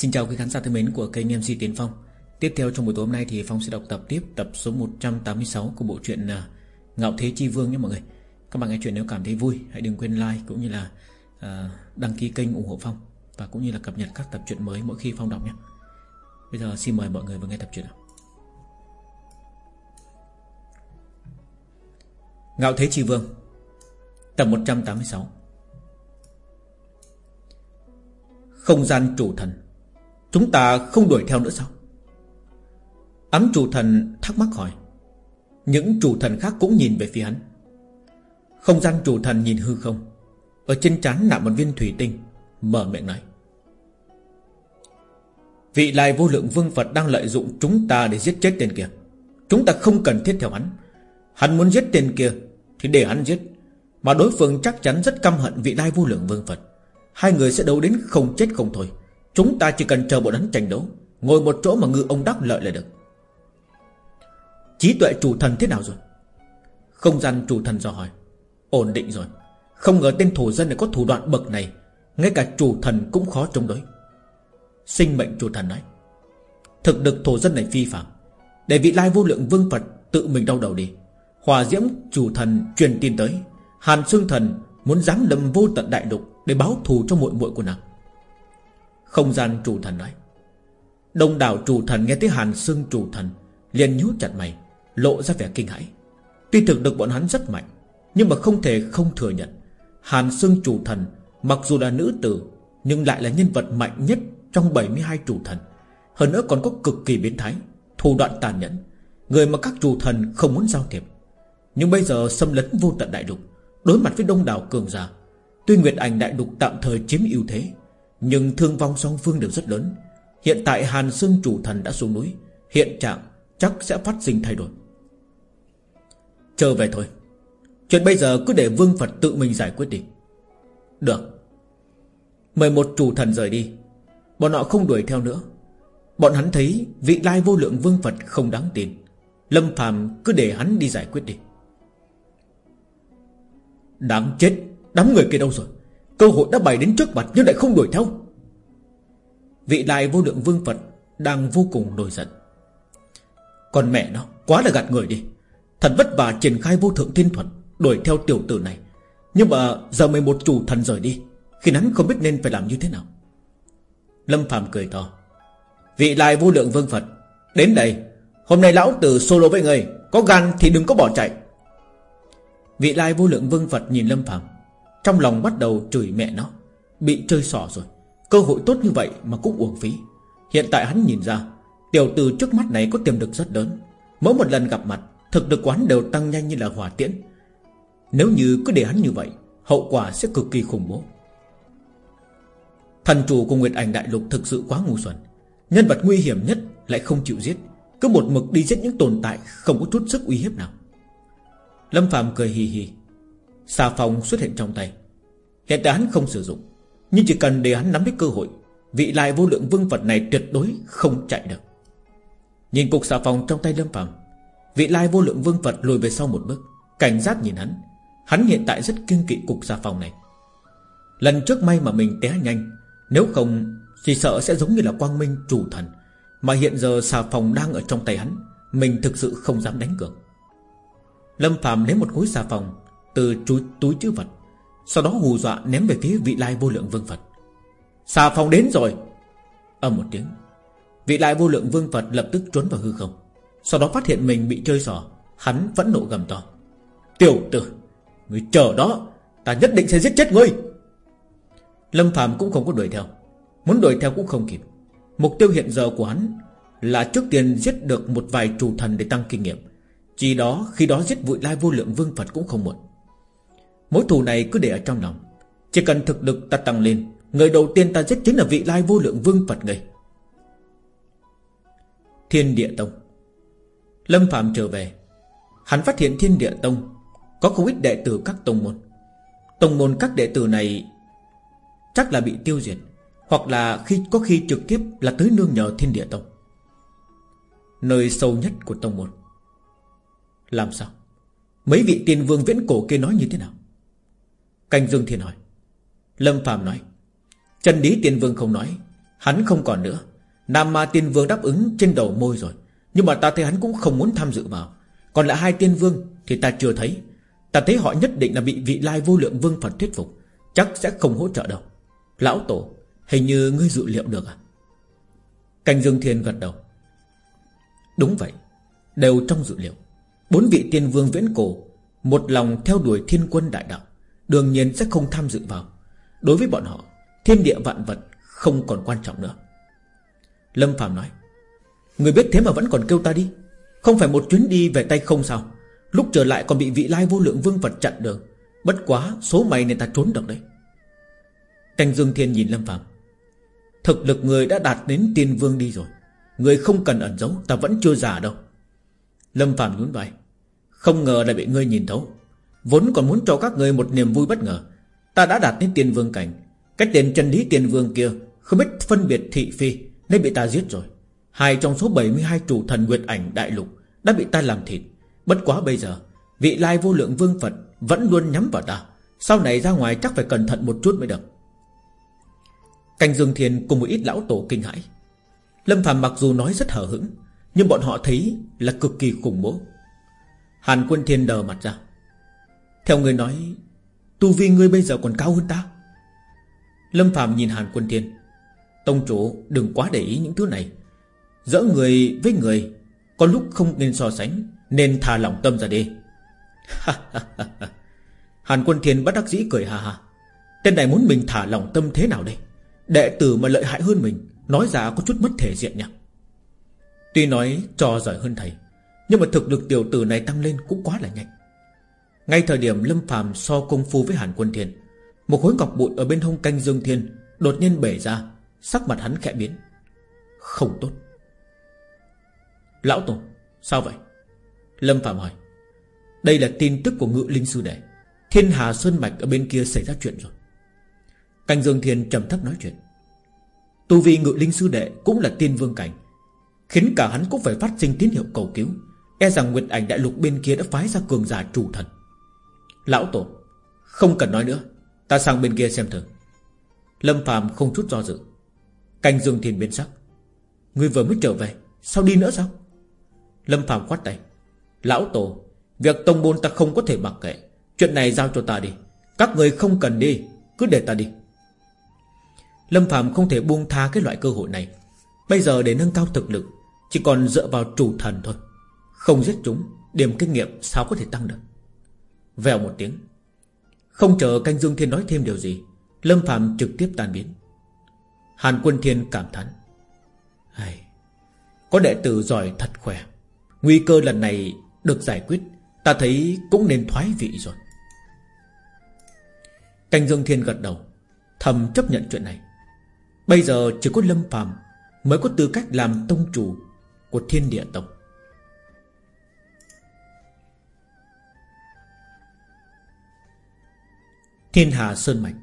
Xin chào quý khán giả thân mến của kênh MC Tiến Phong. Tiếp theo trong buổi tối hôm nay thì Phong sẽ đọc tập tiếp Tập số 186 của bộ truyện à, Ngạo Thế Chi Vương nhé mọi người. Các bạn nghe chuyện nếu cảm thấy vui Hãy đừng quên like cũng như là uh, Đăng ký kênh ủng hộ Phong Và cũng như là cập nhật các tập truyện mới mỗi khi Phong đọc nhé. Bây giờ xin mời mọi người vào nghe tập truyện Ngạo Thế Chi Vương Tập 186 Không gian chủ thần. Chúng ta không đuổi theo nữa sao? Ấm chủ thần thắc mắc hỏi. Những chủ thần khác cũng nhìn về phía hắn. Không gian chủ thần nhìn hư không. Ở trên trán nạm một viên thủy tinh, Mở miệng nói. Vị lai vô lượng vương Phật đang lợi dụng chúng ta để giết chết tên kia. Chúng ta không cần thiết theo hắn. Hắn muốn giết tên kia, Thì để hắn giết. Mà đối phương chắc chắn rất căm hận vị lai vô lượng vương Phật. Hai người sẽ đấu đến không chết không thôi. Chúng ta chỉ cần chờ bọn hắn tranh đấu, Ngồi một chỗ mà ngư ông đắc lợi là được. Trí tuệ chủ thần thế nào rồi? Không gian chủ thần dò hỏi. Ổn định rồi. Không ngờ tên thủ dân này có thủ đoạn bậc này, Ngay cả chủ thần cũng khó chống đối. Sinh mệnh chủ thần nói. Thực lực thổ dân này phi phạm. Để vị lai vô lượng vương Phật tự mình đau đầu đi. Hòa diễm chủ thần truyền tin tới. Hàn xương thần muốn dám đâm vô tận đại đục Để báo thù cho muội muội của nàng. Không gian chủ thần nói. Đông đảo chủ thần nghe tiếng Hàn xương chủ thần, liền nhíu chặt mày, Lộ ra vẻ kinh hãi. Tuy thực lực bọn hắn rất mạnh, Nhưng mà không thể không thừa nhận, Hàn xương chủ thần, Mặc dù là nữ tử, Nhưng lại là nhân vật mạnh nhất Trong 72 chủ thần. Hơn nữa còn có cực kỳ biến thái, Thủ đoạn tàn nhẫn, Người mà các chủ thần không muốn giao thiệp. Nhưng bây giờ xâm lấn vô tận đại lục, Đối mặt với đông đảo cường giả, Tuy Nguyệt Ảnh đại lục tạm thời chiếm ưu thế nhưng thương vong song phương đều rất lớn. Hiện tại Hàn Sương chủ thần đã xuống núi. Hiện trạng chắc sẽ phát sinh thay đổi. Chờ về thôi. Chuyện bây giờ cứ để Vương Phật tự mình giải quyết đi. Được. Mời một chủ thần rời đi. Bọn họ không đuổi theo nữa. Bọn hắn thấy vị lai vô lượng Vương Phật không đáng tin. Lâm phàm cứ để hắn đi giải quyết đi. Đáng chết. Đám người kia đâu rồi? Cơ hội đã bày đến trước mặt nhưng lại không đuổi theo. Vị lai vô lượng vương Phật Đang vô cùng nổi giận. Còn mẹ nó, Quá là gạt người đi. Thật vất vả triển khai vô thượng thiên thuật, Đuổi theo tiểu tử này. Nhưng mà giờ mày một chủ thần rời đi Khi hắn không biết nên phải làm như thế nào. Lâm Phạm cười to. Vị lai vô lượng vương Phật, Đến đây. Hôm nay lão tử solo với người, Có gan thì đừng có bỏ chạy. Vị lai vô lượng vương Phật nhìn Lâm Phạm trong lòng bắt đầu chửi mẹ nó. Bị chơi xỏ rồi. Cơ hội tốt như vậy mà cũng uổng phí. Hiện tại hắn nhìn ra, Tiểu tử trước mắt này có tiềm lực rất lớn. Mỗi một lần gặp mặt, Thực lực quán đều tăng nhanh như là hỏa tiễn. Nếu như cứ để hắn như vậy, Hậu quả sẽ cực kỳ khủng bố. Thần chủ của Nguyệt Ảnh Đại Lục thực sự quá ngu xuẩn. Nhân vật nguy hiểm nhất lại không chịu giết. Cứ một mực đi giết những tồn tại Không có chút sức uy hiếp nào. Lâm Phạm cười hì hì. Xà phòng xuất hiện trong tay. Hiện tại hắn không sử dụng, Nhưng chỉ cần để hắn nắm lấy cơ hội, Vị lại vô lượng vương vật này tuyệt đối không chạy được. Nhìn cục xà phòng trong tay Lâm Phạm Vị lai vô lượng vương vật lùi về sau một bước, Cảnh giác nhìn hắn. Hắn hiện tại rất kiên kỵ cục xà phòng này. Lần trước may mà mình té nhanh, Nếu không Chỉ sợ sẽ giống như là quang minh chủ thần, Mà hiện giờ xà phòng đang ở trong tay hắn, Mình thực sự không dám đánh cược. Lâm Phạm lấy một khối xà phòng từ túi, túi chữ vật Sau đó hù dọa ném về phía vị lai vô lượng vương Phật. Xà phòng đến rồi! Âm một tiếng Vị lai vô lượng vương Phật lập tức trốn vào hư không. Sau đó phát hiện mình bị chơi xỏ Hắn vẫn nộ gầm to. Tiểu tử Người chờ đó Ta nhất định sẽ giết chết ngươi! Lâm Phạm cũng không có đuổi theo Muốn đuổi theo cũng không kịp. Mục tiêu hiện giờ của hắn Là trước tiên giết được một vài chủ thần để tăng kinh nghiệm. Chỉ đó khi đó giết vụi lai vô lượng vương Phật cũng không muộn. Mối thù này cứ để ở trong lòng. Chỉ cần thực lực ta tăng lên, Người đầu tiên ta giết chính là vị lai vô lượng vương Phật người Thiên địa tông. Lâm Phạm trở về. Hắn phát hiện thiên địa tông Có không ít đệ tử các tông môn. Tông môn các đệ tử này Chắc là bị tiêu diệt, Hoặc là khi, có khi trực tiếp là tới nương nhờ thiên địa tông. Nơi sâu nhất của tông môn. Làm sao? Mấy vị tiên vương viễn cổ kia nói như thế nào? Canh Dương Thiên hỏi. Lâm Phạm nói, Chân lý tiên vương không nói, Hắn không còn nữa. Nam Ma Tiên Vương đáp ứng trên đầu môi rồi, Nhưng mà ta thấy hắn cũng không muốn tham dự vào. Còn lại hai tiên vương thì ta chưa thấy. Ta thấy họ nhất định là bị vị lai vô lượng vương Phật thuyết phục, Chắc sẽ không hỗ trợ đâu. Lão Tổ, Hình như ngươi dự liệu được à? Canh Dương Thiên gật đầu. Đúng vậy, Đều trong dự liệu. Bốn vị tiên vương viễn cổ, Một lòng theo đuổi thiên quân đại đạo. Đương nhiên sẽ không tham dự vào. Đối với bọn họ, Thiên địa vạn vật không còn quan trọng nữa. Lâm Phạm nói, Người biết thế mà vẫn còn kêu ta đi. Không phải một chuyến đi về tay không sao. Lúc trở lại còn bị vị lai vô lượng vương vật chặn đường. Bất quá số mày nên ta trốn được đấy. Canh Dương Thiên nhìn Lâm Phạm Thực lực người đã đạt đến tiên vương đi rồi. Người không cần ẩn giấu, Ta vẫn chưa già đâu. Lâm Phạm nhún vai, Không ngờ lại bị ngươi nhìn thấu. Vốn còn muốn cho các người một niềm vui bất ngờ. Ta đã đạt đến tiên vương cảnh. Cách tên chân lý tiên vương kia, Không biết phân biệt thị phi Nên bị ta giết rồi. Hai trong số 72 chủ thần Nguyệt ảnh đại lục Đã bị ta làm thịt. Bất quá bây giờ, Vị lai vô lượng vương Phật Vẫn luôn nhắm vào ta. Sau này ra ngoài chắc phải cẩn thận một chút mới được. Cành Dương Thiên cùng một ít lão tổ kinh hãi. Lâm Phạm mặc dù nói rất hờ hững, Nhưng bọn họ thấy là cực kỳ khủng bố. Hàn quân thiên đờ mặt ra. Theo người nói, Tu vi ngươi bây giờ còn cao hơn ta. Lâm Phạm nhìn Hàn quân thiên. Tông chủ, đừng quá để ý những thứ này. Giữa người với người, Có lúc không nên so sánh, Nên thả lỏng tâm ra đi. Hàn quân thiên bất đắc dĩ cười hà hà Tên này muốn mình thả lỏng tâm thế nào đây? Đệ tử mà lợi hại hơn mình, Nói ra có chút mất thể diện nhỉ? Tuy nói trò giỏi hơn thầy, Nhưng mà thực lực tiểu tử này tăng lên cũng quá là nhanh. Ngay thời điểm Lâm phàm so công phu với Hàn Quân Thiên, Một khối ngọc bụi ở bên hông canh Dương Thiên Đột nhiên bể ra, Sắc mặt hắn khẽ biến. Không tốt. Lão Tổ, Sao vậy? Lâm Phạm hỏi. Đây là tin tức của ngự linh sư đệ. Thiên Hà Sơn Mạch ở bên kia xảy ra chuyện rồi. Canh Dương Thiên trầm thấp nói chuyện. Tu vi ngự linh sư đệ cũng là tiên vương cảnh, Khiến cả hắn cũng phải phát sinh tín hiệu cầu cứu. E rằng Nguyệt ảnh đại lục bên kia đã phái ra cường giả chủ thần. Lão Tổ, Không cần nói nữa. Ta sang bên kia xem thử. Lâm Phạm không chút do dự. Canh Dương Thiên biến sắc. Ngươi vừa mới trở về, Sao đi nữa sao? Lâm Phạm quát tay. Lão Tổ, Việc tông môn ta không có thể mặc kệ. Chuyện này giao cho ta đi. Các người không cần đi, Cứ để ta đi. Lâm Phạm không thể buông tha cái loại cơ hội này. Bây giờ để nâng cao thực lực, Chỉ còn dựa vào chủ thần thôi. Không giết chúng, Điểm kinh nghiệm sao có thể tăng được? Vèo một tiếng. Không chờ canh Dương Thiên nói thêm điều gì Lâm Phạm trực tiếp tan biến. Hàn Quân Thiên cảm thán. Hay, Có đệ tử giỏi thật khỏe. Nguy cơ lần này được giải quyết Ta thấy cũng nên thoái vị rồi. Canh Dương Thiên gật đầu Thầm chấp nhận chuyện này. Bây giờ chỉ có Lâm Phạm Mới có tư cách làm tông chủ Của thiên địa tộc. Thiên Hà Sơn Mạch.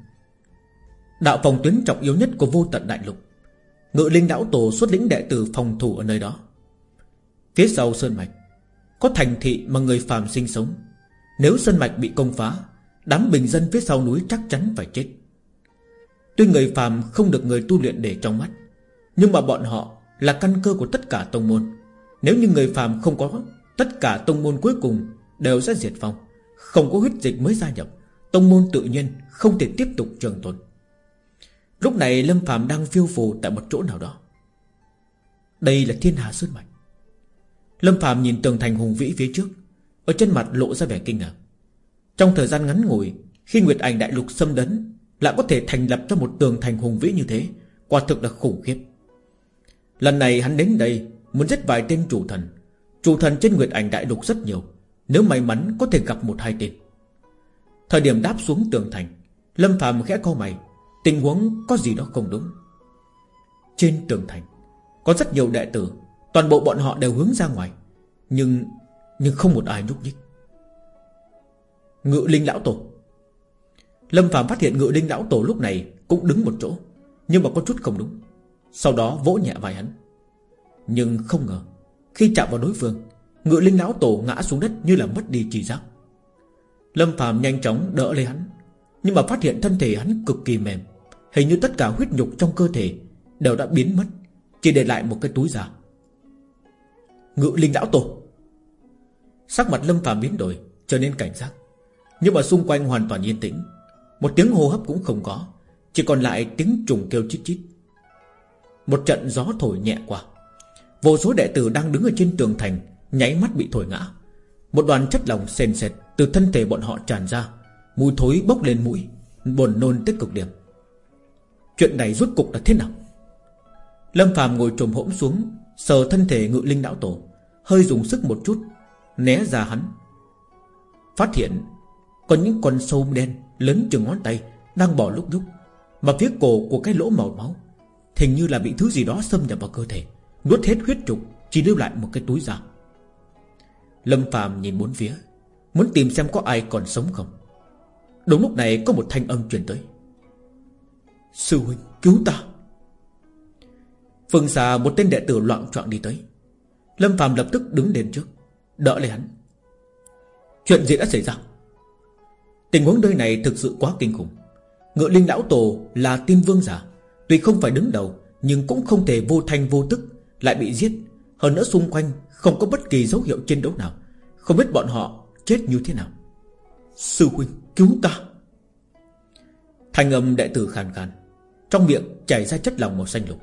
Đạo phòng tuyến trọng yếu nhất của vô tận đại lục, Ngự linh đảo tổ xuất lĩnh đệ tử phòng thủ ở nơi đó. Phía sau Sơn Mạch, Có thành thị mà người phàm sinh sống. Nếu Sơn Mạch bị công phá, Đám bình dân phía sau núi chắc chắn phải chết. Tuy người phàm không được người tu luyện để trong mắt, Nhưng mà bọn họ là căn cơ của tất cả tông môn. Nếu như người phàm không có, Tất cả tông môn cuối cùng Đều sẽ diệt vong, Không có huyết dịch mới gia nhập. Tông môn tự nhiên không thể tiếp tục trường tồn. Lúc này Lâm phàm đang phiêu phù Tại một chỗ nào đó. Đây là thiên hà sơn mạch. Lâm phàm nhìn tường thành hùng vĩ phía trước, Ở trên mặt lộ ra vẻ kinh ngạc. Trong thời gian ngắn ngủi, Khi Nguyệt Ảnh Đại Lục xâm đấn lại có thể thành lập cho một tường thành hùng vĩ như thế, Quả thực là khủng khiếp. Lần này hắn đến đây, Muốn giết vài tên chủ thần. Chủ thần trên Nguyệt Ảnh Đại Lục rất nhiều, Nếu may mắn có thể gặp một hai tên. Thời điểm đáp xuống tường thành, Lâm Phạm khẽ co mày. Tình huống có gì đó không đúng. Trên tường thành, Có rất nhiều đệ tử, Toàn bộ bọn họ đều hướng ra ngoài, Nhưng nhưng không một ai nhúc nhích. Ngự linh lão tổ. Lâm Phạm phát hiện ngự linh lão tổ lúc này Cũng đứng một chỗ, Nhưng mà có chút không đúng. Sau đó vỗ nhẹ vai hắn. Nhưng không ngờ, Khi chạm vào đối phương, Ngự linh lão tổ ngã xuống đất như là mất đi trì giác. Lâm Phạm nhanh chóng đỡ lấy hắn, Nhưng mà phát hiện thân thể hắn cực kỳ mềm, Hình như tất cả huyết nhục trong cơ thể Đều đã biến mất, Chỉ để lại một cái túi giả Ngự linh lão tổ. Sắc mặt Lâm Phạm biến đổi, Trở nên cảnh giác, Nhưng mà xung quanh hoàn toàn yên tĩnh, Một tiếng hô hấp cũng không có, Chỉ còn lại tiếng trùng kêu chít chít. Một trận gió thổi nhẹ qua, Vô số đệ tử đang đứng ở trên tường thành Nháy mắt bị thổi ngã, Một đoàn chất lỏng sền sệt từ thân thể bọn họ tràn ra, Mùi thối bốc lên mũi, Buồn nôn tới cực điểm. Chuyện này rốt cục là thế nào? Lâm phàm ngồi trồm hỗn xuống, Sờ thân thể ngự linh lão tổ, Hơi dùng sức một chút, Né ra hắn. Phát hiện Có những con sâu đen lớn chừng ngón tay Đang bỏ lúc nhúc, Mà phía cổ của cái lỗ màu máu Hình như là bị thứ gì đó xâm nhập vào cơ thể, Nuốt hết huyết trục, Chỉ lưu lại một cái túi da. Lâm phàm nhìn bốn phía Muốn tìm xem có ai còn sống không? Đúng lúc này có một thanh âm truyền tới. Sư huynh, cứu ta. Phương xa một tên đệ tử loạn trọn đi tới. Lâm phàm lập tức đứng lên trước, Đỡ lấy hắn. Chuyện gì đã xảy ra? Tình huống nơi này thực sự quá kinh khủng. Ngự linh lão tổ là tiên vương giả, Tuy không phải đứng đầu, Nhưng cũng không thể vô thanh vô tức, Lại bị giết. Hơn nữa xung quanh không có bất kỳ dấu hiệu chiến đấu nào. Không biết bọn họ chết như thế nào? Sư huynh, cứu ta. Thanh âm đệ tử khàn khàn, Trong miệng chảy ra chất lỏng màu xanh lục.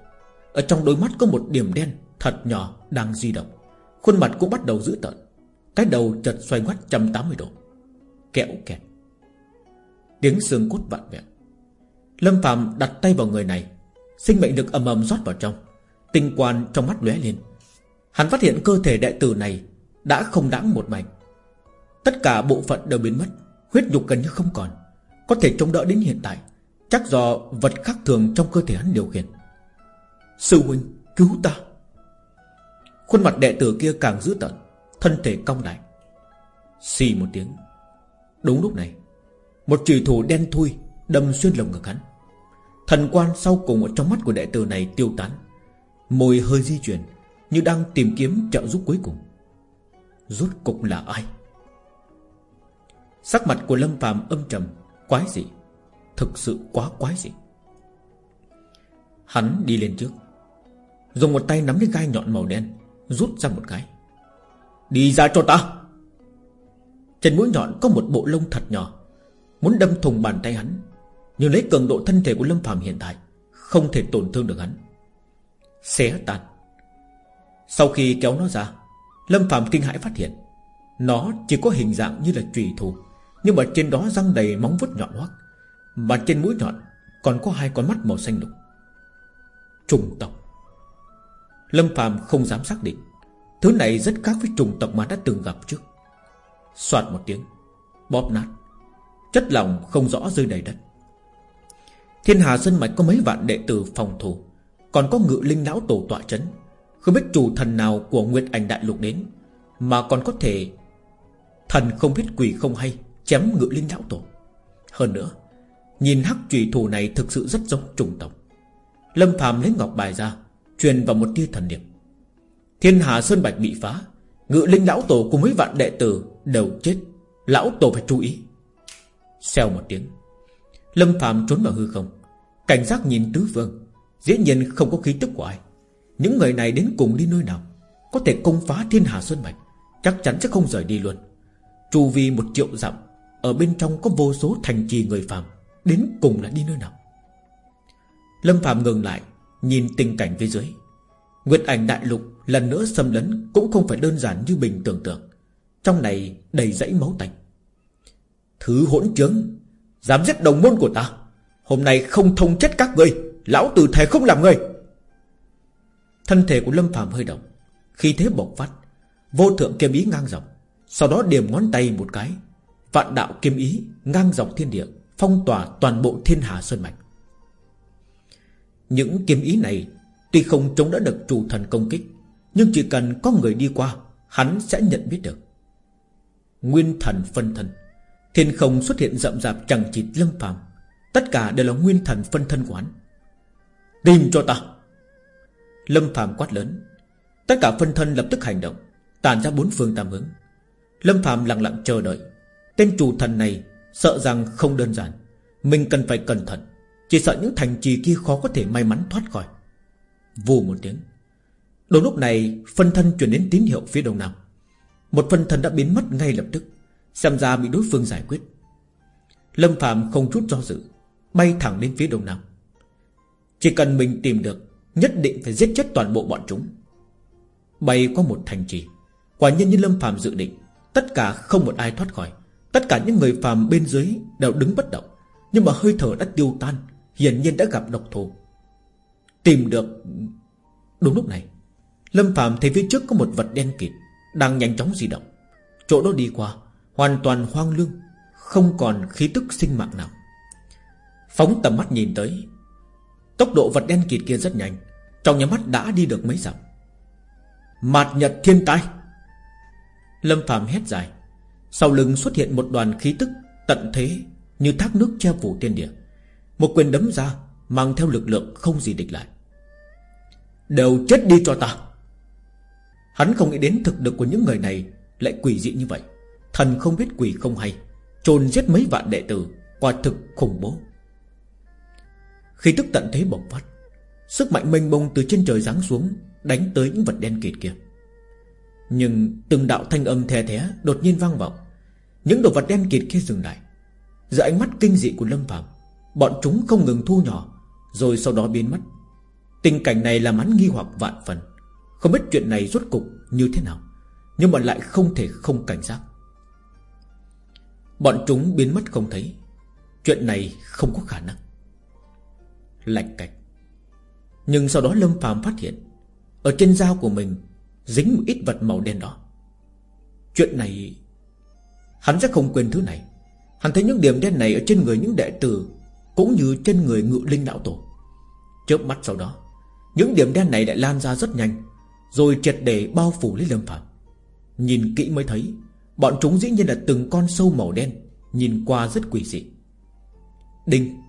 Ở trong đôi mắt có một điểm đen Thật nhỏ đang di động. Khuôn mặt cũng bắt đầu dữ tợn, Cái đầu chợt xoay ngoắt 180 độ. Kẹo kẹt. Tiếng xương cốt vặn vẹo. Lâm Phạm đặt tay vào người này, Sinh mệnh được ầm ầm rót vào trong. Tinh quan trong mắt lóe lên. Hắn phát hiện cơ thể đệ tử này Đã không đáng một mảnh. Tất cả bộ phận đều biến mất, Huyết nhục gần như không còn. Có thể chống đỡ đến hiện tại, Chắc do vật khác thường trong cơ thể hắn điều khiển. Sư huynh, cứu ta. Khuôn mặt đệ tử kia càng dữ tợn, Thân thể cong lại. Xì một tiếng. Đúng lúc này, Một trùy thủ đen thui Đâm xuyên lồng ngực hắn. Thần quan sau cùng ở trong mắt của đệ tử này tiêu tán. Môi hơi di chuyển, Như đang tìm kiếm trợ giúp cuối cùng. Rốt cục là ai? Sắc mặt của Lâm Phạm âm trầm, Quái dị, Thực sự quá quái dị. Hắn đi lên trước, Dùng một tay nắm lấy gai nhọn màu đen, Rút ra một cái. Đi ra cho ta. Trên mũi nhọn có một bộ lông thật nhỏ, Muốn đâm thùng bàn tay hắn, Nhưng lấy cường độ thân thể của Lâm Phạm hiện tại, Không thể tổn thương được hắn. Xé tan. Sau khi kéo nó ra, Lâm Phạm kinh hãi phát hiện, Nó chỉ có hình dạng như là trùy thủ nhưng mà trên đó răng đầy móng vuốt nhọn hoắt Mà trên mũi nhọn Còn có hai con mắt màu xanh lục. Trùng tộc. Lâm phàm không dám xác định. Thứ này rất khác với trùng tộc mà đã từng gặp trước. Xoạt một tiếng, Bóp nát. Chất lòng không rõ rơi đầy đất. Thiên Hà Sơn Mạch có mấy vạn đệ tử phòng thủ, Còn có ngự linh lão tổ tọa chấn. Không biết chủ thần nào của Nguyệt Ảnh Đại Lục đến, Mà còn có thể Thần không biết quỷ không hay. Chém ngự linh lão tổ. Hơn nữa, Nhìn hắc trùy thủ này thực sự rất giống trùng tộc. Lâm phàm lấy ngọc bài ra, Truyền vào một tia thần niệm. Thiên Hà Sơn Bạch bị phá, Ngự linh lão tổ cùng mấy vạn đệ tử Đều chết, Lão tổ phải chú ý. Xèo một tiếng, Lâm phàm trốn vào hư không, Cảnh giác nhìn tứ vương, Dĩ nhiên không có khí tức của ai. Những người này đến cùng đi nơi nào, Có thể công phá thiên hà Sơn Bạch, Chắc chắn sẽ không rời đi luôn. Chu vi một triệu dặm ở bên trong có vô số thành trì người phàm Đến cùng là đi nơi nào? Lâm Phạm ngừng lại, Nhìn tình cảnh phía dưới. Nguyệt ảnh đại lục lần nữa xâm lấn Cũng không phải đơn giản như bình tưởng tượng. Trong này đầy dãy máu tanh. Thứ hỗn trướng, Dám giết đồng môn của ta. Hôm nay không thông chết các ngươi, Lão tử thề không làm người. Thân thể của Lâm Phạm hơi động Khi thế bộc phát, Vô thượng kiếm ý ngang dọc, Sau đó điểm ngón tay một cái Vạn đạo kiếm ý, ngang dọc thiên địa, Phong tỏa toàn bộ thiên hà sơn mạch. Những kiếm ý này Tuy không chống đỡ được chủ thần công kích, Nhưng chỉ cần có người đi qua, Hắn sẽ nhận biết được. Nguyên thần phân thân, Thiên không xuất hiện rậm rạp chẳng chịt lâm phàm, Tất cả đều là nguyên thần phân thân của hắn. Tìm cho ta! Lâm phàm quát lớn. Tất cả phân thân lập tức hành động Tàn ra bốn phương tam hướng. Lâm phàm lặng lặng chờ đợi. Tên chủ thần này sợ rằng không đơn giản. Mình cần phải cẩn thận, Chỉ sợ những thành trì kia khó có thể may mắn thoát khỏi. Vù một tiếng. Đầu lúc này, phân thân chuyển đến tín hiệu phía đông nam. Một phân thân đã biến mất ngay lập tức, Xem ra bị đối phương giải quyết. Lâm Phạm không chút do dự, Bay thẳng đến phía đông nam. Chỉ cần mình tìm được, Nhất định phải giết chết toàn bộ bọn chúng. Bay qua một thành trì, Quả nhiên như Lâm Phạm dự định, Tất cả không một ai thoát khỏi. Tất cả những người phàm bên dưới đều đứng bất động, Nhưng mà hơi thở đã tiêu tan, Hiển nhiên đã gặp độc thủ Tìm được Đúng lúc này, Lâm phàm thấy phía trước có một vật đen kịt Đang nhanh chóng di động. Chỗ đó đi qua, Hoàn toàn hoang lương, Không còn khí tức sinh mạng nào. Phóng tầm mắt nhìn tới, Tốc độ vật đen kịt kia rất nhanh, Trong nhà mắt đã đi được mấy dặm. Mạt nhật thiên tai Lâm phàm hét dài. Sau lưng xuất hiện một đoàn khí tức Tận thế như thác nước che phủ thiên địa. Một quyền đấm ra, Mang theo lực lượng không gì địch lại. Đều chết đi cho ta. Hắn không nghĩ đến thực lực của những người này Lại quỷ dị như vậy. Thần không biết quỷ không hay Trồn giết mấy vạn đệ tử Quả thực khủng bố. Khi tức tận thế bộc phát, Sức mạnh mênh mông từ trên trời giáng xuống, Đánh tới những vật đen kịt kia. Nhưng từng đạo thanh âm thè thé Đột nhiên vang vọng. Những đồ vật đen kịt kia dừng lại. Giữa ánh mắt kinh dị của Lâm Phạm, Bọn chúng không ngừng thu nhỏ, Rồi sau đó biến mất. Tình cảnh này làm hắn nghi hoặc vạn phần. Không biết chuyện này rốt cục như thế nào, Nhưng mà lại không thể không cảnh giác. Bọn chúng biến mất không thấy. Chuyện này không có khả năng. Lạch cạch. Nhưng sau đó Lâm phàm phát hiện, Ở trên dao của mình Dính một ít vật màu đen đó Chuyện này Hắn sẽ không quên thứ này. Hắn thấy những điểm đen này ở trên người những đệ tử, Cũng như trên người ngự linh đạo tổ. Chớp mắt sau đó, Những điểm đen này lại lan ra rất nhanh, Rồi triệt để bao phủ lấy lâm phạm Nhìn kỹ mới thấy, Bọn chúng dĩ nhiên là từng con sâu màu đen, Nhìn qua rất quỷ dị. Đinh,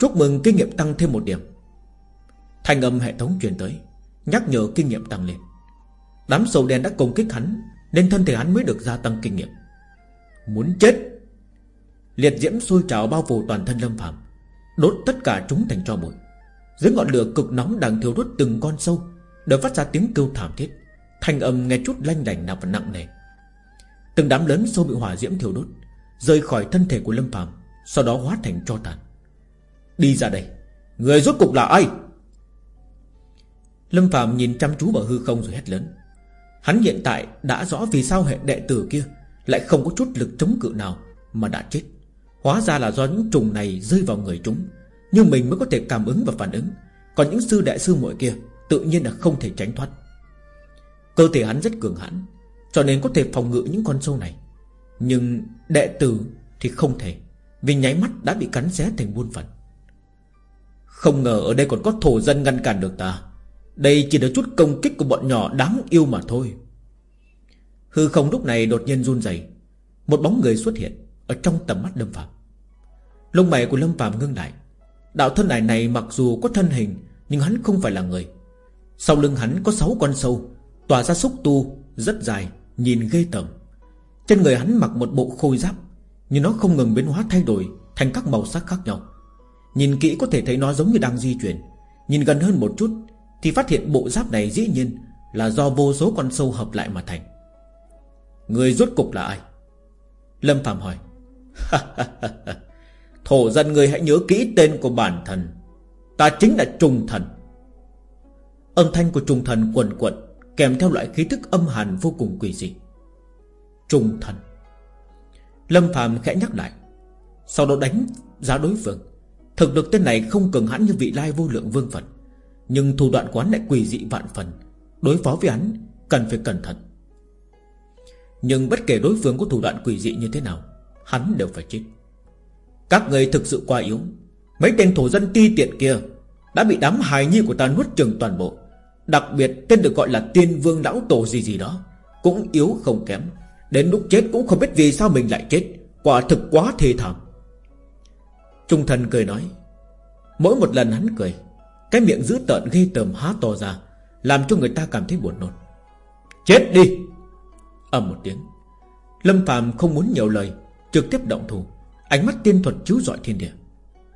Chúc mừng kinh nghiệm tăng thêm một điểm. Thanh âm hệ thống truyền tới, Nhắc nhở kinh nghiệm tăng lên. Đám sâu đen đã công kích hắn, Nên thân thể hắn mới được gia tăng kinh nghiệm. Muốn chết. Liệt diễm sôi trào bao phủ toàn thân lâm phạm Đốt tất cả chúng thành tro bụi. Dưới ngọn lửa cực nóng đang thiêu đốt từng con sâu, Đều phát ra tiếng kêu thảm thiết, Thanh âm nghe chút lanh đành nào và nặng nề. Từng đám lớn sâu bị hỏa diễm thiêu đốt Rơi khỏi thân thể của Lâm Phạm Sau đó hóa thành tro tàn. Đi ra đây, Người rốt cục là ai? Lâm Phạm nhìn chăm chú vào hư không rồi hét lớn. Hắn hiện tại đã rõ vì sao hệ đệ tử kia lại không có chút lực chống cự nào Mà đã chết. Hóa ra là do những trùng này rơi vào người chúng. Nhưng mình mới có thể cảm ứng và phản ứng. Còn những sư đại sư muội kia Tự nhiên là không thể tránh thoát. Cơ thể hắn rất cường hãn, Cho nên có thể phòng ngự những con sâu này. Nhưng đệ tử thì không thể, Vì nháy mắt đã bị cắn xé thành buôn phận Không ngờ ở đây còn có thổ dân ngăn cản được ta. Đây chỉ là chút công kích của bọn nhỏ đáng yêu mà thôi. Hư không lúc này đột nhiên run rẩy. Một bóng người xuất hiện Ở trong tầm mắt Lâm Phạm. Lông mày của Lâm Phạm ngưng lại. Đạo thân này này mặc dù có thân hình, Nhưng hắn không phải là người. Sau lưng hắn có sáu con sâu, Tỏa ra xúc tu rất dài, Nhìn ghê tởm. Trên người hắn mặc một bộ khôi giáp, Nhưng nó không ngừng biến hóa thay đổi Thành các màu sắc khác nhau. Nhìn kỹ có thể thấy nó giống như đang di chuyển. Nhìn gần hơn một chút Thì phát hiện bộ giáp này dĩ nhiên Là do vô số con sâu hợp lại mà thành. Người rốt cục là ai? Lâm Phạm hỏi. Thổ dân người hãy nhớ kỹ tên của bản thân. Ta chính là trùng thần. Âm thanh của trùng thần quần quận Kèm theo loại khí thức âm hàn vô cùng quỷ dị. Trùng thần. Lâm Phạm khẽ nhắc lại. Sau đó đánh giá đối phương. Thực lực tên này không cường hãn như vị lai vô lượng vương Phật. Nhưng thủ đoạn quán lại quỷ dị vạn phần. Đối phó với hắn, Cần phải cẩn thận. Nhưng bất kể đối phương có thủ đoạn quỷ dị như thế nào, Hắn đều phải chết. Các người thực sự quá yếu. Mấy tên thổ dân ti tiện kia Đã bị đám hài nhi của ta nuốt chừng toàn bộ. Đặc biệt tên được gọi là tiên vương lão tổ gì gì đó Cũng yếu không kém. Đến lúc chết cũng không biết vì sao mình lại chết. Quả thực quá thê thảm. Trung thần cười nói. Mỗi một lần hắn cười, Cái miệng dữ tợn ghê tờm há to ra, Làm cho người ta cảm thấy buồn nôn. Chết đi! Ầm một tiếng. Lâm phàm không muốn nhiều lời, Trực tiếp động thủ. Ánh mắt tiên thuật chiếu rọi thiên địa.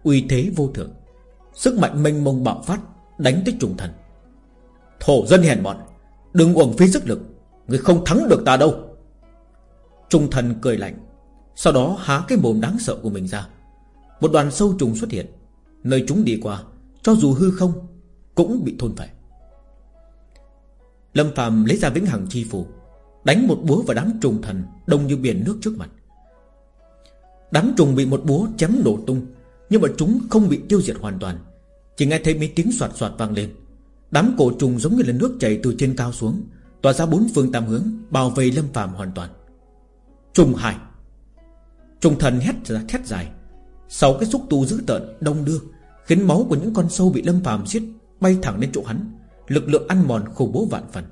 Uy thế vô thượng. Sức mạnh mênh mông bạo phát, Đánh tới trùng thần. Thổ dân hèn mọn, Đừng uổng phí sức lực. Người không thắng được ta đâu. Trùng thần cười lạnh, Sau đó há cái mồm đáng sợ của mình ra. Một đoàn sâu trùng xuất hiện. Nơi chúng đi qua, Cho dù hư không, Cũng bị thôn phải Lâm phàm lấy ra vĩnh hằng chi phù Đánh một búa vào đám trùng thần, Đông như biển nước trước mặt. Đám trùng bị một búa chém nổ tung, Nhưng mà chúng không bị tiêu diệt hoàn toàn. Chỉ nghe thấy mấy tiếng soạt soạt vang lên. Đám cổ trùng giống như là nước chảy từ trên cao xuống, Tỏa ra bốn phương tam hướng Bảo vệ Lâm phàm hoàn toàn. Trùng hải Trùng thần hét ra, thét dài. Sau cái xúc tu dữ tợn, đông đưa, Khiến máu của những con sâu bị Lâm phàm giết Bay thẳng lên chỗ hắn, Lực lượng ăn mòn khủng bố vạn phần.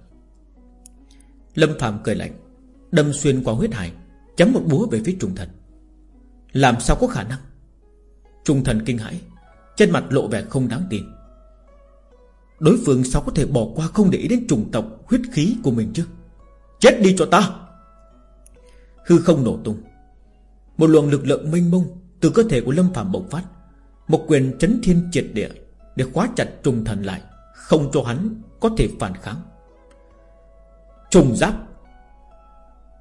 Lâm Phạm cười lạnh, Đâm xuyên qua huyết hải, Chấm một búa về phía trùng thần. Làm sao có khả năng? Trùng thần kinh hãi, Trên mặt lộ vẻ không đáng tin. Đối phương sao có thể bỏ qua không để ý đến trùng tộc Huyết khí của mình chứ? Chết đi cho ta! Hư không nổ tung. Một luồng lực lượng mênh mông Từ cơ thể của Lâm Phạm bộc phát. Một quyền chấn thiên triệt địa Để khóa chặt trùng thần lại, Không cho hắn có thể phản kháng. Trùng giáp.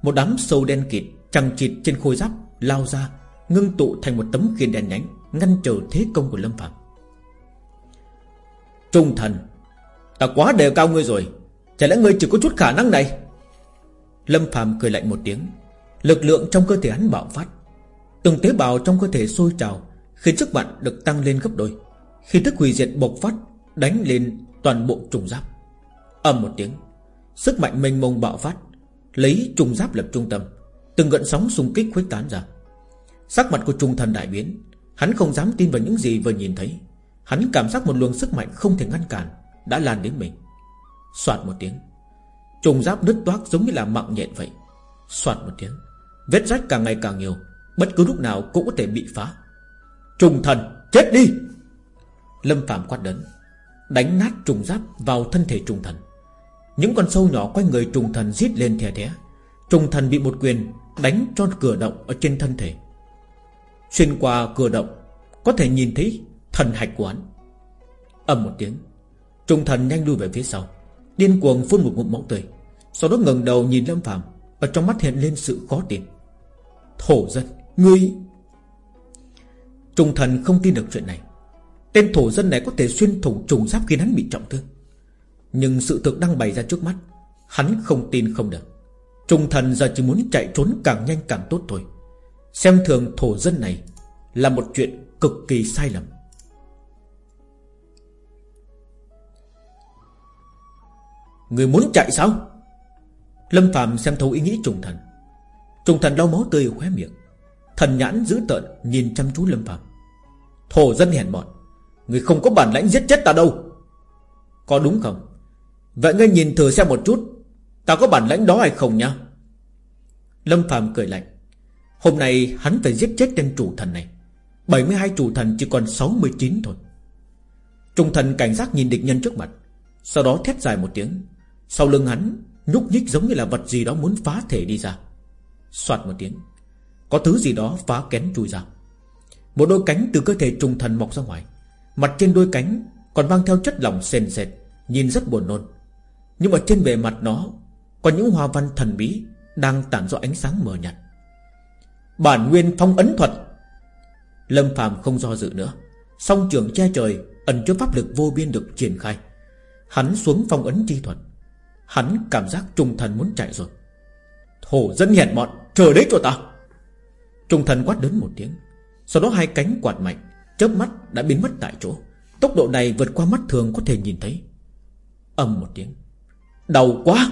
Một đám sâu đen kịt chằng chịt trên khôi giáp, Lao ra, Ngưng tụ thành một tấm khiên đen nhánh, Ngăn trở thế công của Lâm Phạm Trung thần, Ta quá đề cao ngươi rồi, Chả lẽ ngươi chỉ có chút khả năng này? Lâm Phạm cười lạnh một tiếng, Lực lượng trong cơ thể hắn bạo phát. Từng tế bào trong cơ thể sôi trào, Khiến sức mạnh được tăng lên gấp đôi. Khi thức hủy diệt bộc phát, Đánh lên toàn bộ trùng giáp. Âm một tiếng Sức mạnh mênh mông bạo phát, Lấy trùng giáp lập trung tâm, Từng gợn sóng xung kích khuếch tán ra. Sắc mặt của trung thần đại biến, Hắn không dám tin vào những gì vừa nhìn thấy. Hắn cảm giác một luồng sức mạnh không thể ngăn cản, Đã lan đến mình. Xoạt một tiếng, Trùng giáp đứt toác giống như là mạng nhện vậy. Xoạt một tiếng, Vết rách càng ngày càng nhiều, Bất cứ lúc nào cũng có thể bị phá. Trùng thần, chết đi! Lâm Phạm quát đấn Đánh nát trùng giáp vào thân thể trùng thần. Những con sâu nhỏ quanh người trùng thần giết lên thè thé Trùng thần bị một quyền Đánh cho cửa động ở trên thân thể. Xuyên qua cửa động, Có thể nhìn thấy thần hạch của hắn Âm một tiếng, trùng thần nhanh lui về phía sau. Điên cuồng phun một ngụm máu tươi. Sau đó ngẩng đầu nhìn Lâm Phạm Ở trong mắt hiện lên sự khó tin. Thổ dân, Ngươi! Trùng thần không tin được chuyện này. Tên thổ dân này có thể xuyên thủng trùng giáp khi hắn bị trọng thương. Nhưng sự thực đang bày ra trước mắt, Hắn không tin không được. Trung thần giờ chỉ muốn chạy trốn càng nhanh càng tốt thôi. Xem thường thổ dân này Là một chuyện cực kỳ sai lầm. Người muốn chạy sao? Lâm Phạm xem thấu ý nghĩ trùng thần. Trùng thần lau máu tươi khóe miệng. Thần nhãn dữ tợn nhìn chăm chú Lâm Phạm Thổ dân hèn mọn, Người không có bản lãnh giết chết ta đâu. Có đúng không? Vậy ngươi nhìn thử xem một chút, Ta có bản lãnh đó hay không nhá. Lâm Phạm cười lạnh. Hôm nay hắn phải giết chết tên chủ thần này. 72 chủ thần chỉ còn 69 thôi. Trung thần cảnh giác nhìn địch nhân trước mặt, Sau đó thét dài một tiếng. Sau lưng hắn, Nhúc nhích giống như là vật gì đó muốn phá thể đi ra. Xoạt một tiếng, Có thứ gì đó phá kén chui ra. Một đôi cánh từ cơ thể trùng thần mọc ra ngoài. Mặt trên đôi cánh Còn mang theo chất lỏng sền sệt, Nhìn rất buồn nôn. Nhưng mà trên bề mặt nó Có những hoa văn thần bí Đang tản ra ánh sáng mờ nhạt. Bản nguyên phong ấn thuật. Lâm phàm không do dự nữa. Song trường che trời, Ẩn chứa pháp lực vô biên được triển khai. Hắn xuống phong ấn chi thuật. Hắn cảm giác trung thần muốn chạy rồi. Thổ dân hèn mọn, Chờ đấy cho ta. Trung thần quát đến một tiếng. Sau đó hai cánh quạt mạnh, chớp mắt đã biến mất tại chỗ. Tốc độ này vượt qua mắt thường có thể nhìn thấy. Âm một tiếng. Đau quá.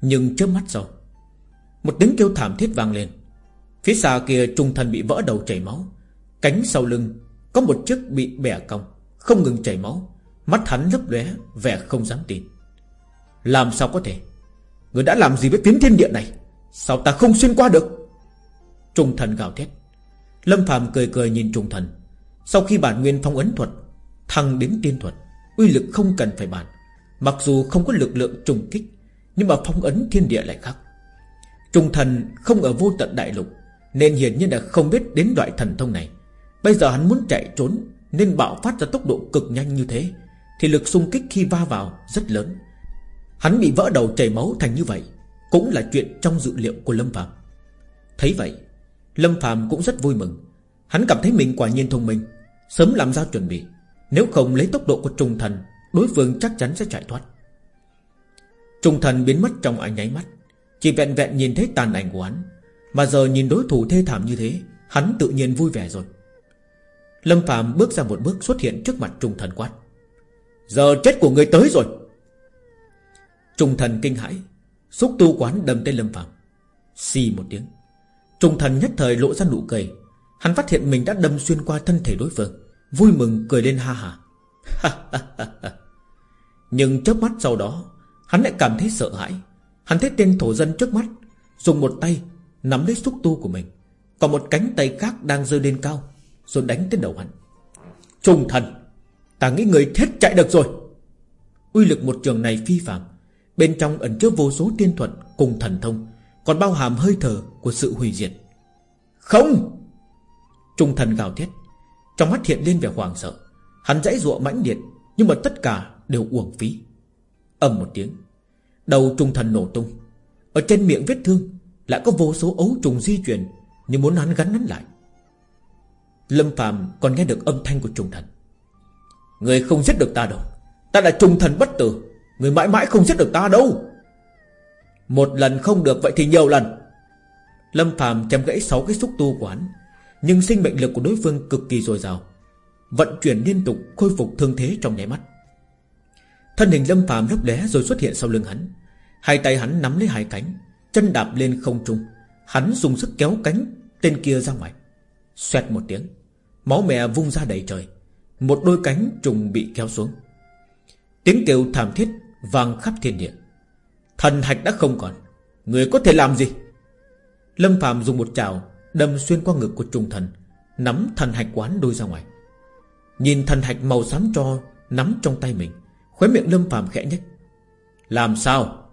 Nhưng chớp mắt sau, Một tiếng kêu thảm thiết vang lên. Phía xa kia trung thần bị vỡ đầu chảy máu. Cánh sau lưng Có một chiếc bị bẻ cong, Không ngừng chảy máu. Mắt hắn lấp lóe, vẻ không dám tin. Làm sao có thể? Người đã làm gì với phiến thiên địa này? Sao ta không xuyên qua được? Trung thần gào thét. Lâm phàm cười cười nhìn trung thần. Sau khi bản nguyên phong ấn thuật, Thăng đến tiên thuật, Uy lực không cần phải bàn. Mặc dù không có lực lượng trùng kích, Nhưng mà phong ấn thiên địa lại khác. Trùng thần không ở vô tận đại lục, Nên hiển nhiên là không biết đến loại thần thông này. Bây giờ hắn muốn chạy trốn, Nên bạo phát ra tốc độ cực nhanh như thế, Thì lực xung kích khi va vào rất lớn. Hắn bị vỡ đầu chảy máu thành như vậy, Cũng là chuyện trong dự liệu của Lâm Phạm Thấy vậy, Lâm Phạm cũng rất vui mừng. Hắn cảm thấy mình quả nhiên thông minh, Sớm làm ra chuẩn bị. Nếu không lấy tốc độ của trùng thần Đối phương chắc chắn sẽ chạy thoát. Trùng thần biến mất trong ánh nháy mắt. Chỉ vẹn vẹn nhìn thấy tàn ảnh của hắn. Mà giờ nhìn đối thủ thê thảm như thế, Hắn tự nhiên vui vẻ rồi. Lâm Phạm bước ra một bước xuất hiện trước mặt trùng thần quát. Giờ chết của người tới rồi. Trùng thần kinh hãi. Xúc tu quán đâm tên Lâm Phạm Xì một tiếng. Trùng thần nhất thời lộ ra nụ cười. Hắn phát hiện mình đã đâm xuyên qua thân thể đối phương. Vui mừng cười lên ha ha. Nhưng chớp mắt sau đó, Hắn lại cảm thấy sợ hãi. Hắn thấy tên thổ dân trước mắt, Dùng một tay nắm lấy xúc tu của mình, Còn một cánh tay khác đang rơi lên cao, Rồi đánh tới đầu hắn. Trung thần! Ta nghĩ người chết chạy được rồi! Uy lực một trường này phi phạm Bên trong ẩn chứa vô số tiên thuật cùng thần thông, Còn bao hàm hơi thở của sự hủy diệt. Không! Trung thần gào thét, Trong mắt hiện lên vẻ hoàng sợ. Hắn dãy ruộng mãnh liệt, Nhưng mà tất cả đều uổng phí. Ầm một tiếng, Đầu trung thần nổ tung. Ở trên miệng vết thương Lại có vô số ấu trùng di chuyển Như muốn hắn gắn hắn lại. Lâm Phạm còn nghe được âm thanh của trung thần. Người không giết được ta đâu. Ta là trung thần bất tử. Người mãi mãi không giết được ta đâu. Một lần không được vậy thì nhiều lần. Lâm Phạm chém gãy sáu cái xúc tu của hắn, Nhưng sinh mệnh lực của đối phương cực kỳ dồi dào, Vận chuyển liên tục khôi phục thương thế trong nháy mắt. Thân hình Lâm Phạm lấp lé rồi xuất hiện sau lưng hắn. Hai tay hắn nắm lấy hai cánh, Chân đạp lên không trung. Hắn dùng sức kéo cánh Tên kia ra ngoài. Xoẹt một tiếng, Máu mẹ vung ra đầy trời. Một đôi cánh trùng bị kéo xuống. Tiếng kêu thảm thiết vang khắp thiên địa. Thần hạch đã không còn. Người có thể làm gì? Lâm Phạm dùng một chảo Đâm xuyên qua ngực của trùng thần, Nắm thần hạch quán đôi ra ngoài. Nhìn thần hạch màu xám cho Nắm trong tay mình Khóe miệng Lâm Phạm khẽ nhếch. Làm sao?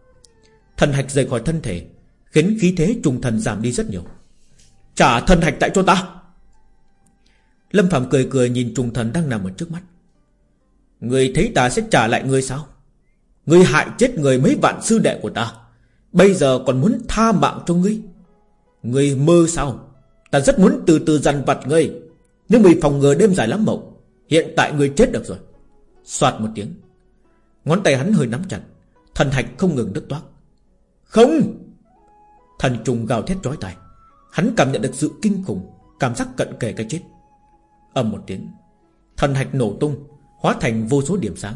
Thần hạch rời khỏi thân thể, Khiến khí thế trùng thần giảm đi rất nhiều. Trả thần hạch tại cho ta. Lâm Phạm cười cười nhìn trùng thần đang nằm ở trước mắt. Người thấy ta sẽ trả lại người sao? Người hại chết người mấy vạn sư đệ của ta. Bây giờ còn muốn tha mạng cho ngươi. Người mơ sao? Ta rất muốn từ từ dằn vặt ngươi. Nhưng vì phòng ngừa đêm dài lắm mộng, Hiện tại ngươi chết được rồi. Xoạt một tiếng. Ngón tay hắn hơi nắm chặt Thần hạch không ngừng đứt toát Không! Thần trùng gào thét trói tai. Hắn cảm nhận được sự kinh khủng Cảm giác cận kề cái chết. Ầm một tiếng Thần hạch nổ tung Hóa thành vô số điểm sáng.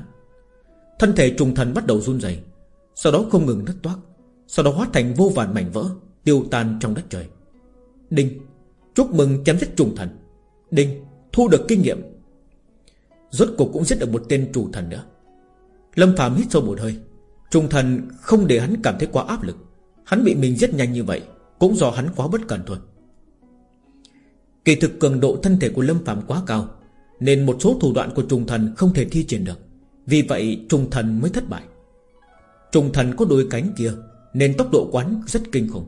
Thân thể trùng thần bắt đầu run rẩy, Sau đó không ngừng đứt toát Sau đó hóa thành vô vàn mảnh vỡ Tiêu tan trong đất trời. Đinh! Chúc mừng chém giết trùng thần. Đinh! Thu được kinh nghiệm. Rốt cuộc cũng giết được một tên chủ thần nữa. Lâm Phạm hít sâu một hơi. Trùng thần không để hắn cảm thấy quá áp lực. Hắn bị mình giết nhanh như vậy, Cũng do hắn quá bất cẩn thôi. Kỳ thực cường độ thân thể của Lâm Phạm quá cao, Nên một số thủ đoạn của trùng thần không thể thi triển được. Vì vậy trùng thần mới thất bại. Trùng thần có đôi cánh kia, Nên tốc độ quán rất kinh khủng.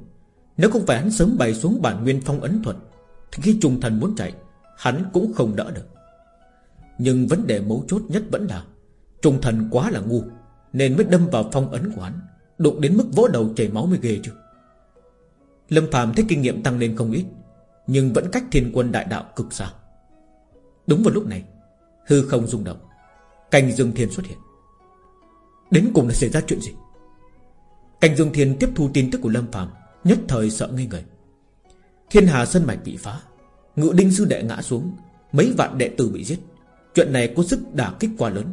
Nếu không phải hắn sớm bày xuống bản nguyên phong ấn thuật, Thì khi trùng thần muốn chạy, Hắn cũng không đỡ được. Nhưng vấn đề mấu chốt nhất vẫn là trung thần quá là ngu, Nên mới đâm vào phong ấn của hắn, Đụng đến mức vỗ đầu chảy máu mới ghê chứ. Lâm phàm thấy kinh nghiệm tăng lên không ít, Nhưng vẫn cách thiên quân đại đạo cực xa. Đúng vào lúc này, Hư không rung động, Cành Dương Thiên xuất hiện. Đến cùng là xảy ra chuyện gì? Cành Dương Thiên tiếp thu tin tức của Lâm phàm, Nhất thời sợ ngây người. Thiên Hà Sơn Mạch bị phá, Ngự đinh sư đệ ngã xuống, Mấy vạn đệ tử bị giết, Chuyện này có sức đả kích quá lớn.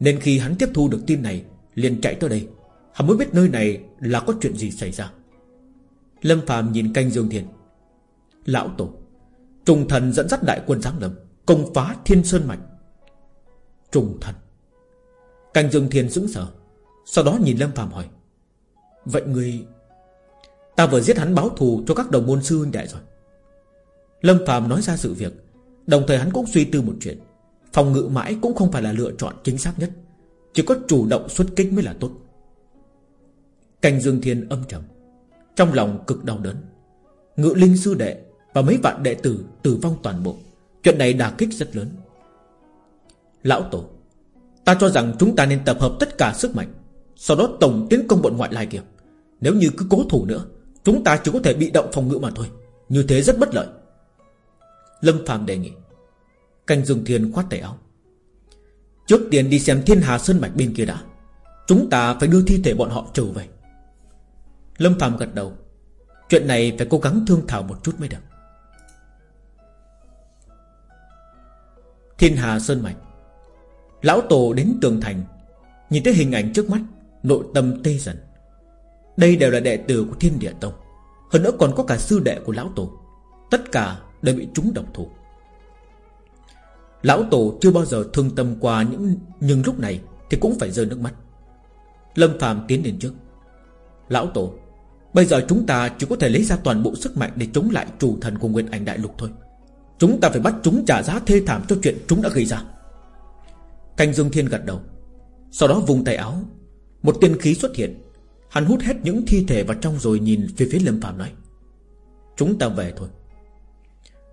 Nên khi hắn tiếp thu được tin này, liền chạy tới đây. Hắn mới biết nơi này là có chuyện gì xảy ra. Lâm Phạm nhìn canh Dương Thiên Lão Tổ, Trùng thần dẫn dắt đại quân giáng lâm, Công phá thiên sơn mạch. Trùng thần. Canh Dương Thiên sững sờ, Sau đó nhìn Lâm Phạm hỏi, Vậy người, Ta vừa giết hắn báo thù cho các đồng môn sư huynh đệ rồi. Lâm Phạm nói ra sự việc, Đồng thời hắn cũng suy tư một chuyện. Phòng ngự mãi cũng không phải là lựa chọn chính xác nhất. Chỉ có chủ động xuất kích mới là tốt. Cành Dương Thiên âm trầm, Trong lòng cực đau đớn. Ngự linh sư đệ Và mấy vạn đệ tử tử vong toàn bộ. Chuyện này đả kích rất lớn. Lão Tổ, Ta cho rằng chúng ta nên tập hợp tất cả sức mạnh, Sau đó tổng tiến công bọn ngoại lai kia. Nếu như cứ cố thủ nữa, Chúng ta chỉ có thể bị động phòng ngự mà thôi. Như thế rất bất lợi. Lâm Phạm đề nghị. Canh Dương Thiên khoát tay áo. Trước tiên đi xem thiên hà sơn mạch bên kia đã. Chúng ta phải đưa thi thể bọn họ trở về. Lâm Phạm gật đầu. Chuyện này phải cố gắng thương thảo một chút mới được. Thiên hà sơn mạch. Lão Tổ đến tường thành. Nhìn thấy hình ảnh trước mắt, Nội tâm tê dần. Đây đều là đệ tử của Thiên Địa Tông. Hơn nữa còn có cả sư đệ của Lão Tổ. Tất cả đều bị chúng độc thủ. Lão Tổ chưa bao giờ thương tâm qua những, Nhưng lúc này thì cũng phải rơi nước mắt. Lâm Phạm tiến đến trước. Lão Tổ, Bây giờ chúng ta chỉ có thể lấy ra toàn bộ sức mạnh Để chống lại chủ thần của Nguyên Ảnh Đại Lục thôi. Chúng ta phải bắt chúng trả giá thê thảm Cho chuyện chúng đã gây ra. Canh Dương Thiên gật đầu. Sau đó vùng tay áo, Một tiên khí xuất hiện. Hắn hút hết những thi thể vào trong rồi nhìn về phía Lâm Phạm nói. Chúng ta về thôi.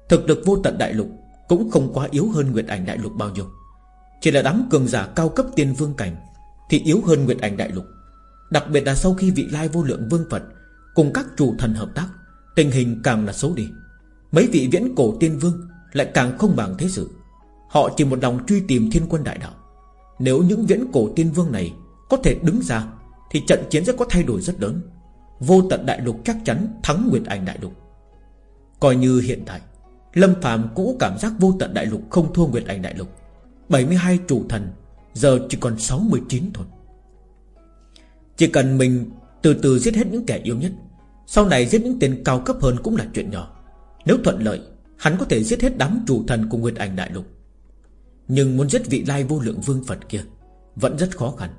Thực lực vô tận đại lục cũng không quá yếu hơn Nguyệt Ảnh đại lục bao nhiêu. Chỉ là đám cường giả cao cấp tiên vương cảnh Thì yếu hơn Nguyệt Ảnh đại lục. Đặc biệt là sau khi vị lai vô lượng vương Phật Cùng các chủ thần hợp tác, Tình hình càng là xấu đi. Mấy vị viễn cổ tiên vương Lại càng không bằng thế sự. Họ chỉ một lòng truy tìm thiên quân đại đạo. Nếu những viễn cổ tiên vương này Có thể đứng ra Thì trận chiến sẽ có thay đổi rất lớn. Vô tận đại lục chắc chắn thắng Nguyệt Ảnh đại lục. Coi như hiện tại Lâm Phạm cũng cảm giác vô tận đại lục Không thua Nguyệt Ảnh đại lục. 72 chủ thần, Giờ chỉ còn 69 thôi. Chỉ cần mình từ từ giết hết những kẻ yếu nhất, Sau này giết những tên cao cấp hơn cũng là chuyện nhỏ. Nếu thuận lợi, Hắn có thể giết hết đám chủ thần của Nguyệt Ảnh đại lục. Nhưng muốn giết vị lai vô lượng vương Phật kia, Vẫn rất khó khăn.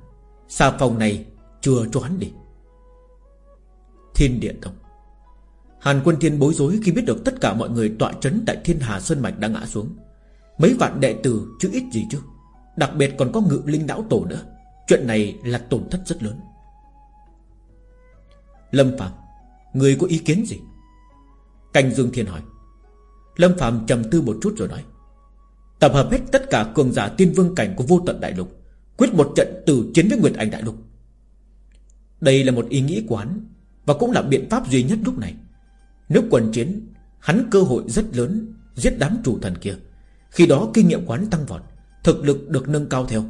Xà phòng này chưa cho hắn đi. Thiên Địa Tông. Hàn quân thiên bối rối khi biết được tất cả mọi người tọa trấn tại thiên hà Sơn Mạch đã ngã xuống. Mấy vạn đệ tử chứ ít gì chứ. Đặc biệt còn có ngự linh đảo tổ nữa. Chuyện này là tổn thất rất lớn. Lâm Phạm Người có ý kiến gì? Cành Dương Thiên hỏi. Lâm Phạm trầm tư một chút rồi nói. Tập hợp hết tất cả cường giả tiên vương cảnh của vô tận đại lục, Quyết một trận tử chiến với Nguyệt Ảnh đại lục. Đây là một ý nghĩ của hắn Và cũng là biện pháp duy nhất lúc này. Nếu quần chiến, Hắn cơ hội rất lớn, Giết đám chủ thần kia. Khi đó kinh nghiệm quán tăng vọt, Thực lực được nâng cao theo.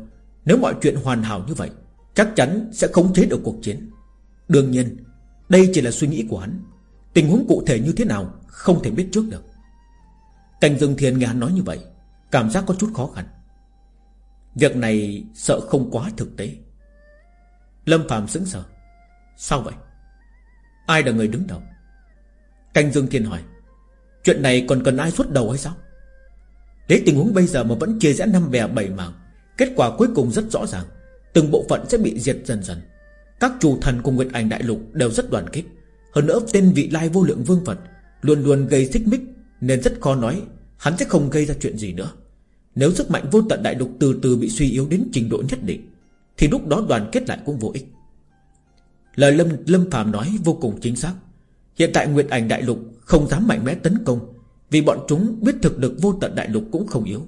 Nếu mọi chuyện hoàn hảo như vậy, Chắc chắn sẽ khống chế được cuộc chiến. Đương nhiên, Đây chỉ là suy nghĩ của hắn. Tình huống cụ thể như thế nào, Không thể biết trước được. Cảnh Dương Thiên nghe hắn nói như vậy, Cảm giác có chút khó khăn. Việc này sợ không quá thực tế. Lâm Phạm sững sờ. Sao vậy? Ai là người đứng đầu? Canh Dương Thiên hỏi, Chuyện này còn cần ai xuất đầu hay sao? Lấy tình huống bây giờ mà vẫn chia rẽ năm bè bảy mảng, Kết quả cuối cùng rất rõ ràng, Từng bộ phận sẽ bị diệt dần dần. Các chủ thần cùng Nguyệt Ảnh Đại Lục đều rất đoàn kết Hơn nữa, tên vị lai vô lượng vương Phật Luôn luôn gây xích mích, Nên rất khó nói Hắn sẽ không gây ra chuyện gì nữa. Nếu sức mạnh vô tận đại lục từ từ bị suy yếu đến trình độ nhất định, Thì lúc đó đoàn kết lại cũng vô ích. Lời Lâm Lâm Phạm nói vô cùng chính xác. Hiện tại Nguyệt Ảnh Đại Lục không dám mạnh mẽ tấn công, Vì bọn chúng biết thực lực vô tận đại lục cũng không yếu.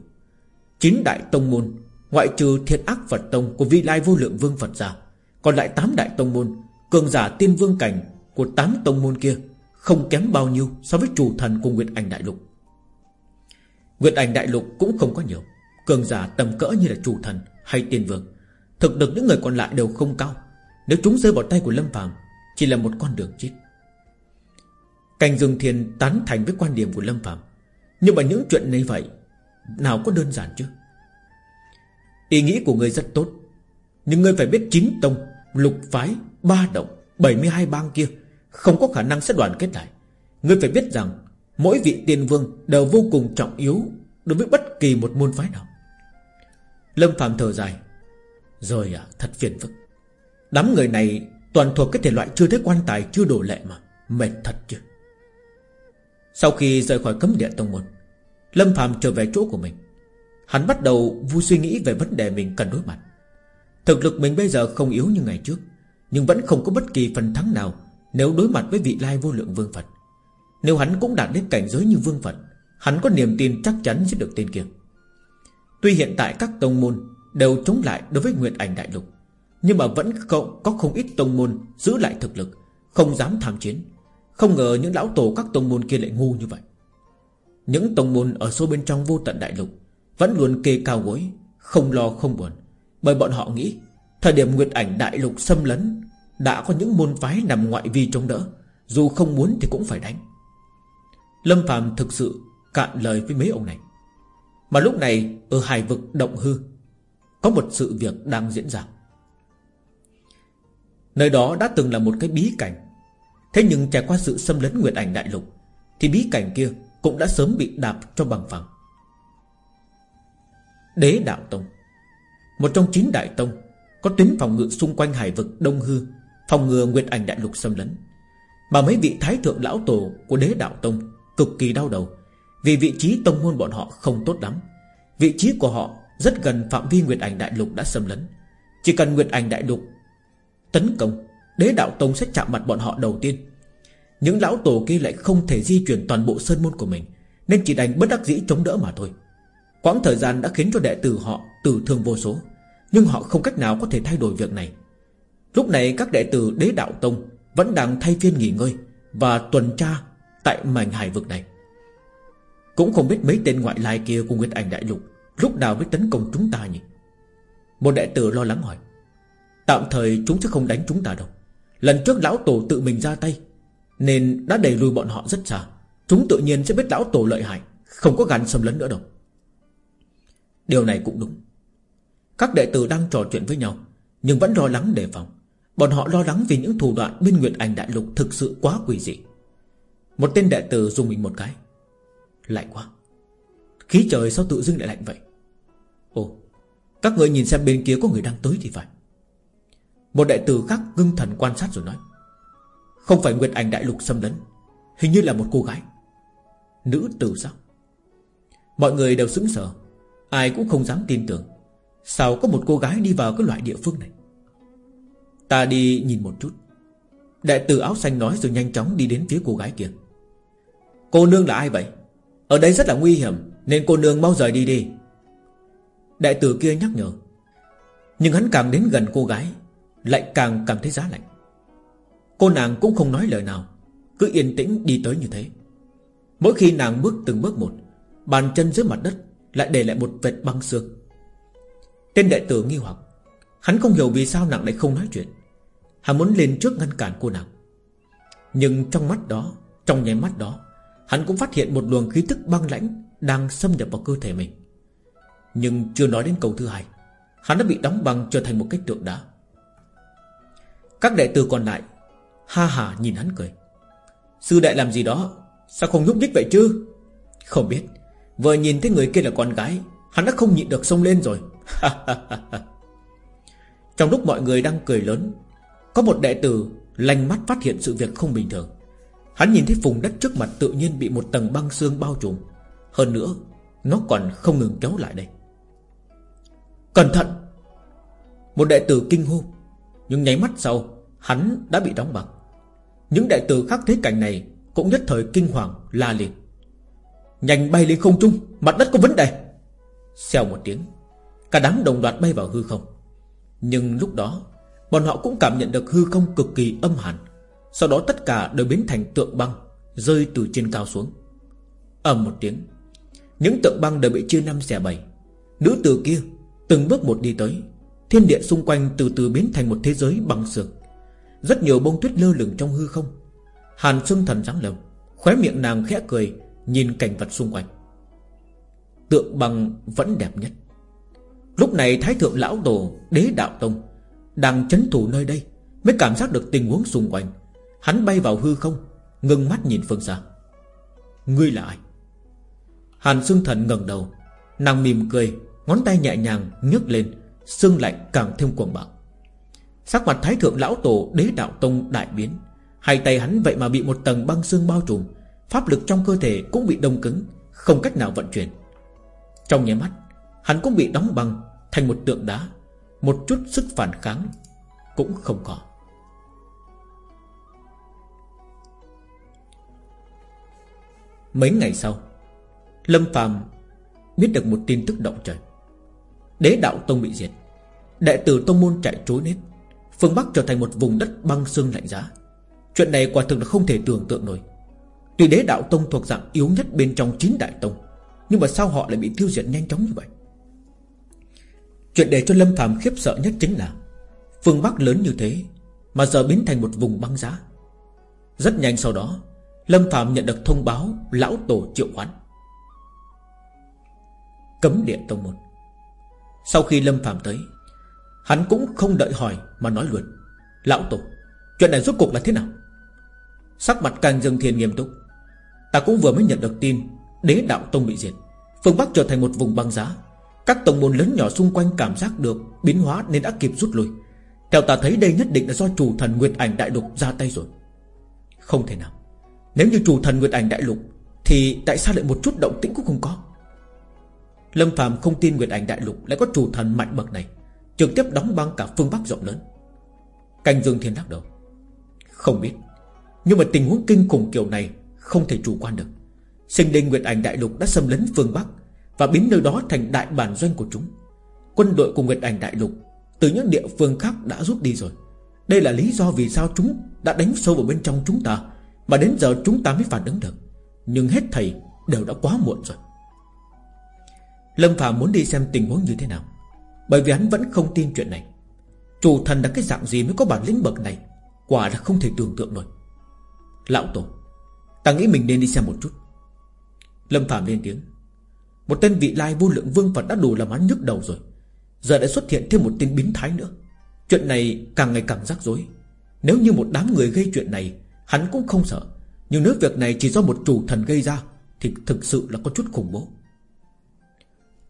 Chín đại tông môn, Ngoại trừ thiệt ác Phật Tông của Vi Lai Vô Lượng Vương Phật gia, Còn lại tám đại tông môn, Cường giả tiên vương cảnh của tám tông môn kia Không kém bao nhiêu so với chủ thần của Nguyệt Ảnh Đại Lục. Nguyệt ảnh đại lục cũng không có nhiều, Cường giả tầm cỡ như là chủ thần hay tiên vương, Thực lực những người còn lại đều không cao. Nếu chúng rơi vào tay của Lâm Phàm, Chỉ là một con đường chết cành Dương Thiên tán thành với quan điểm của Lâm Phạm. Nhưng mà những chuyện này vậy Nào có đơn giản chứ? Ý nghĩ của người rất tốt. Nhưng người phải biết chín tông Lục phái, ba động 72 bang kia Không có khả năng sẽ đoàn kết lại. Người phải biết rằng Mỗi vị tiên vương đều vô cùng trọng yếu Đối với bất kỳ một môn phái nào. Lâm Phạm thở dài. Rồi à thật phiền phức. Đám người này toàn thuộc cái thể loại chưa thấy quan tài chưa đổ lệ mà. Mệt thật chứ. Sau khi rời khỏi cấm địa tông môn Lâm Phạm trở về chỗ của mình. Hắn bắt đầu vui suy nghĩ về vấn đề mình cần đối mặt. Thực lực mình bây giờ không yếu như ngày trước Nhưng vẫn không có bất kỳ phần thắng nào Nếu đối mặt với vị lai vô lượng vương Phật. Nếu hắn cũng đạt đến cảnh giới như vương phật Hắn có niềm tin chắc chắn sẽ được tên kia. Tuy hiện tại các tông môn Đều chống lại đối với Nguyệt Ảnh Đại Lục Nhưng mà vẫn có, có không ít tông môn Giữ lại thực lực Không dám tham chiến. Không ngờ những lão tổ các tông môn kia lại ngu như vậy. Những tông môn ở sâu bên trong vô tận đại lục Vẫn luôn kê cao gối, Không lo không buồn. Bởi bọn họ nghĩ, Thời điểm Nguyệt Ảnh Đại Lục xâm lấn, Đã có những môn phái nằm ngoại vi chống đỡ, Dù không muốn thì cũng phải đánh. Lâm phàm thực sự cạn lời với mấy ông này. Mà lúc này, Ở hải vực động hư, Có một sự việc đang diễn ra. Nơi đó đã từng là một cái bí cảnh Thế nhưng trải qua sự xâm lấn Nguyệt Ảnh Đại Lục, Thì bí cảnh kia Cũng đã sớm bị đạp cho bằng phẳng. Đế Đạo Tông. Một trong chín đại tông Có tuyến phòng ngự xung quanh hải vực Đông Hư, Phòng ngừa Nguyệt Ảnh Đại Lục xâm lấn. Mà mấy vị thái thượng lão tổ của đế đạo tông Cực kỳ đau đầu, Vì vị trí tông môn bọn họ không tốt lắm. Vị trí của họ rất gần phạm vi Nguyệt Ảnh Đại Lục đã xâm lấn. Chỉ cần Nguyệt Ảnh Đại Lục Tấn công Đế đạo tông sẽ chạm mặt bọn họ đầu tiên. Những lão tổ kia lại không thể di chuyển toàn bộ sơn môn của mình, Nên chỉ đành bất đắc dĩ chống đỡ mà thôi. Quãng thời gian đã khiến cho đệ tử họ tử thương vô số, Nhưng họ không cách nào có thể thay đổi việc này. Lúc này các đệ tử đế đạo tông Vẫn đang thay phiên nghỉ ngơi Và tuần tra Tại mảnh hải vực này. Cũng không biết mấy tên ngoại lai kia của Nguyệt Ảnh Đại Lục Lúc nào mới tấn công chúng ta nhỉ? Một đệ tử lo lắng hỏi. Tạm thời chúng sẽ không đánh chúng ta đâu. Lần trước lão tổ tự mình ra tay, Nên đã đẩy lùi bọn họ rất xa. Chúng tự nhiên sẽ biết lão tổ lợi hại, Không có gan xâm lấn nữa đâu. Điều này cũng đúng. Các đệ tử đang trò chuyện với nhau, Nhưng vẫn lo lắng đề phòng. Bọn họ lo lắng vì những thủ đoạn bên Nguyệt Ảnh Đại Lục Thực sự quá quỷ dị. Một tên đệ tử dùng mình một cái. Lạnh quá. Khí trời sao tự dưng lại lạnh vậy? Ồ, Các người nhìn xem bên kia có người đang tới thì phải. Một đệ tử khác ngưng thần quan sát rồi nói, Không phải Nguyệt Ảnh Đại Lục xâm lấn, Hình như là một cô gái. Nữ tử sao? Mọi người đều sững sờ, Ai cũng không dám tin tưởng, Sao có một cô gái đi vào cái loại địa phương này? Ta đi nhìn một chút. Đệ tử áo xanh nói rồi nhanh chóng đi đến phía cô gái kia. Cô nương là ai vậy? Ở đây rất là nguy hiểm, Nên cô nương mau rời đi đi. Đệ tử kia nhắc nhở, Nhưng hắn càng đến gần cô gái lại càng cảm thấy giá lạnh. Cô nàng cũng không nói lời nào, Cứ yên tĩnh đi tới như thế. Mỗi khi nàng bước từng bước một, Bàn chân dưới mặt đất Lại để lại một vệt băng xương. Tên đệ tử nghi hoặc, Hắn không hiểu vì sao nàng lại không nói chuyện. Hắn muốn lên trước ngăn cản cô nàng. Nhưng trong mắt đó, Trong nháy mắt đó, Hắn cũng phát hiện một luồng khí tức băng lãnh Đang xâm nhập vào cơ thể mình. Nhưng chưa nói đến câu thứ hai, Hắn đã bị đóng băng trở thành một cái tượng đá. Các đệ tử còn lại, Ha ha nhìn hắn cười. Sư đệ làm gì đó, Sao không nhúc nhích vậy chứ? Không biết, Vừa nhìn thấy người kia là con gái, Hắn đã không nhịn được xông lên rồi. Trong lúc mọi người đang cười lớn, Có một đệ tử lành mắt phát hiện sự việc không bình thường. Hắn nhìn thấy vùng đất trước mặt tự nhiên bị một tầng băng xương bao trùm. Hơn nữa, Nó còn không ngừng kéo lại đây. Cẩn thận! Một đệ tử kinh hô, Nhưng nháy mắt sau Hắn đã bị đóng băng. Những đại tử khác thấy cảnh này Cũng nhất thời kinh hoàng, la liền Nhanh bay lên không trung, Mặt đất có vấn đề. Xèo một tiếng, Cả đám đồng loạt bay vào hư không. Nhưng lúc đó, Bọn họ cũng cảm nhận được hư không cực kỳ âm hẳn Sau đó tất cả đều biến thành tượng băng, Rơi từ trên cao xuống. Ầm một tiếng, Những tượng băng đều bị chia năm xẻ bảy. Nữ tử kia từng bước một đi tới, Thiên địa xung quanh từ từ biến thành một thế giới băng sương rất nhiều bông tuyết lơ lửng trong hư không. Hàn Sương Thần giáng lầm Khóe miệng nàng khẽ cười, Nhìn cảnh vật xung quanh. Tượng bằng vẫn đẹp nhất. Lúc này Thái Thượng Lão Tổ, Đế Đạo Tông, Đang chấn thủ nơi đây, Mới cảm giác được tình huống xung quanh. Hắn bay vào hư không Ngưng mắt nhìn phương xa. Ngươi là ai? Hàn Sương Thần ngẩng đầu, Nàng mỉm cười, Ngón tay nhẹ nhàng nhấc lên Sương lạnh càng thêm cuồng bạo. Sắc mặt Thái Thượng Lão Tổ Đế Đạo Tông đại biến. Hai tay hắn vậy mà bị một tầng băng xương bao trùm, Pháp lực trong cơ thể cũng bị đông cứng, Không cách nào vận chuyển. Trong nháy mắt, Hắn cũng bị đóng băng Thành một tượng đá, Một chút sức phản kháng Cũng không có. Mấy ngày sau, Lâm Phàm biết được một tin tức động trời. Đế đạo tông bị diệt, Đệ tử tông môn chạy trốn nết Phương Bắc trở thành một vùng đất băng sương lạnh giá. Chuyện này quả thực là không thể tưởng tượng nổi. Tuy đế đạo tông thuộc dạng yếu nhất bên trong chín đại tông, Nhưng mà sao họ lại bị tiêu diệt nhanh chóng như vậy? Chuyện để cho Lâm Phàm khiếp sợ nhất chính là, Phương Bắc lớn như thế, Mà giờ biến thành một vùng băng giá. Rất nhanh sau đó, Lâm Phạm nhận được thông báo Lão Tổ triệu hoán. Cấm điện tông môn. Sau khi Lâm Phạm tới Hắn cũng không đợi hỏi mà nói luôn. Lão Tổ, Chuyện này rốt cuộc là thế nào? Sắc mặt càng Dương thiên nghiêm túc. Ta cũng vừa mới nhận được tin, Đế đạo tông bị diệt. Phương Bắc trở thành một vùng băng giá. Các tổng môn lớn nhỏ xung quanh cảm giác được Biến hóa nên đã kịp rút lui. Theo ta thấy đây nhất định là do chủ thần Nguyệt Ảnh Đại Lục ra tay rồi. Không thể nào. Nếu như chủ thần Nguyệt Ảnh Đại Lục, Thì tại sao lại một chút động tĩnh cũng không có? Lâm Phạm không tin Nguyệt Ảnh Đại Lục Lại có chủ thần mạnh bậc này. Trực tiếp đóng băng cả phương Bắc rộng lớn. Canh Dương Thiên lắc đầu. Không biết. Nhưng mà tình huống kinh khủng kiểu này Không thể chủ quan được. Sinh linh Nguyệt Ảnh Đại Lục đã xâm lấn phương Bắc Và biến nơi đó thành đại bản doanh của chúng. Quân đội của Nguyệt Ảnh Đại Lục Từ những địa phương khác đã rút đi rồi. Đây là lý do vì sao chúng Đã đánh sâu vào bên trong chúng ta Mà đến giờ chúng ta mới phản ứng được. Nhưng hết thầy đều đã quá muộn rồi. Lâm Phạm muốn đi xem tình huống như thế nào. Bởi vì hắn vẫn không tin chuyện này. Chủ thần là cái dạng gì mới có bản lĩnh bậc này? Quả là không thể tưởng tượng nổi. Lão Tổ, Ta nghĩ mình nên đi xem một chút. Lâm Phạm lên tiếng. Một tên vị lai vô lượng vương Phật đã đủ làm hắn nhức đầu rồi. Giờ đã xuất hiện thêm một tên biến thái nữa. Chuyện này càng ngày càng rắc rối. Nếu như một đám người gây chuyện này, Hắn cũng không sợ. Nhưng nếu việc này chỉ do một chủ thần gây ra, Thì thực sự là có chút khủng bố.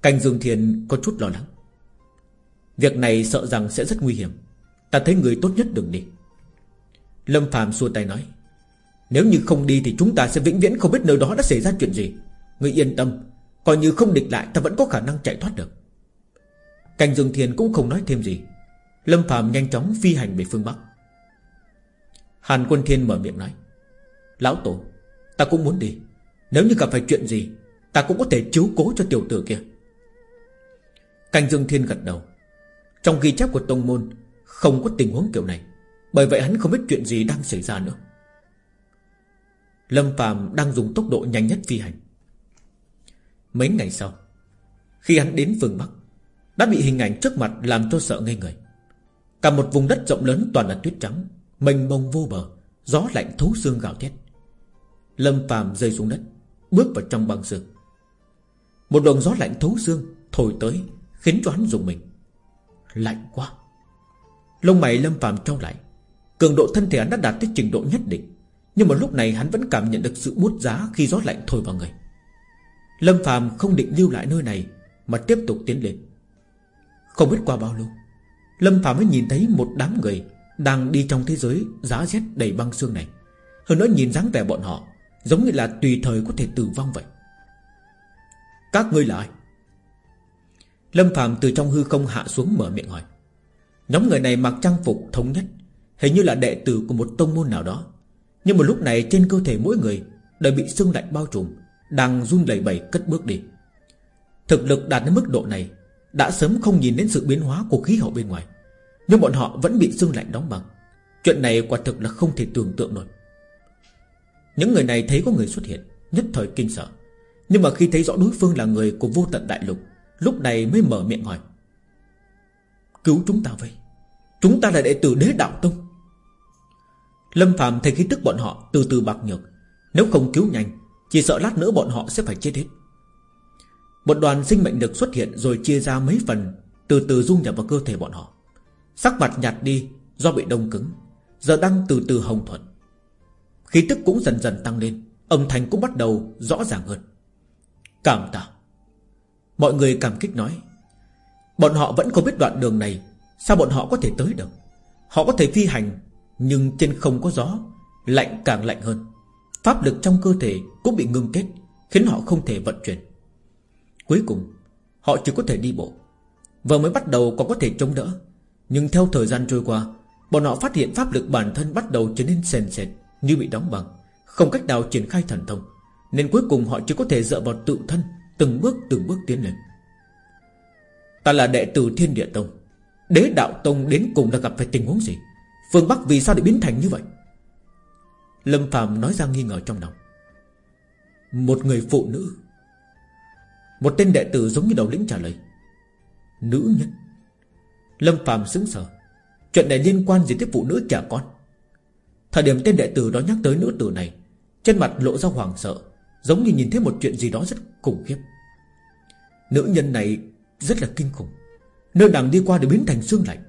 Cành Dương thiền có chút lo lắng. Việc này sợ rằng sẽ rất nguy hiểm. Ta thấy người tốt nhất đừng đi. Lâm Phạm xua tay nói, Nếu như không đi thì chúng ta sẽ vĩnh viễn không biết nơi đó đã xảy ra chuyện gì. Người yên tâm, Coi như không địch lại ta vẫn có khả năng chạy thoát được. Cành Dương Thiên cũng không nói thêm gì. Lâm Phạm nhanh chóng phi hành về phương Bắc. Hàn Quân Thiên mở miệng nói, Lão Tổ, Ta cũng muốn đi. Nếu như gặp phải chuyện gì, Ta cũng có thể chiếu cố cho tiểu tử kia. Cành Dương Thiên gật đầu. Trong ghi chép của Tông Môn, Không có tình huống kiểu này, Bởi vậy hắn không biết chuyện gì đang xảy ra nữa. Lâm Phạm đang dùng tốc độ nhanh nhất phi hành. Mấy ngày sau, Khi hắn đến phương Bắc, Đã bị hình ảnh trước mặt làm cho sợ ngây người. Cả một vùng đất rộng lớn toàn là tuyết trắng, Mênh mông vô bờ, Gió lạnh thấu xương gào thét. Lâm Phạm rơi xuống đất, Bước vào trong băng sương. Một luồng gió lạnh thấu xương Thổi tới, Khiến cho hắn dùng mình. Lạnh quá. Lông mày lâm phàm trao lại. Cường độ thân thể hắn đã đạt tới trình độ nhất định, Nhưng mà lúc này hắn vẫn cảm nhận được sự bút giá Khi gió lạnh thổi vào người. Lâm phàm không định lưu lại nơi này, Mà tiếp tục tiến lên. Không biết qua bao lâu, Lâm phàm mới nhìn thấy một đám người Đang đi trong thế giới giá rét đầy băng xương này. Hơn nữa nhìn dáng vẻ bọn họ Giống như là tùy thời có thể tử vong vậy. Các ngươi là ai? Lâm Phạm từ trong hư không hạ xuống mở miệng hỏi. Nhóm người này mặc trang phục thống nhất, Hình như là đệ tử của một tông môn nào đó. Nhưng một lúc này trên cơ thể mỗi người Đều bị sương lạnh bao trùm, Đang run lẩy bẩy cất bước đi. Thực lực đạt đến mức độ này, Đã sớm không nhìn đến sự biến hóa của khí hậu bên ngoài. Nhưng bọn họ vẫn bị sương lạnh đóng bằng Chuyện này quả thực là không thể tưởng tượng nổi. Những người này thấy có người xuất hiện, Nhất thời kinh sợ. Nhưng mà khi thấy rõ đối phương là người của vô tận đại lục Lúc này mới mở miệng hỏi. Cứu chúng ta vậy? Chúng ta là đệ tử đế đạo tông. Lâm Phạm thấy khí tức bọn họ từ từ bạc nhược. Nếu không cứu nhanh, Chỉ sợ lát nữa bọn họ sẽ phải chết hết. Một đoàn sinh mệnh được xuất hiện Rồi chia ra mấy phần, Từ từ dung nhập vào cơ thể bọn họ. Sắc mặt nhạt đi, do bị đông cứng. Giờ đang từ từ hồng thuận. Khí tức cũng dần dần tăng lên, Âm thanh cũng bắt đầu rõ ràng hơn. Cảm tạ. Mọi người cảm kích nói, Bọn họ vẫn không biết đoạn đường này, Sao bọn họ có thể tới được? Họ có thể phi hành, Nhưng trên không có gió, Lạnh càng lạnh hơn. Pháp lực trong cơ thể cũng bị ngưng kết, Khiến họ không thể vận chuyển. Cuối cùng, Họ chỉ có thể đi bộ. Vừa mới bắt đầu còn có thể chống đỡ, Nhưng theo thời gian trôi qua, Bọn họ phát hiện pháp lực bản thân bắt đầu trở nên sền sệt Như bị đóng bằng Không cách nào triển khai thần thông, Nên cuối cùng họ chỉ có thể dựa vào tự thân Từng bước từng bước tiến lên. Ta là đệ tử Thiên Địa Tông. Đế Đạo Tông đến cùng đã gặp phải tình huống gì? Phương Bắc vì sao lại biến thành như vậy? Lâm Phạm nói ra nghi ngờ trong lòng. Một người phụ nữ, Một tên đệ tử giống như đầu lĩnh trả lời. Nữ nhân. Lâm Phạm sững sờ. Chuyện này liên quan gì tới phụ nữ trẻ con? Thời điểm tên đệ tử đó nhắc tới nữ tử này, Trên mặt lộ ra hoàng sợ. Giống như nhìn thấy một chuyện gì đó rất khủng khiếp. Nữ nhân này rất là kinh khủng. Nơi nàng đi qua đều biến thành xương lạnh.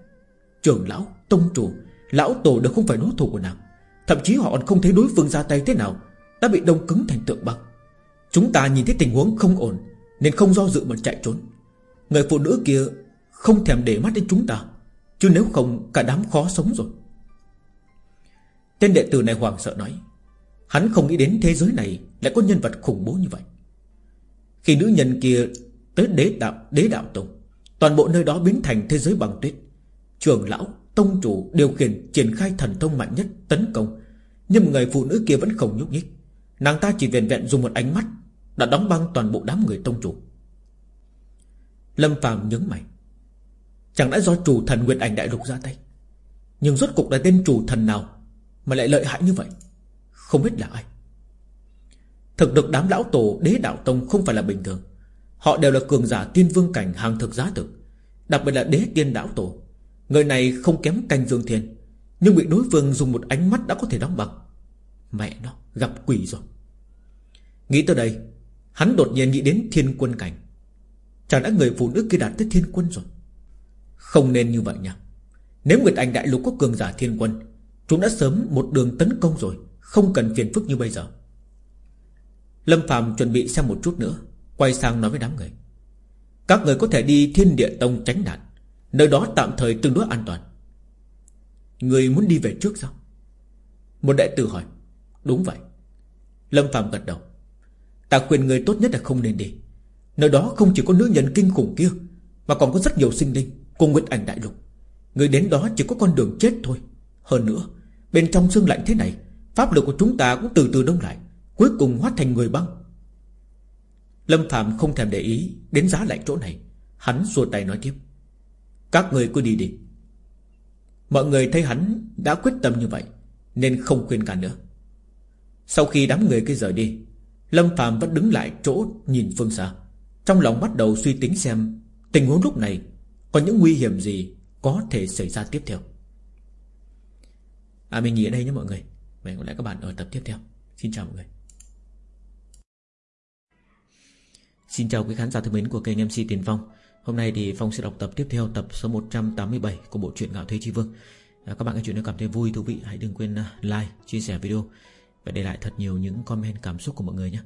Trưởng lão, tông chủ Lão tổ đều không phải đối thủ của nàng. Thậm chí họ còn không thấy đối phương ra tay thế nào Đã bị đông cứng thành tượng băng. Chúng ta nhìn thấy tình huống không ổn Nên không do dự mà chạy trốn. Người phụ nữ kia không thèm để mắt đến chúng ta Chứ nếu không cả đám khó sống rồi. Tên đệ tử này hoàng sợ nói Hắn không nghĩ đến thế giới này lại có nhân vật khủng bố như vậy. Khi nữ nhân kia tới đế đạo đế đạo tông Toàn bộ nơi đó biến thành thế giới bằng tuyết. Trường lão, tông chủ điều khiển Triển khai thần thông mạnh nhất tấn công. Nhưng người phụ nữ kia vẫn không nhúc nhích. Nàng ta chỉ vẹn vẹn dùng một ánh mắt Đã đóng băng toàn bộ đám người tông chủ. Lâm phàm nhớ mày. Chẳng đã do chủ thần Nguyệt Ảnh Đại Lục ra tay? Nhưng rốt cục là tên chủ thần nào Mà lại lợi hại như vậy? Không biết là ai. Thực được đám lão tổ đế đạo tông không phải là bình thường. Họ đều là cường giả tiên vương cảnh hàng thực giá thực, Đặc biệt là đế tiên đạo tổ. Người này không kém canh dương thiên, Nhưng bị đối phương dùng một ánh mắt đã có thể đóng bằng Mẹ nó, gặp quỷ rồi. Nghĩ tới đây, Hắn đột nhiên nghĩ đến thiên quân cảnh. Chẳng đã người phụ nữ kia đạt tới thiên quân rồi? Không nên như vậy nha. Nếu Nguyệt Anh Đại Lục có cường giả thiên quân, Chúng đã sớm một đường tấn công rồi, Không cần phiền phức như bây giờ. Lâm Phạm chuẩn bị xem một chút nữa, Quay sang nói với đám người. Các người có thể đi thiên địa tông tránh nạn, Nơi đó tạm thời tương đối an toàn. Người muốn đi về trước sao? Một đệ tử hỏi. Đúng vậy. Lâm Phạm gật đầu. Ta khuyên người tốt nhất là không nên đi. Nơi đó không chỉ có nữ nhân kinh khủng kia, Mà còn có rất nhiều sinh linh Cùng nguyện ảnh đại lục. Người đến đó chỉ có con đường chết thôi. Hơn nữa, Bên trong xương lạnh thế này, Pháp lực của chúng ta cũng từ từ đông lại. Cuối cùng hóa thành người băng. Lâm Phạm không thèm để ý Đến giá lạnh chỗ này. Hắn xua tay nói tiếp, Các người cứ đi đi. Mọi người thấy hắn đã quyết tâm như vậy Nên không khuyên cả nữa. Sau khi đám người kia rời đi, Lâm Phạm vẫn đứng lại chỗ nhìn phương xa. Trong lòng bắt đầu suy tính xem Tình huống lúc này Có những nguy hiểm gì Có thể xảy ra tiếp theo. À mình nghỉ ở đây nhé mọi người. Hẹn gặp lại các bạn ở tập tiếp theo. Xin chào mọi người. Xin chào quý khán giả thân mến của kênh MC Tiền Phong. Hôm nay thì Phong sẽ đọc tập tiếp theo tập số 187 của bộ truyện Ngạo Thế Chi Vương. À, Các bạn nghe chuyện nếu cảm thấy vui, thú vị Hãy đừng quên à, like, chia sẻ video Và để lại thật nhiều những comment cảm xúc của mọi người nhé.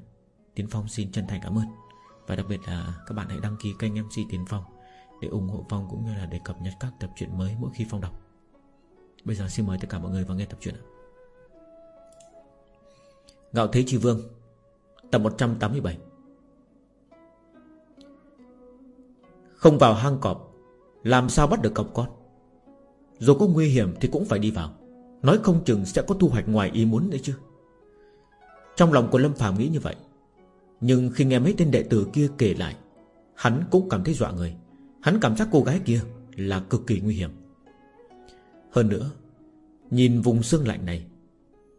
Tiến Phong xin chân thành cảm ơn. Và đặc biệt là các bạn hãy đăng ký kênh MC Tiến Phong Để ủng hộ Phong cũng như là để cập nhật các tập truyện mới mỗi khi Phong đọc. Bây giờ xin mời tất cả mọi người vào nghe tập truyện Ngạo Thế Chi Vương Tập 187 Không vào hang cọp, Làm sao bắt được cọp con? Dù có nguy hiểm thì cũng phải đi vào. Nói không chừng sẽ có thu hoạch ngoài ý muốn đấy chứ. Trong lòng của Lâm Phàm nghĩ như vậy. Nhưng khi nghe mấy tên đệ tử kia kể lại, Hắn cũng cảm thấy dọa người. Hắn cảm giác cô gái kia là cực kỳ nguy hiểm. Hơn nữa, Nhìn vùng xương lạnh này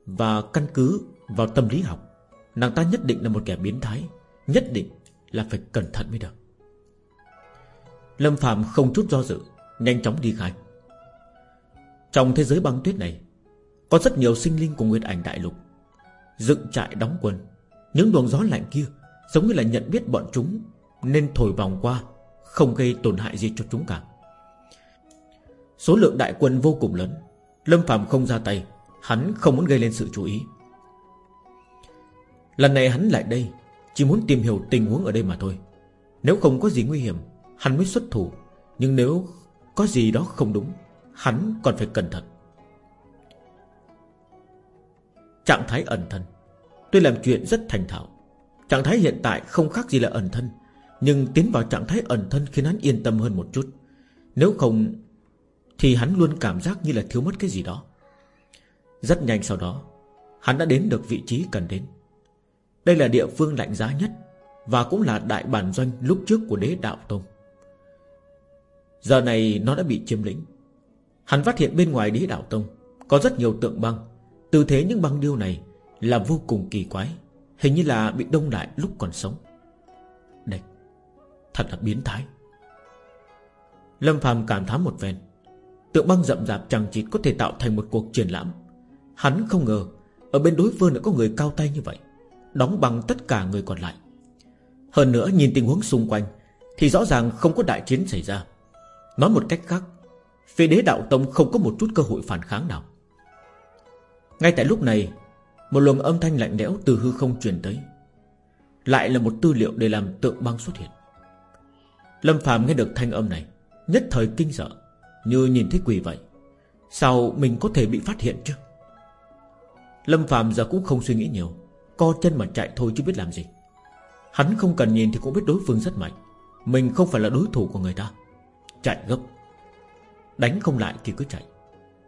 Và căn cứ vào tâm lý học, Nàng ta nhất định là một kẻ biến thái, Nhất định là phải cẩn thận mới được. Lâm Phạm không chút do dự, Nhanh chóng đi khai. Trong thế giới băng tuyết này, Có rất nhiều sinh linh của Nguyệt Ảnh Đại Lục. Dựng trại đóng quân, Những luồng gió lạnh kia Giống như là nhận biết bọn chúng Nên thổi vòng qua, Không gây tổn hại gì cho chúng cả. Số lượng đại quân vô cùng lớn, Lâm Phạm không ra tay, Hắn không muốn gây lên sự chú ý. Lần này hắn lại đây, Chỉ muốn tìm hiểu tình huống ở đây mà thôi. Nếu không có gì nguy hiểm Hắn mới xuất thủ, Nhưng nếu có gì đó không đúng, Hắn còn phải cẩn thận. Trạng thái ẩn thân. Tôi làm chuyện rất thành thạo, Trạng thái hiện tại không khác gì là ẩn thân, Nhưng tiến vào trạng thái ẩn thân Khiến hắn yên tâm hơn một chút. Nếu không, Thì hắn luôn cảm giác như là thiếu mất cái gì đó. Rất nhanh sau đó, Hắn đã đến được vị trí cần đến. Đây là địa phương lạnh giá nhất Và cũng là đại bản doanh lúc trước của đế đạo tông. Giờ này nó đã bị chiếm lĩnh. Hắn phát hiện bên ngoài đế đảo tông Có rất nhiều tượng băng. Tư thế những băng điêu này Là vô cùng kỳ quái, Hình như là bị đông lại lúc còn sống. Đây Thật là biến thái. Lâm phàm cảm thán một ven Tượng băng rậm rạp chẳng chịt có thể tạo thành một cuộc triển lãm. Hắn không ngờ, Ở bên đối phương lại có người cao tay như vậy, Đóng bằng tất cả người còn lại. Hơn nữa, nhìn tình huống xung quanh, Thì rõ ràng không có đại chiến xảy ra. Nói một cách khác, Phía đế đạo tông không có một chút cơ hội phản kháng nào. Ngay tại lúc này, Một luồng âm thanh lạnh lẽo từ hư không truyền tới, Lại là một tư liệu để làm tượng băng xuất hiện. Lâm phàm nghe được thanh âm này, Nhất thời kinh sợ, Như nhìn thấy quỷ vậy. Sao mình có thể bị phát hiện chứ? Lâm phàm giờ cũng không suy nghĩ nhiều, Co chân mà chạy thôi chứ biết làm gì. Hắn không cần nhìn thì cũng biết đối phương rất mạnh. Mình không phải là đối thủ của người ta. Chạy gấp. Đánh không lại thì cứ chạy.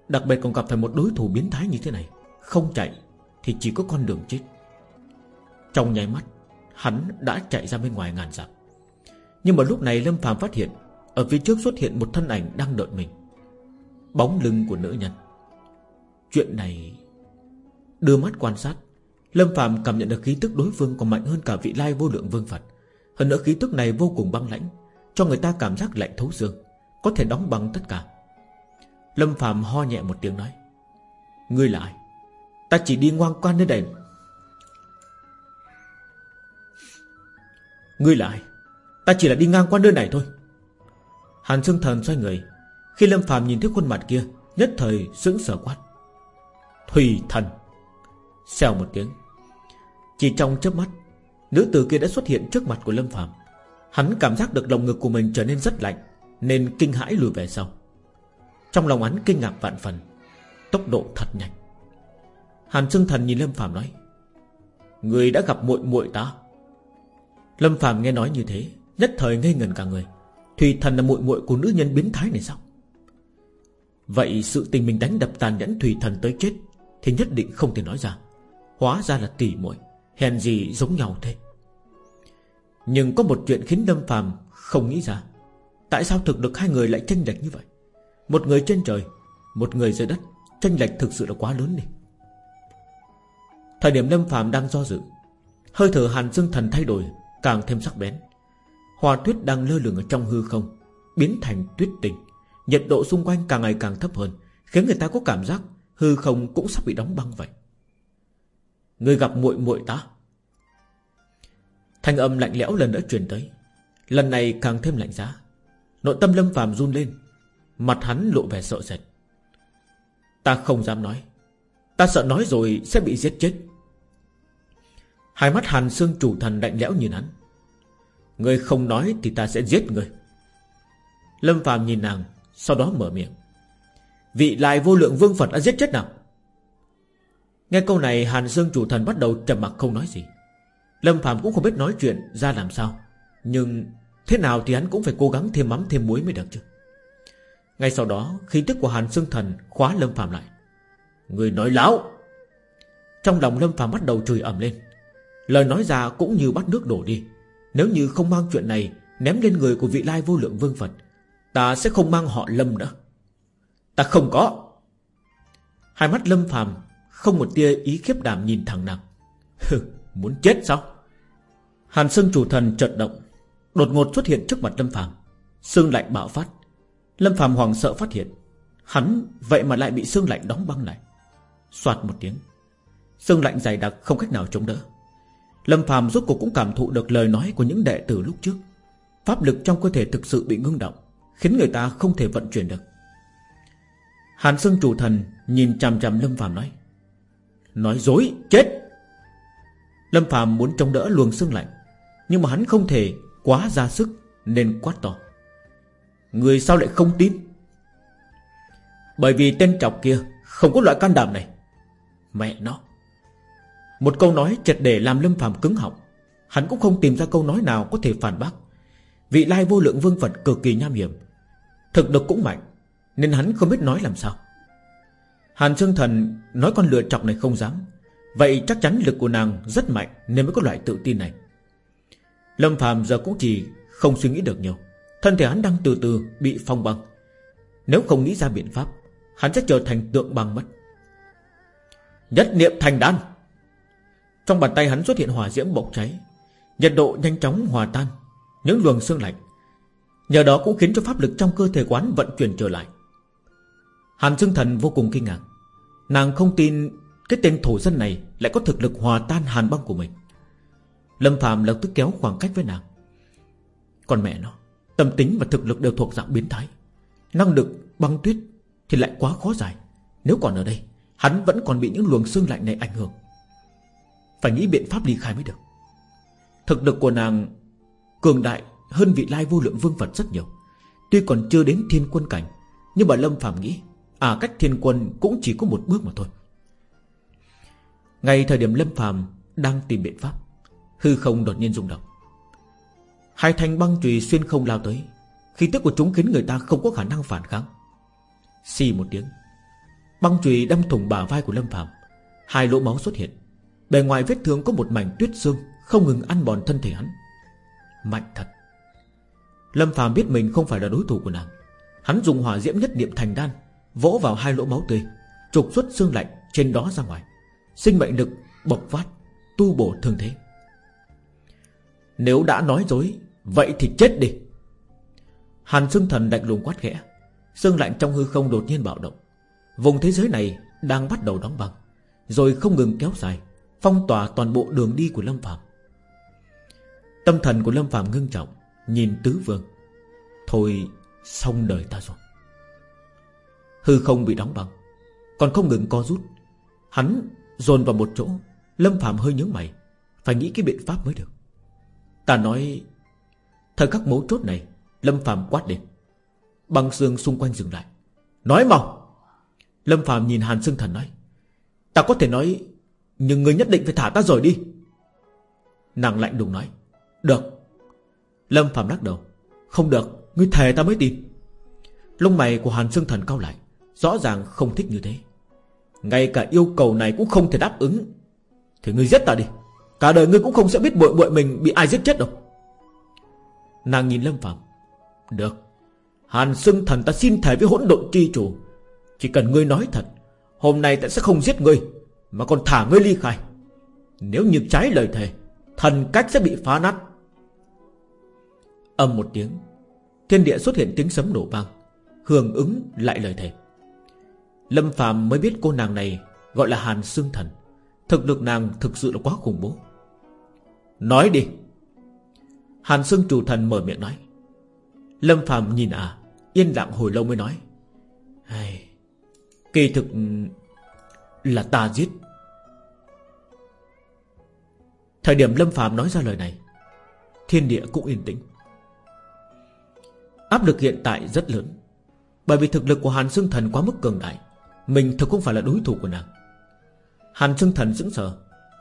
Đặc biệt còn gặp phải một đối thủ biến thái như thế này. Không chạy thì chỉ có con đường chết. Trong nháy mắt, Hắn đã chạy ra bên ngoài ngàn dặm. Nhưng mà lúc này Lâm phàm phát hiện, Ở phía trước xuất hiện một thân ảnh đang đợi mình. Bóng lưng của nữ nhân. Chuyện này Đưa mắt quan sát, Lâm phàm cảm nhận được khí tức đối phương còn mạnh hơn cả vị lai vô lượng vương Phật. Hơn nữa khí tức này vô cùng băng lãnh. Cho người ta cảm giác lạnh thấu xương, Có thể đóng băng tất cả. Lâm phàm ho nhẹ một tiếng nói, Ngươi là ai? Ta chỉ đi ngoan qua nơi đây Ngươi là ai? Ta chỉ là đi ngang qua nơi này thôi. Hàn Sương Thần xoay người, Khi Lâm phàm nhìn thấy khuôn mặt kia, Nhất thời sững sờ quát Thùy thần! Xèo một tiếng. Chỉ trong chớp mắt, Nữ tử kia đã xuất hiện trước mặt của Lâm Phạm Hắn cảm giác được lồng ngực của mình trở nên rất lạnh, Nên kinh hãi lùi về sau. Trong lòng hắn kinh ngạc vạn phần, Tốc độ thật nhanh. Hàn Sương Thần nhìn Lâm Phạm nói, Người đã gặp muội muội ta? Lâm Phạm nghe nói như thế, Nhất thời ngây ngần cả người. Thùy thần là muội muội của nữ nhân biến thái này sao? Vậy sự tình mình đánh đập tàn nhẫn Thùy thần tới chết Thì nhất định không thể nói ra. Hóa ra là tỷ muội, Hèn gì giống nhau thế? Nhưng có một chuyện khiến Lâm Phàm không nghĩ ra. Tại sao thực lực hai người lại tranh lệch như vậy? Một người trên trời, Một người dưới đất. Tranh lệch thực sự là quá lớn đi. Thời điểm Lâm Phạm đang do dự, Hơi thở Hàn Dương Thần thay đổi, Càng thêm sắc bén. Hòa tuyết đang lơ lửng ở trong hư không, Biến thành tuyết tình. Nhiệt độ xung quanh càng ngày càng thấp hơn, Khiến người ta có cảm giác Hư không cũng sắp bị đóng băng vậy. Người gặp muội muội ta. Thanh âm lạnh lẽo lần nữa truyền tới. Lần này càng thêm lạnh giá. Nội tâm lâm phàm run lên. Mặt hắn lộ vẻ sợ sệt. Ta không dám nói. Ta sợ nói rồi sẽ bị giết chết. Hai mắt hàn xương chủ thần lạnh lẽo nhìn hắn. Người không nói thì ta sẽ giết người. Lâm phàm nhìn nàng, Sau đó mở miệng. Vị lại vô lượng vương Phật đã giết chết nào Nghe câu này, Hàn Dương chủ thần bắt đầu trầm mặc không nói gì. Lâm Phạm cũng không biết nói chuyện ra làm sao. Nhưng thế nào thì hắn cũng phải cố gắng thêm mắm thêm muối mới được chứ. Ngay sau đó, khí tức của Hàn Sương thần khóa Lâm Phạm lại. Người nói láo! Trong lòng Lâm Phạm bắt đầu chửi ẩm lên. Lời nói ra cũng như bắt nước đổ đi. Nếu như không mang chuyện này Ném lên người của vị lai vô lượng vương Phật, Ta sẽ không mang họ Lâm nữa. Ta không có! Hai mắt Lâm Phạm không một tia ý khiếp đảm nhìn thẳng nàng muốn chết sao? Hàn Sương chủ thần chợt động, Đột ngột xuất hiện trước mặt Lâm Phàm. Sương lạnh bạo phát. Lâm Phàm hoàng sợ phát hiện, Hắn vậy mà lại bị sương lạnh đóng băng lại. Xoạt một tiếng, Sương lạnh dày đặc không cách nào chống đỡ. Lâm Phàm rốt cuộc cũng cảm thụ được lời nói của những đệ tử lúc trước. Pháp lực trong cơ thể thực sự bị ngưng động, Khiến người ta không thể vận chuyển được. Hàn Sương chủ thần nhìn chằm chằm Lâm Phàm nói Nói dối, chết! Lâm Phạm muốn chống đỡ luồng xương lạnh, Nhưng mà hắn không thể quá ra sức Nên quát to. Người sao lại không tin? Bởi vì tên trọc kia Không có loại can đảm này. Mẹ nó! Một câu nói chật để làm Lâm Phạm cứng họng. Hắn cũng không tìm ra câu nói nào có thể phản bác. Vị lai vô lượng vương Phật cực kỳ nham hiểm, Thực lực cũng mạnh, Nên hắn không biết nói làm sao. Hàn Sương Thần nói con lừa chọc này không dám Vậy chắc chắn lực của nàng rất mạnh Nên mới có loại tự tin này. Lâm Phạm giờ cũng chỉ không suy nghĩ được nhiều. Thân thể hắn đang từ từ bị phong băng. Nếu không nghĩ ra biện pháp, Hắn sẽ trở thành tượng băng mất. Nhất niệm thành đan. Trong bàn tay hắn xuất hiện hỏa diễm bốc cháy. Nhiệt độ nhanh chóng hòa tan. Những luồng xương lạnh. Nhờ đó cũng khiến cho pháp lực trong cơ thể quán vận chuyển trở lại. Hàn Dương Thần vô cùng kinh ngạc. Nàng không tin cái tên thổ dân này lại có thực lực hòa tan hàn băng của mình. Lâm Phạm lập tức kéo khoảng cách với nàng. Còn mẹ nó, Tâm tính và thực lực đều thuộc dạng biến thái. Năng lực, băng tuyết Thì lại quá khó giải. Nếu còn ở đây, Hắn vẫn còn bị những luồng xương lạnh này ảnh hưởng. Phải nghĩ biện pháp ly khai mới được. Thực lực của nàng Cường đại hơn vị lai vô lượng vương Phật rất nhiều. Tuy còn chưa đến thiên quân cảnh, Nhưng mà Lâm Phạm nghĩ À cách thiên quân cũng chỉ có một bước mà thôi. Ngay thời điểm Lâm phàm Đang tìm biện pháp, Hư không đột nhiên rung động. Hai thanh băng chùy xuyên không lao tới, Khí tức của chúng khiến người ta không có khả năng phản kháng. Xì một tiếng, Băng chùy đâm thủng bả vai của Lâm phàm, Hai lỗ máu xuất hiện. Bề ngoài vết thương có một mảnh tuyết xương, Không ngừng ăn bòn thân thể hắn. Mạnh thật. Lâm phàm biết mình không phải là đối thủ của nàng. Hắn dùng hỏa diễm nhất niệm thành đan, Vỗ vào hai lỗ máu tươi, Trục xuất xương lạnh trên đó ra ngoài. Sinh mệnh lực bộc phát, Tu bổ thương thế. Nếu đã nói dối, Vậy thì chết đi. Hàn xương thần lạnh lùng quát khẽ, Xương lạnh trong hư không đột nhiên bạo động. Vùng thế giới này đang bắt đầu đóng băng, Rồi không ngừng kéo dài, Phong tỏa toàn bộ đường đi của Lâm Phạm Tâm thần của Lâm Phạm ngưng trọng, Nhìn tứ vương. Thôi, xong đời ta rồi. Hư không bị đóng băng, Còn không ngừng co rút, Hắn dồn vào một chỗ, Lâm Phạm hơi nhớ mày. Phải nghĩ cái biện pháp mới được. Ta nói, Thời khắc mấu chốt này, Lâm Phạm quát lên. Băng xương xung quanh dừng lại. Nói mau. Lâm Phạm nhìn Hàn Sương Thần nói, Ta có thể nói, Nhưng người nhất định phải thả ta rồi đi. Nàng lạnh đùng nói, Được. Lâm Phạm lắc đầu, Không được, Ngươi thề ta mới tin. Lông mày của Hàn Sương Thần cau lại, Rõ ràng không thích như thế. Ngay cả yêu cầu này cũng không thể đáp ứng. Thì ngươi giết ta đi. Cả đời ngươi cũng không sẽ biết bội bội mình bị ai giết chết đâu. Nàng nhìn Lâm Phạm Được. Hàn xưng Thần ta xin thề với hỗn độn chi chủ. Chỉ cần ngươi nói thật, Hôm nay ta sẽ không giết ngươi, Mà còn thả ngươi ly khai. Nếu như trái lời thề, Thần cách sẽ bị phá nát. Âm một tiếng, Thiên địa xuất hiện tiếng sấm nổ vang, Hưởng ứng lại lời thề. Lâm Phạm mới biết cô nàng này Gọi là Hàn Sương Thần. Thực lực nàng thực sự là quá khủng bố. Nói đi. Hàn Sương Chủ Thần mở miệng nói. Lâm Phạm nhìn à Yên lặng hồi lâu mới nói. Hey, Kỳ thực Là ta giết. Thời điểm Lâm Phạm nói ra lời này Thiên địa cũng yên tĩnh. Áp lực hiện tại rất lớn Bởi vì thực lực của Hàn Sương Thần quá mức cường đại. Mình thực không phải là đối thủ của nàng. Hàn Sương Thần sững sờ,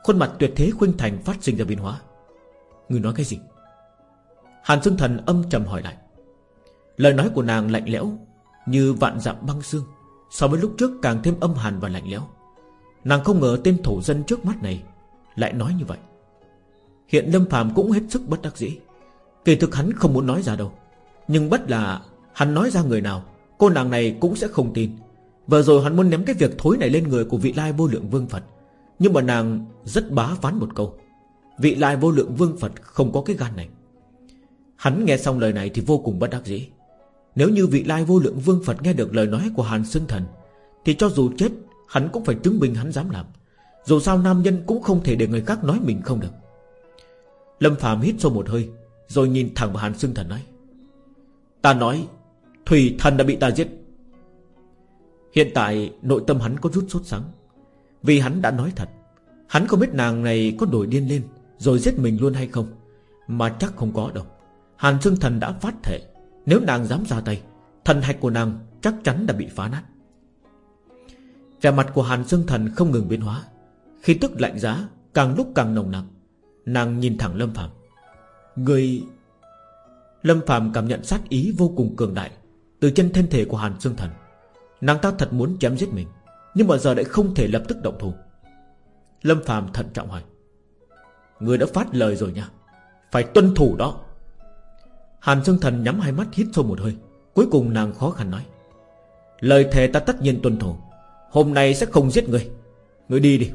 Khuôn mặt tuyệt thế khuynh thành phát sinh ra biến hóa. Người nói cái gì? Hàn Sương Thần âm trầm hỏi lại. Lời nói của nàng lạnh lẽo, Như vạn dặm băng xương, So với lúc trước càng thêm âm hàn và lạnh lẽo. Nàng không ngờ tên thổ dân trước mắt này Lại nói như vậy. Hiện Lâm Phàm cũng hết sức bất đắc dĩ. Kỳ thực hắn không muốn nói ra đâu, Nhưng bất là hắn nói ra người nào, Cô nàng này cũng sẽ không tin. Vừa rồi hắn muốn ném cái việc thối này lên người của vị lai vô lượng vương Phật. Nhưng mà nàng rất bá phán một câu. Vị lai vô lượng vương Phật không có cái gan này. Hắn nghe xong lời này thì vô cùng bất đắc dĩ. Nếu như vị lai vô lượng vương Phật nghe được lời nói của Hàn sương Thần, Thì cho dù chết, Hắn cũng phải chứng minh hắn dám làm. Dù sao nam nhân cũng không thể để người khác nói mình không được. Lâm Phạm hít sâu một hơi, Rồi nhìn thẳng vào Hàn sương Thần nói, Ta nói, Thủy thần đã bị ta giết Hiện tại nội tâm hắn có rút sốt sắng. Vì hắn đã nói thật, Hắn không biết nàng này có đổi điên lên, Rồi giết mình luôn hay không, Mà chắc không có đâu. Hàn dương Thần đã phát thể Nếu nàng dám ra tay, Thần hạch của nàng chắc chắn đã bị phá nát. Vẻ mặt của Hàn dương Thần không ngừng biến hóa Khi tức lạnh giá Càng lúc càng nồng nặng Nàng nhìn thẳng Lâm Phạm Người, Lâm Phạm cảm nhận sát ý vô cùng cường đại Từ chân thân thể của Hàn dương Thần. Nàng ta thật muốn chém giết mình, Nhưng mà giờ lại không thể lập tức động thủ. Lâm Phạm thận trọng hỏi Người đã phát lời rồi nha, Phải tuân thủ đó. Hàn Dương Thần nhắm hai mắt hít sâu một hơi, Cuối cùng nàng khó khăn nói, Lời thề ta tất nhiên tuân thủ, Hôm nay sẽ không giết người Người đi đi.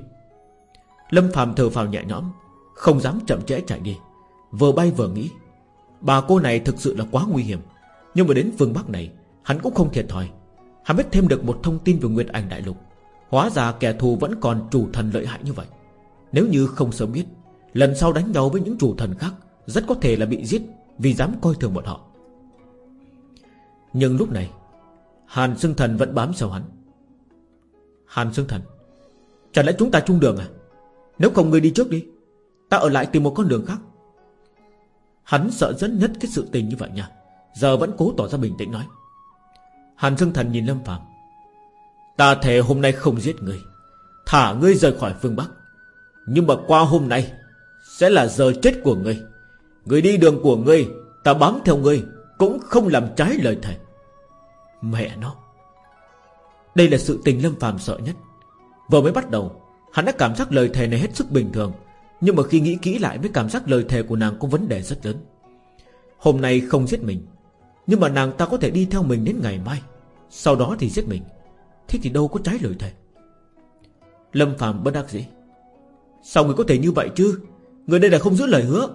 Lâm Phạm thở phào nhẹ nhõm, Không dám chậm trễ chạy đi, Vừa bay vừa nghĩ, Bà cô này thực sự là quá nguy hiểm, Nhưng mà đến phương Bắc này, Hắn cũng không thiệt thòi. Hắn biết thêm được một thông tin về Nguyệt Ảnh Đại Lục. Hóa ra kẻ thù vẫn còn chủ thần lợi hại như vậy. Nếu như không sớm biết, Lần sau đánh nhau với những chủ thần khác Rất có thể là bị giết Vì dám coi thường bọn họ. Nhưng lúc này, Hàn Sương Thần vẫn bám sau hắn. Hàn Sương Thần, Chẳng lẽ chúng ta chung đường à? Nếu không ngươi đi trước đi, Ta ở lại tìm một con đường khác. Hắn sợ dẫn nhất cái sự tình như vậy nha. Giờ vẫn cố tỏ ra bình tĩnh nói. Hàn Dương Thần nhìn Lâm Phạm Ta thề hôm nay không giết ngươi, Thả ngươi rời khỏi phương Bắc. Nhưng mà qua hôm nay, Sẽ là giờ chết của ngươi. Ngươi đi đường của ngươi, Ta bám theo ngươi, Cũng không làm trái lời thề. Mẹ nó. Đây là sự tình Lâm Phạm sợ nhất. Vừa mới bắt đầu, Hắn đã cảm giác lời thề này hết sức bình thường. Nhưng mà khi nghĩ kỹ lại với cảm giác lời thề của nàng có vấn đề rất lớn. Hôm nay không giết mình nhưng mà nàng ta có thể đi theo mình đến ngày mai. Sau đó thì giết mình. Thế thì đâu có trái lời thề. Lâm Phạm bất đắc dĩ. Sao người có thể như vậy chứ? Người đây là không giữ lời hứa.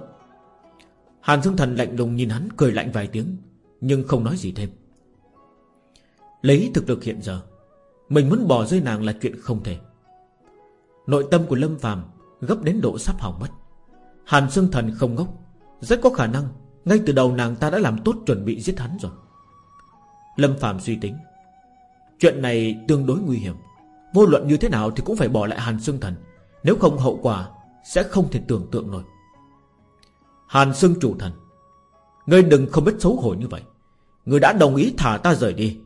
Hàn Dương Thần lạnh lùng nhìn hắn, cười lạnh vài tiếng, Nhưng không nói gì thêm. Lấy thực lực hiện giờ, Mình muốn bỏ rơi nàng là chuyện không thể. Nội tâm của Lâm Phạm Gấp đến độ sắp hỏng mất. Hàn Dương Thần không ngốc, Rất có khả năng ngay từ đầu nàng ta đã làm tốt chuẩn bị giết hắn rồi. Lâm Phạm suy tính. Chuyện này tương đối nguy hiểm. Vô luận như thế nào thì cũng phải bỏ lại Hàn Sương Thần. Nếu không hậu quả Sẽ không thể tưởng tượng nổi. Hàn Sương Chủ Thần. Ngươi đừng không biết xấu hổ như vậy. Ngươi đã đồng ý thả ta rời đi.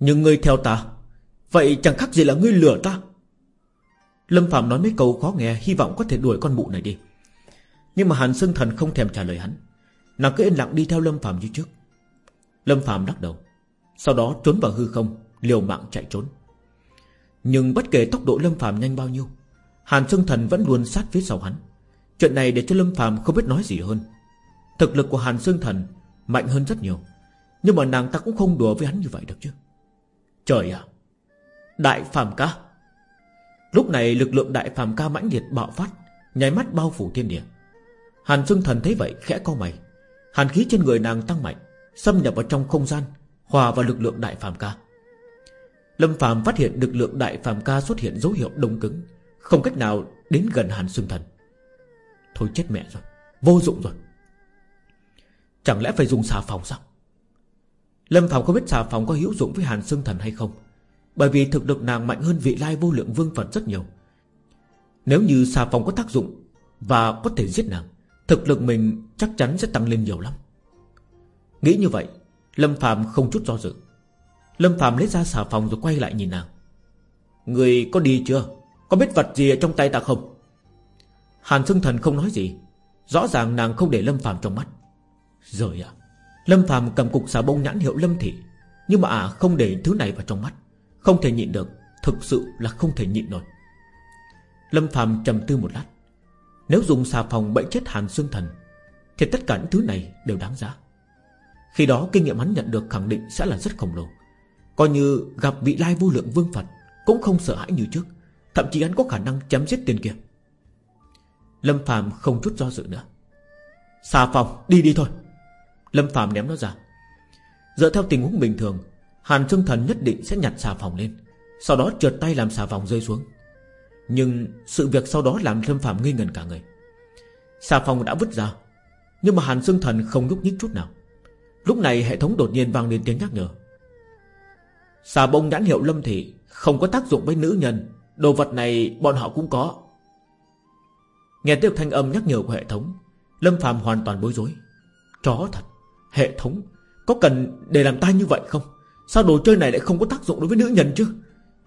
Nhưng ngươi theo ta. Vậy chẳng khác gì là ngươi lừa ta. Lâm Phạm nói mấy câu khó nghe, Hy vọng có thể đuổi con mụ này đi. Nhưng mà Hàn Sương Thần không thèm trả lời hắn. Nàng cứ yên lặng đi theo Lâm Phạm như trước. Lâm Phạm lắc đầu, Sau đó trốn vào hư không, Liều mạng chạy trốn. Nhưng bất kể tốc độ Lâm Phạm nhanh bao nhiêu, Hàn Sương Thần vẫn luôn sát phía sau hắn. Chuyện này để cho Lâm Phạm không biết nói gì hơn. Thực lực của Hàn Sương Thần Mạnh hơn rất nhiều, Nhưng mà nàng ta cũng không đùa với hắn như vậy được chứ. Trời ạ! Đại Phạm Ca! Lúc này lực lượng Đại Phạm Ca mãnh liệt bạo phát, Nháy mắt bao phủ thiên địa. Hàn Sương Thần thấy vậy, khẽ co mày. Hàn khí trên người nàng tăng mạnh, Xâm nhập vào trong không gian, Hòa vào lực lượng Đại phàm Ca. Lâm Phạm phát hiện lực lượng Đại phàm Ca xuất hiện dấu hiệu đông cứng, Không cách nào đến gần Hàn Sương Thần. Thôi chết mẹ rồi, Vô dụng rồi. Chẳng lẽ phải dùng xà phòng sao? Lâm Phạm không biết xà phòng có hữu dụng với Hàn Sương Thần hay không, Bởi vì thực lực nàng mạnh hơn vị lai vô lượng vương Phật rất nhiều. Nếu như xà phòng có tác dụng Và có thể giết nàng Thực lực mình chắc chắn sẽ tăng lên nhiều lắm. Nghĩ như vậy, Lâm Phạm không chút do dự. Lâm Phạm lấy ra xà phòng rồi quay lại nhìn nàng. Người có đi chưa? Có biết vật gì ở trong tay ta không? Hàn Sương Thần không nói gì. Rõ ràng nàng không để Lâm Phạm trong mắt. Rồi à Lâm Phạm cầm cục xà bông nhãn hiệu Lâm Thị. Nhưng mà à không để thứ này vào trong mắt. Không thể nhịn được. Thực sự là không thể nhịn nổi. Lâm Phạm trầm tư một lát. Nếu dùng xà phòng bẫy chết Hàn xương Thần, Thì tất cả những thứ này đều đáng giá. Khi đó kinh nghiệm hắn nhận được khẳng định sẽ là rất khổng lồ. Coi như gặp vị lai vô lượng vương Phật Cũng không sợ hãi như trước, Thậm chí hắn có khả năng chém giết tiền kia. Lâm Phạm không chút do dự nữa. Xà phòng, đi đi thôi. Lâm Phạm ném nó ra. Dựa theo tình huống bình thường, Hàn Trương Thần nhất định sẽ nhặt xà phòng lên, Sau đó trượt tay làm xà phòng rơi xuống. Nhưng sự việc sau đó làm Lâm Phạm nghi ngần cả người. Xà phòng đã vứt ra, Nhưng mà Hàn Dương Thần không nhúc nhích chút nào. Lúc này hệ thống đột nhiên vang lên tiếng nhắc nhở. Xà bông nhãn hiệu lâm thị Không có tác dụng với nữ nhân, Đồ vật này bọn họ cũng có. Nghe tiếp thanh âm nhắc nhở của hệ thống, Lâm Phạm hoàn toàn bối rối. Chó thật, Hệ thống, Có cần để làm tay như vậy không? Sao đồ chơi này lại không có tác dụng đối với nữ nhân chứ?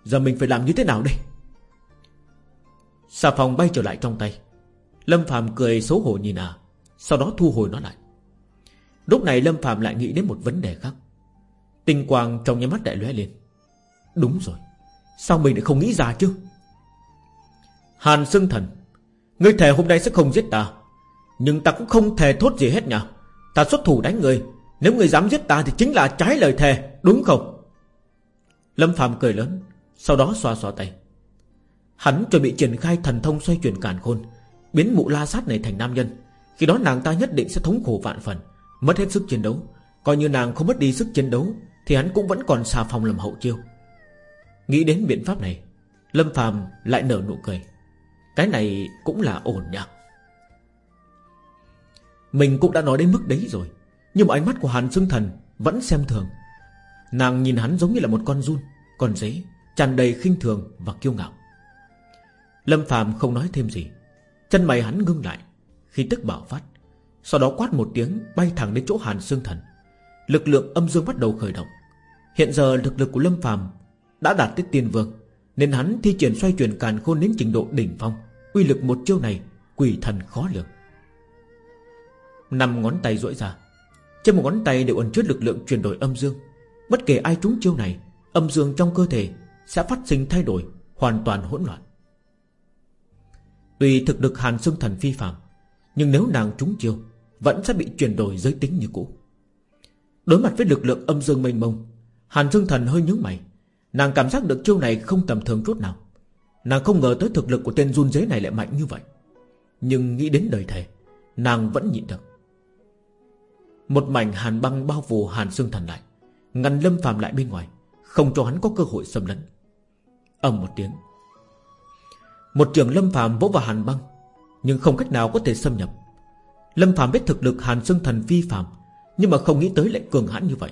Giờ mình phải làm như thế nào đây? Xà phòng bay trở lại trong tay. Lâm Phạm cười xấu hổ nhìn à Sau đó thu hồi nó lại. Lúc này Lâm Phạm lại nghĩ đến một vấn đề khác. Tinh quang trong nháy mắt đại lóe lên. Đúng rồi, Sao mình lại không nghĩ ra chứ? Hàn Sưng Thần, Ngươi thề hôm nay sẽ không giết ta, Nhưng ta cũng không thề thốt gì hết nhỉ? Ta xuất thủ đánh người, Nếu người dám giết ta thì chính là trái lời thề, Đúng không? Lâm Phạm cười lớn, Sau đó xoa xoa tay. Hắn chuẩn bị triển khai thần thông xoay chuyển càn khôn, Biến mụ la sát này thành nam nhân. Khi đó nàng ta nhất định sẽ thống khổ vạn phần, Mất hết sức chiến đấu. Coi như nàng không mất đi sức chiến đấu, Thì hắn cũng vẫn còn xà phòng làm hậu chiêu. Nghĩ đến biện pháp này, Lâm Phàm lại nở nụ cười. Cái này cũng là ổn nhỉ? Mình cũng đã nói đến mức đấy rồi, Nhưng mà ánh mắt của Hàn Sương Thần Vẫn xem thường. Nàng nhìn hắn giống như là một con run, Con dế tràn đầy khinh thường và kiêu ngạo. Lâm Phạm không nói thêm gì. Chân mày hắn ngưng lại Khi tức bạo phát. Sau đó quát một tiếng, bay thẳng đến chỗ Hàn Sương Thần. Lực lượng âm dương bắt đầu khởi động. Hiện giờ lực lực của Lâm Phạm Đã đạt tới tiên vương, Nên hắn thi triển xoay chuyển càn khôn đến trình độ đỉnh phong. Uy lực một chiêu này, Quỷ thần khó lường. Năm ngón tay duỗi ra. Trên một ngón tay đều ẩn chứa lực lượng chuyển đổi âm dương. Bất kể ai trúng chiêu này, Âm dương trong cơ thể Sẽ phát sinh thay đổi Hoàn toàn hỗn loạn. Tuy thực lực Hàn Sương Thần phi phạm Nhưng nếu nàng trúng chiêu, Vẫn sẽ bị chuyển đổi giới tính như cũ. Đối mặt với lực lượng âm dương mênh mông, Hàn Dương Thần hơi nhướng mày. Nàng cảm giác được chiêu này không tầm thường chút nào. Nàng không ngờ tới thực lực của tên run dế này lại mạnh như vậy. Nhưng nghĩ đến đời thề, Nàng vẫn nhịn được. Một mảnh hàn băng bao phủ Hàn Dương Thần lại, Ngăn Lâm phàm lại bên ngoài, Không cho hắn có cơ hội xâm lấn. Ầm một tiếng một trường Lâm phàm vỗ vào hàn băng, Nhưng không cách nào có thể xâm nhập. Lâm phàm biết thực lực Hàn Dương Thần vi phạm, nhưng mà không nghĩ tới lại cường hãn như vậy.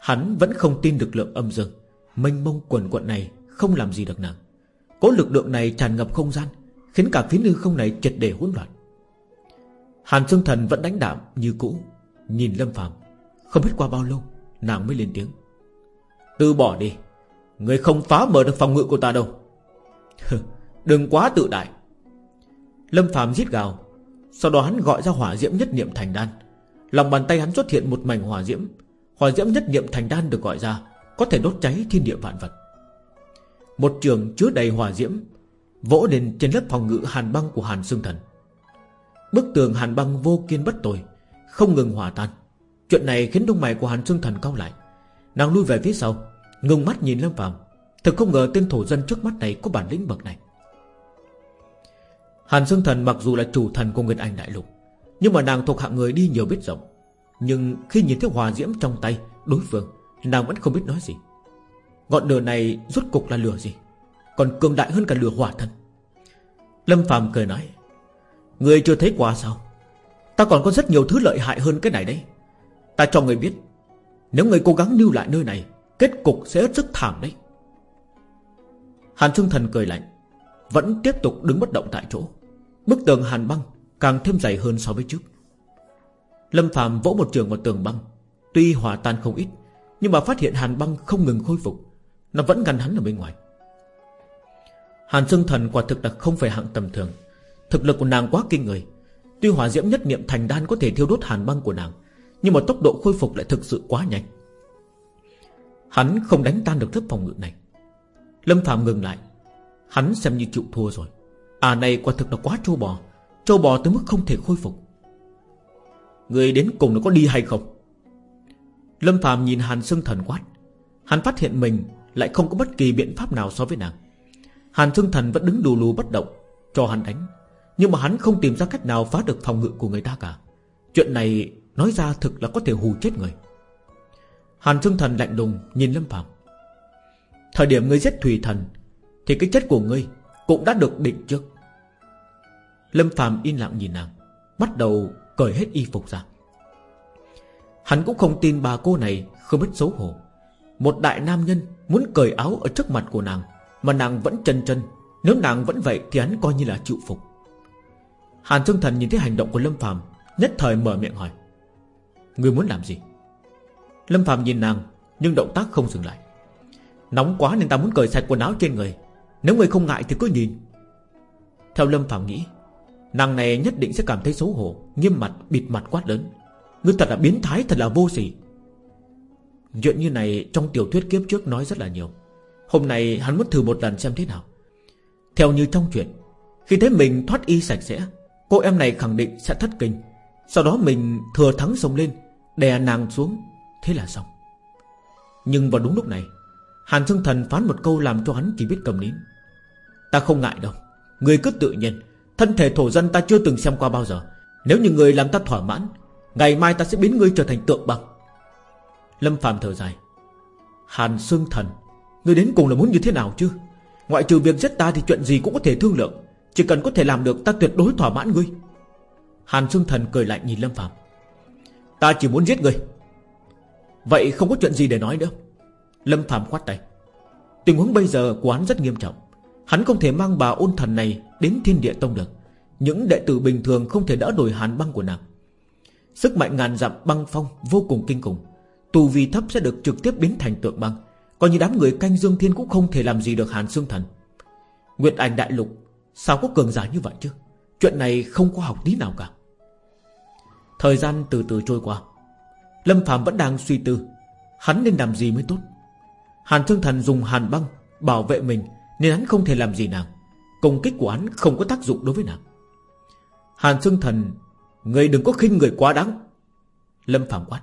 Hắn vẫn không tin lực lượng âm dương. Mênh mông quần quận này Không làm gì được nàng. Cố lực lượng này tràn ngập không gian, Khiến cả phía hư không này triệt để hỗn loạn. Hàn Sương Thần vẫn đánh đạm như cũ, Nhìn Lâm Phạm Không biết qua bao lâu, Nàng mới lên tiếng. Từ bỏ đi, Người không phá mở được phòng ngự của ta đâu. Đừng quá tự đại. Lâm Phạm giết gào, Sau đó hắn gọi ra hỏa diễm nhất niệm thành đan. Lòng bàn tay hắn xuất hiện một mảnh hỏa diễm. Hỏa diễm nhất niệm thành đan được gọi ra, Có thể đốt cháy thiên địa vạn vật. Một trường chứa đầy hỏa diễm, Vỗ lên trên lớp phòng ngự hàn băng của hàn xương thần. Bức tường hàn băng vô kiên bất tồi, Không ngừng hòa tan. Chuyện này khiến đông mày của hàn xương thần cao lại. Nàng lui về phía sau, Ngừng mắt nhìn Lâm Phạm thật không ngờ tên thổ dân trước mắt này có bản lĩnh bậc này. Hàn Dương Thần mặc dù là chủ thần của Nguyên Anh Đại Lục, nhưng mà nàng thuộc hạng người đi nhiều biết rộng. Nhưng khi nhìn thấy hòa diễm trong tay Đối phương, Nàng vẫn không biết nói gì. Ngọn lửa này rốt cục là lửa gì? Còn cường đại hơn cả lửa hỏa thần. Lâm Phạm cười nói Người chưa thấy qua sao? Ta còn có rất nhiều thứ lợi hại hơn cái này đấy. Ta cho người biết, Nếu người cố gắng lưu lại nơi này, Kết cục sẽ rất thảm đấy. Hàn Trương Thần cười lạnh vẫn tiếp tục đứng bất động tại chỗ. Bức tường hàn băng Càng thêm dày hơn so với trước. Lâm Phạm vỗ một trường vào tường băng. Tuy hòa tan không ít, Nhưng mà phát hiện hàn băng không ngừng khôi phục. Nó vẫn ngăn hắn ở bên ngoài. Hàn Sương Thần quả thực là không phải hạng tầm thường. Thực lực của nàng quá kinh người. Tuy hỏa diễm nhất niệm thành đan có thể thiêu đốt hàn băng của nàng, Nhưng mà tốc độ khôi phục lại thực sự quá nhanh. Hắn không đánh tan được lớp phòng ngự này. Lâm Phạm ngừng lại. Hắn xem như chịu thua rồi. À này, quả thực là quá trâu bò. Trâu bò tới mức không thể khôi phục. Người đến cùng nó có đi hay không? Lâm Phạm nhìn Hàn Sương Thần quát. Hắn phát hiện mình Lại không có bất kỳ biện pháp nào so với nàng. Hàn Sương Thần vẫn đứng đù lù bất động, Cho hắn đánh. Nhưng mà hắn không tìm ra cách nào phá được phòng ngự của người ta cả. Chuyện này nói ra thực là có thể hù chết người. Hàn Sương Thần lạnh lùng nhìn Lâm Phạm Thời điểm người giết Thủy Thần thì cái chết của ngươi Cũng đã được định trước. Lâm Phạm yên lặng nhìn nàng, Bắt đầu cởi hết y phục ra. Hắn cũng không tin bà cô này Không biết xấu hổ. Một đại nam nhân muốn cởi áo ở trước mặt của nàng Mà nàng vẫn chân chân, Nếu nàng vẫn vậy thì hắn coi như là chịu phục. Hàn Thương Thần nhìn thấy hành động của Lâm Phạm Nhất thời mở miệng hỏi Người muốn làm gì? Lâm Phạm nhìn nàng, Nhưng động tác không dừng lại. Nóng quá nên ta muốn cởi sạch quần áo trên người nếu người không ngại thì cứ nhìn. Theo Lâm Phạm nghĩ, Nàng này nhất định sẽ cảm thấy xấu hổ, Nghiêm mặt, bịt mặt quát lớn. Ngươi thật là biến thái, thật là vô sỉ. Chuyện như này trong tiểu thuyết kiếp trước nói rất là nhiều. Hôm nay hắn muốn thử một lần xem thế nào. Theo như trong chuyện, Khi thấy mình thoát y sạch sẽ, Cô em này khẳng định sẽ thất kinh. Sau đó mình thừa thắng sông lên, Đè nàng xuống, Thế là xong. Nhưng vào đúng lúc này, Hàn Sương Thần phán một câu làm cho hắn chỉ biết cầm nín. Ta không ngại đâu. Người cứ tự nhiên. Thân thể thổ dân ta chưa từng xem qua bao giờ. Nếu như người làm ta thỏa mãn, Ngày mai ta sẽ biến ngươi trở thành tượng bằng Lâm Phạm thở dài. Hàn Sương Thần, Ngươi đến cùng là muốn như thế nào chứ? Ngoại trừ việc giết ta thì chuyện gì cũng có thể thương lượng. Chỉ cần có thể làm được, ta tuyệt đối thỏa mãn ngươi. Hàn Sương Thần cười lạnh nhìn Lâm Phạm Ta chỉ muốn giết ngươi. Vậy không có chuyện gì để nói nữa. Lâm Phạm khoát tay. Tình huống bây giờ của hắn rất nghiêm trọng. Hắn không thể mang bà ôn thần này Đến thiên địa tông được. Những đệ tử bình thường không thể đỡ nổi hàn băng của nàng. Sức mạnh ngàn dặm băng phong Vô cùng kinh khủng. Tù vi thấp sẽ được trực tiếp biến thành tượng băng. Coi như đám người canh dương thiên cũng không thể làm gì được hàn xương thần. Nguyệt ảnh đại lục, Sao có cường giả như vậy chứ? Chuyện này không có học tí nào cả. Thời gian từ từ trôi qua. Lâm Phạm vẫn đang suy tư. Hắn nên làm gì mới tốt? Hàn Thương Thần dùng hàn băng Bảo vệ mình nên hắn không thể làm gì nàng. Công kích của hắn không có tác dụng đối với nàng. Hàn Sương Thần, Người đừng có khinh người quá đáng. Lâm Phạm quát.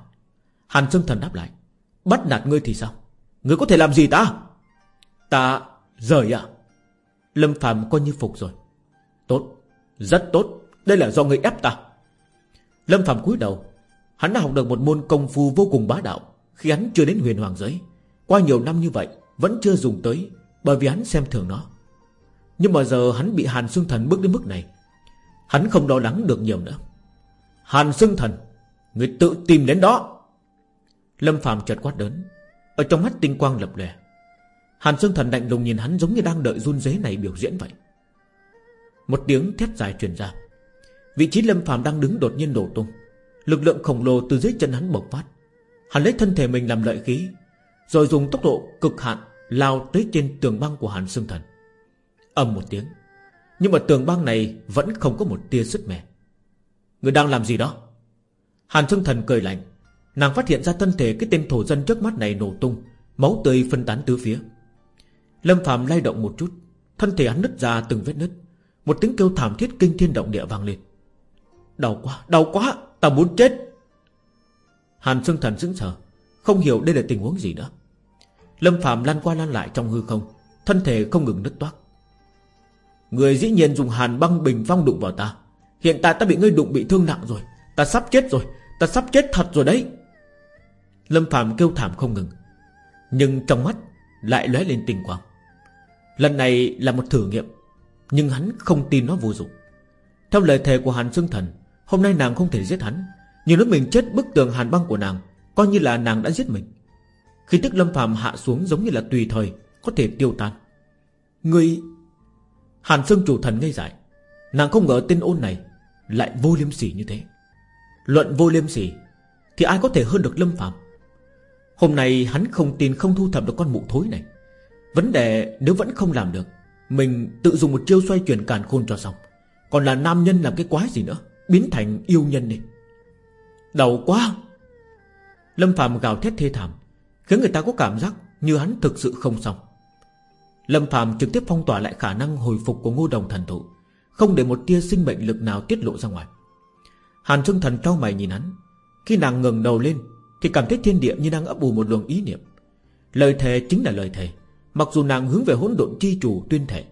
Hàn Sương Thần đáp lại. Bắt nạt ngươi thì sao? Ngươi có thể làm gì ta? Ta rời à? Lâm Phạm coi như phục rồi. Tốt, Rất tốt. Đây là do ngươi ép ta. Lâm Phạm cúi đầu. Hắn đã học được một môn công phu vô cùng bá đạo. Khi hắn chưa đến huyền hoàng giới, Qua nhiều năm như vậy, Vẫn chưa dùng tới bởi vì hắn xem thường nó. Nhưng mà giờ hắn bị Hàn Sương Thần bước đến mức này, Hắn không lo lắng được nhiều nữa. Hàn Sương Thần, Người tự tìm đến đó. Lâm Phạm chợt quát đớn Ở trong mắt tinh quang lập lè Hàn Sương Thần lạnh lùng nhìn hắn giống như đang đợi run dế này biểu diễn vậy. Một tiếng thét dài truyền ra. Vị trí Lâm Phạm đang đứng đột nhiên đổ tung. Lực lượng khổng lồ từ dưới chân hắn bộc phát. Hắn lấy thân thể mình làm lợi khí, Rồi dùng tốc độ cực hạn Lao tới trên tường băng của Hàn Sương Thần. Ầm một tiếng Nhưng mà tường băng này Vẫn không có một tia sức mẻ. Người đang làm gì đó? Hàn Sương Thần cười lạnh. Nàng phát hiện ra thân thể cái tên thổ dân trước mắt này nổ tung Máu tươi phân tán tứ phía. Lâm Phạm lay động một chút Thân thể hắn nứt ra từng vết nứt. Một tiếng kêu thảm thiết kinh thiên động địa vang lên. Đau quá, đau quá Ta muốn chết. Hàn Sương Thần sững sờ Không hiểu đây là tình huống gì nữa. Lâm Phạm lăn qua lăn lại trong hư không, Thân thể không ngừng nứt toác. Người dĩ nhiên dùng hàn băng bình phong đụng vào ta. Hiện tại ta bị ngươi đụng bị thương nặng rồi. Ta sắp chết rồi. Ta sắp chết thật rồi đấy. Lâm Phạm kêu thảm không ngừng, Nhưng trong mắt lại lóe lên tình quang. Lần này là một thử nghiệm, Nhưng hắn không tin nó vô dụng. Theo lời thề của Hàn Sương Thần, Hôm nay nàng không thể giết hắn, Nhưng nếu mình chết bức tường hàn băng của nàng, Coi như là nàng đã giết mình. Khi tức lâm phàm hạ xuống giống như là tùy thời, Có thể tiêu tan. Người Hàn Sương chủ thần ngây dại. Nàng không ngờ tên ôn này Lại vô liêm sỉ như thế. Luận vô liêm sỉ Thì ai có thể hơn được lâm phàm? Hôm nay hắn không tin không thu thập được con mụ thối này. Vấn đề nếu vẫn không làm được, Mình tự dùng một chiêu xoay chuyển càn khôn cho xong. Còn là nam nhân làm cái quái gì nữa, Biến thành yêu nhân đi. Đau quá. Lâm Phạm gào thét thê thảm. Khiến người ta có cảm giác như hắn thực sự không xong. Lâm Phạm trực tiếp phong tỏa lại khả năng hồi phục của ngô đồng thần thụ, Không để một tia sinh mệnh lực nào tiết lộ ra ngoài. Hàn Trương Thần trao mày nhìn hắn, Khi nàng ngừng đầu lên Thì cảm thấy thiên địa như đang ấp ủ một luồng ý niệm. Lời thề chính là lời thề, Mặc dù nàng hướng về hỗn độn chi chủ tuyên thể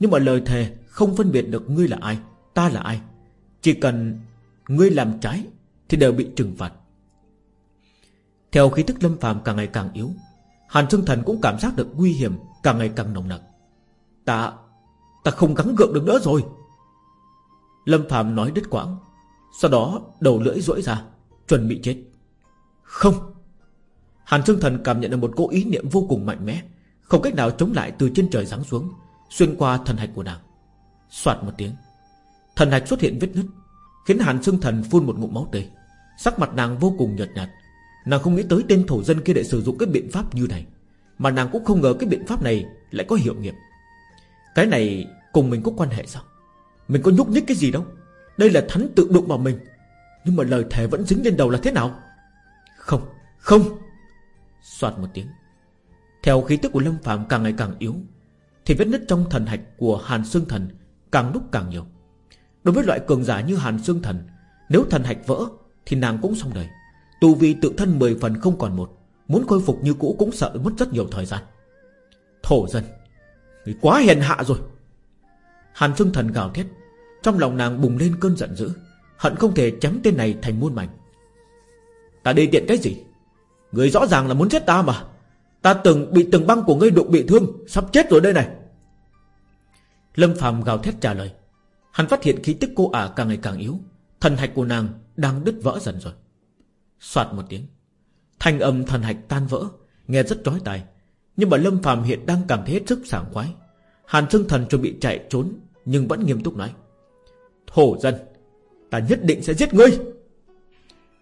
Nhưng mà lời thề không phân biệt được ngươi là ai, Ta là ai. Chỉ cần ngươi làm trái Thì đều bị trừng phạt. Theo khí thức lâm phàm càng ngày càng yếu, Hàn Trương Thần cũng cảm giác được nguy hiểm Càng ngày càng nồng nặc. Ta Ta không gắng gượng được nữa rồi. Lâm phàm nói đứt quãng, Sau đó đầu lưỡi rỗi ra, Chuẩn bị chết. Không. Hàn Trương Thần cảm nhận được một cỗ ý niệm vô cùng mạnh mẽ, Không cách nào chống lại từ trên trời giáng xuống, Xuyên qua thần hạch của nàng. Xoạt một tiếng, Thần hạch xuất hiện vết nứt, Khiến Hàn Trương Thần phun một ngụm máu tươi. Sắc mặt nàng vô cùng nhợt nhạt Nàng không nghĩ tới tên thổ dân kia lại sử dụng cái biện pháp như này. Mà nàng cũng không ngờ cái biện pháp này Lại có hiệu nghiệm. Cái này cùng mình có quan hệ sao? Mình có nhúc nhích cái gì đâu. Đây là thánh tự đụng vào mình. Nhưng mà lời thề vẫn dính lên đầu là thế nào? Không, không. Xoạt một tiếng. Theo khí tức của Lâm Phạm càng ngày càng yếu Thì vết nứt trong thần hạch của Hàn Sương Thần Càng lúc càng nhiều. Đối với loại cường giả như Hàn Sương Thần Nếu thần hạch vỡ Thì nàng cũng xong đời. Tu vi tự thân 10 phần không còn một, Muốn khôi phục như cũ cũng sợ mất rất nhiều thời gian. Thổ dân, Người quá hiền hạ rồi. Hàn Phương Thần gào thét, Trong lòng nàng bùng lên cơn giận dữ, Hận không thể chém tên này thành muôn mảnh. Ta đi tiện cái gì? Người rõ ràng là muốn chết ta mà. Ta từng bị từng băng của ngươi đụng bị thương, Sắp chết rồi đây này. Lâm Phạm gào thét trả lời. Hắn phát hiện khí tức cô ả càng ngày càng yếu, Thần hạch của nàng đang đứt vỡ dần rồi. Soạt một tiếng. Thanh âm thần hạch tan vỡ, Nghe rất trói tai. Nhưng mà Lâm Phạm hiện đang cảm thấy hết sức sảng khoái. Hàn Sương Thần chuẩn bị chạy trốn, Nhưng vẫn nghiêm túc nói. Thổ dân, Ta nhất định sẽ giết ngươi.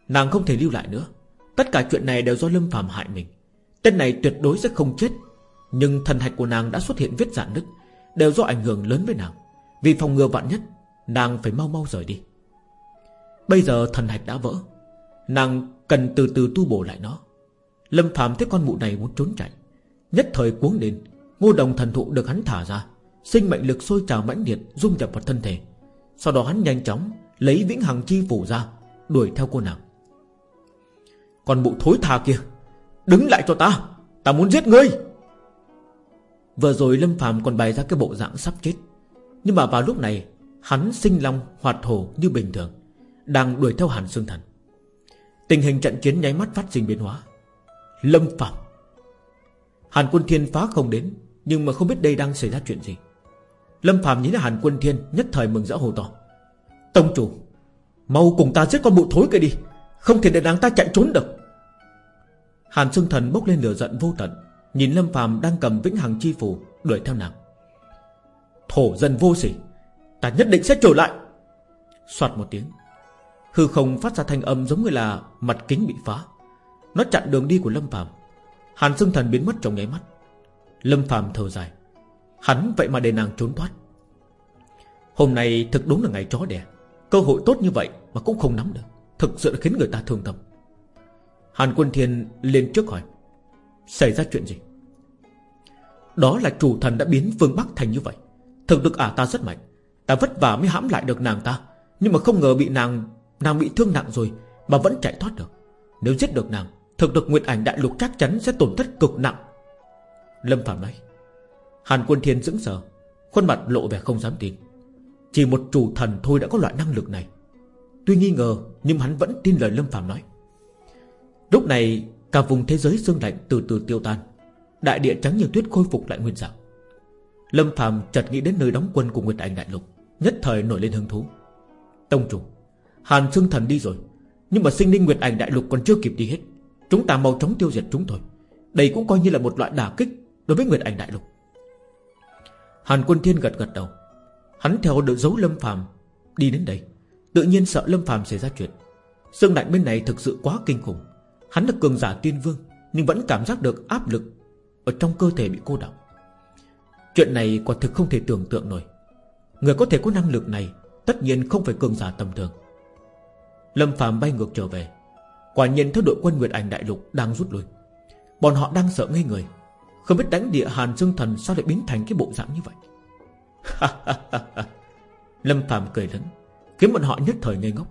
Nàng không thể lưu lại nữa. Tất cả chuyện này đều do Lâm Phạm hại mình. Tên này tuyệt đối sẽ không chết. Nhưng thần hạch của nàng đã xuất hiện vết dạn nứt, Đều do ảnh hưởng lớn với nàng. Vì phòng ngừa vạn nhất, Nàng phải mau mau rời đi. Bây giờ thần hạch đã vỡ. Nàng cần từ từ tu bổ lại nó. Lâm Phạm thấy con mụ này muốn trốn chạy, Nhất thời cuống lên. Ngô đồng thần thụ được hắn thả ra, Sinh mệnh lực sôi trào mãnh liệt, dung nhập vào thân thể. Sau đó hắn nhanh chóng Lấy vĩnh hằng chi phủ ra, Đuổi theo cô nàng. Còn mụ thối tha kia, Đứng lại cho ta Ta muốn giết ngươi. Vừa rồi Lâm Phạm còn bày ra cái bộ dạng sắp chết. Nhưng mà vào lúc này, Hắn sinh long hoạt hổ như bình thường, Đang đuổi theo Hàn Sương Thần. Tình hình trận chiến nháy mắt phát sinh biến hóa. Lâm Phạm. Hàn Quân Thiên phá không đến, Nhưng mà không biết đây đang xảy ra chuyện gì. Lâm Phạm nhìn thấy Hàn Quân Thiên Nhất thời mừng rỡ hồ to. Tông chủ, Mau cùng ta giết con bụ thối kia đi, Không thể để nàng ta chạy trốn được. Hàn Sương Thần bốc lên lửa giận vô tận, Nhìn Lâm Phàm đang cầm vĩnh hằng chi phù Đuổi theo nàng. Thổ dân vô sỉ, Ta nhất định sẽ trở lại. Xoạt một tiếng Hư không phát ra thanh âm giống như là Mặt kính bị phá. Nó chặn đường đi của Lâm Phàm. Hàn Sương Thần biến mất trong nháy mắt. Lâm Phàm thở dài. Hắn vậy mà để nàng trốn thoát. Hôm nay thực đúng là ngày chó đẻ. Cơ hội tốt như vậy mà cũng không nắm được. Thực sự là khiến người ta thương tâm. Hàn Quân Thiên lên trước hỏi. Xảy ra chuyện gì? Đó là chủ thần đã biến phương Bắc thành như vậy. Thực lực ả ta rất mạnh. Ta vất vả mới hãm lại được nàng ta. Nhưng mà không ngờ bị nàng Nàng bị thương nặng rồi, Mà vẫn chạy thoát được. Nếu giết được nàng, Thực lực Nguyệt Ảnh Đại Lục chắc chắn sẽ tổn thất cực nặng. Lâm Phạm nói. Hàn Quân Thiên sững sờ, Khuôn mặt lộ vẻ không dám tin. Chỉ một chủ thần thôi đã có loại năng lực này. Tuy nghi ngờ, Nhưng hắn vẫn tin lời Lâm Phạm nói. Lúc này, cả vùng thế giới sương lạnh từ từ tiêu tan. Đại địa trắng như tuyết khôi phục lại nguyên dạng. Lâm Phạm chợt nghĩ đến nơi đóng quân của Nguyệt Ảnh Đại Lục, Nhất thời nổi lên hứng thú. Tông chủ Hàn Sương Thần đi rồi. Nhưng mà sinh linh Nguyệt Ảnh Đại Lục còn chưa kịp đi hết. Chúng ta mau chóng tiêu diệt chúng thôi. Đây cũng coi như là một loại đả kích Đối với Nguyệt Ảnh Đại Lục. Hàn Quân Thiên gật gật đầu. Hắn theo đội dấu Lâm Phàm Đi đến đây. Tự nhiên sợ Lâm Phàm xảy ra chuyện. Sương đại bên này thực sự quá kinh khủng. Hắn là cường giả tiên vương, Nhưng vẫn cảm giác được áp lực Ở trong cơ thể bị cô đọng. Chuyện này quả thực không thể tưởng tượng nổi. Người có thể có năng lực này, Tất nhiên không phải cường giả tầm thường. Lâm Phạm bay ngược trở về. Quả nhiên thấy đội quân Nguyệt Ảnh Đại Lục đang rút lui. Bọn họ đang sợ ngây người. Không biết đánh địa Hàn Dương Thần Sao lại biến thành cái bộ dạng như vậy? Lâm Phạm cười lớn, Khiến bọn họ nhất thời ngây ngốc.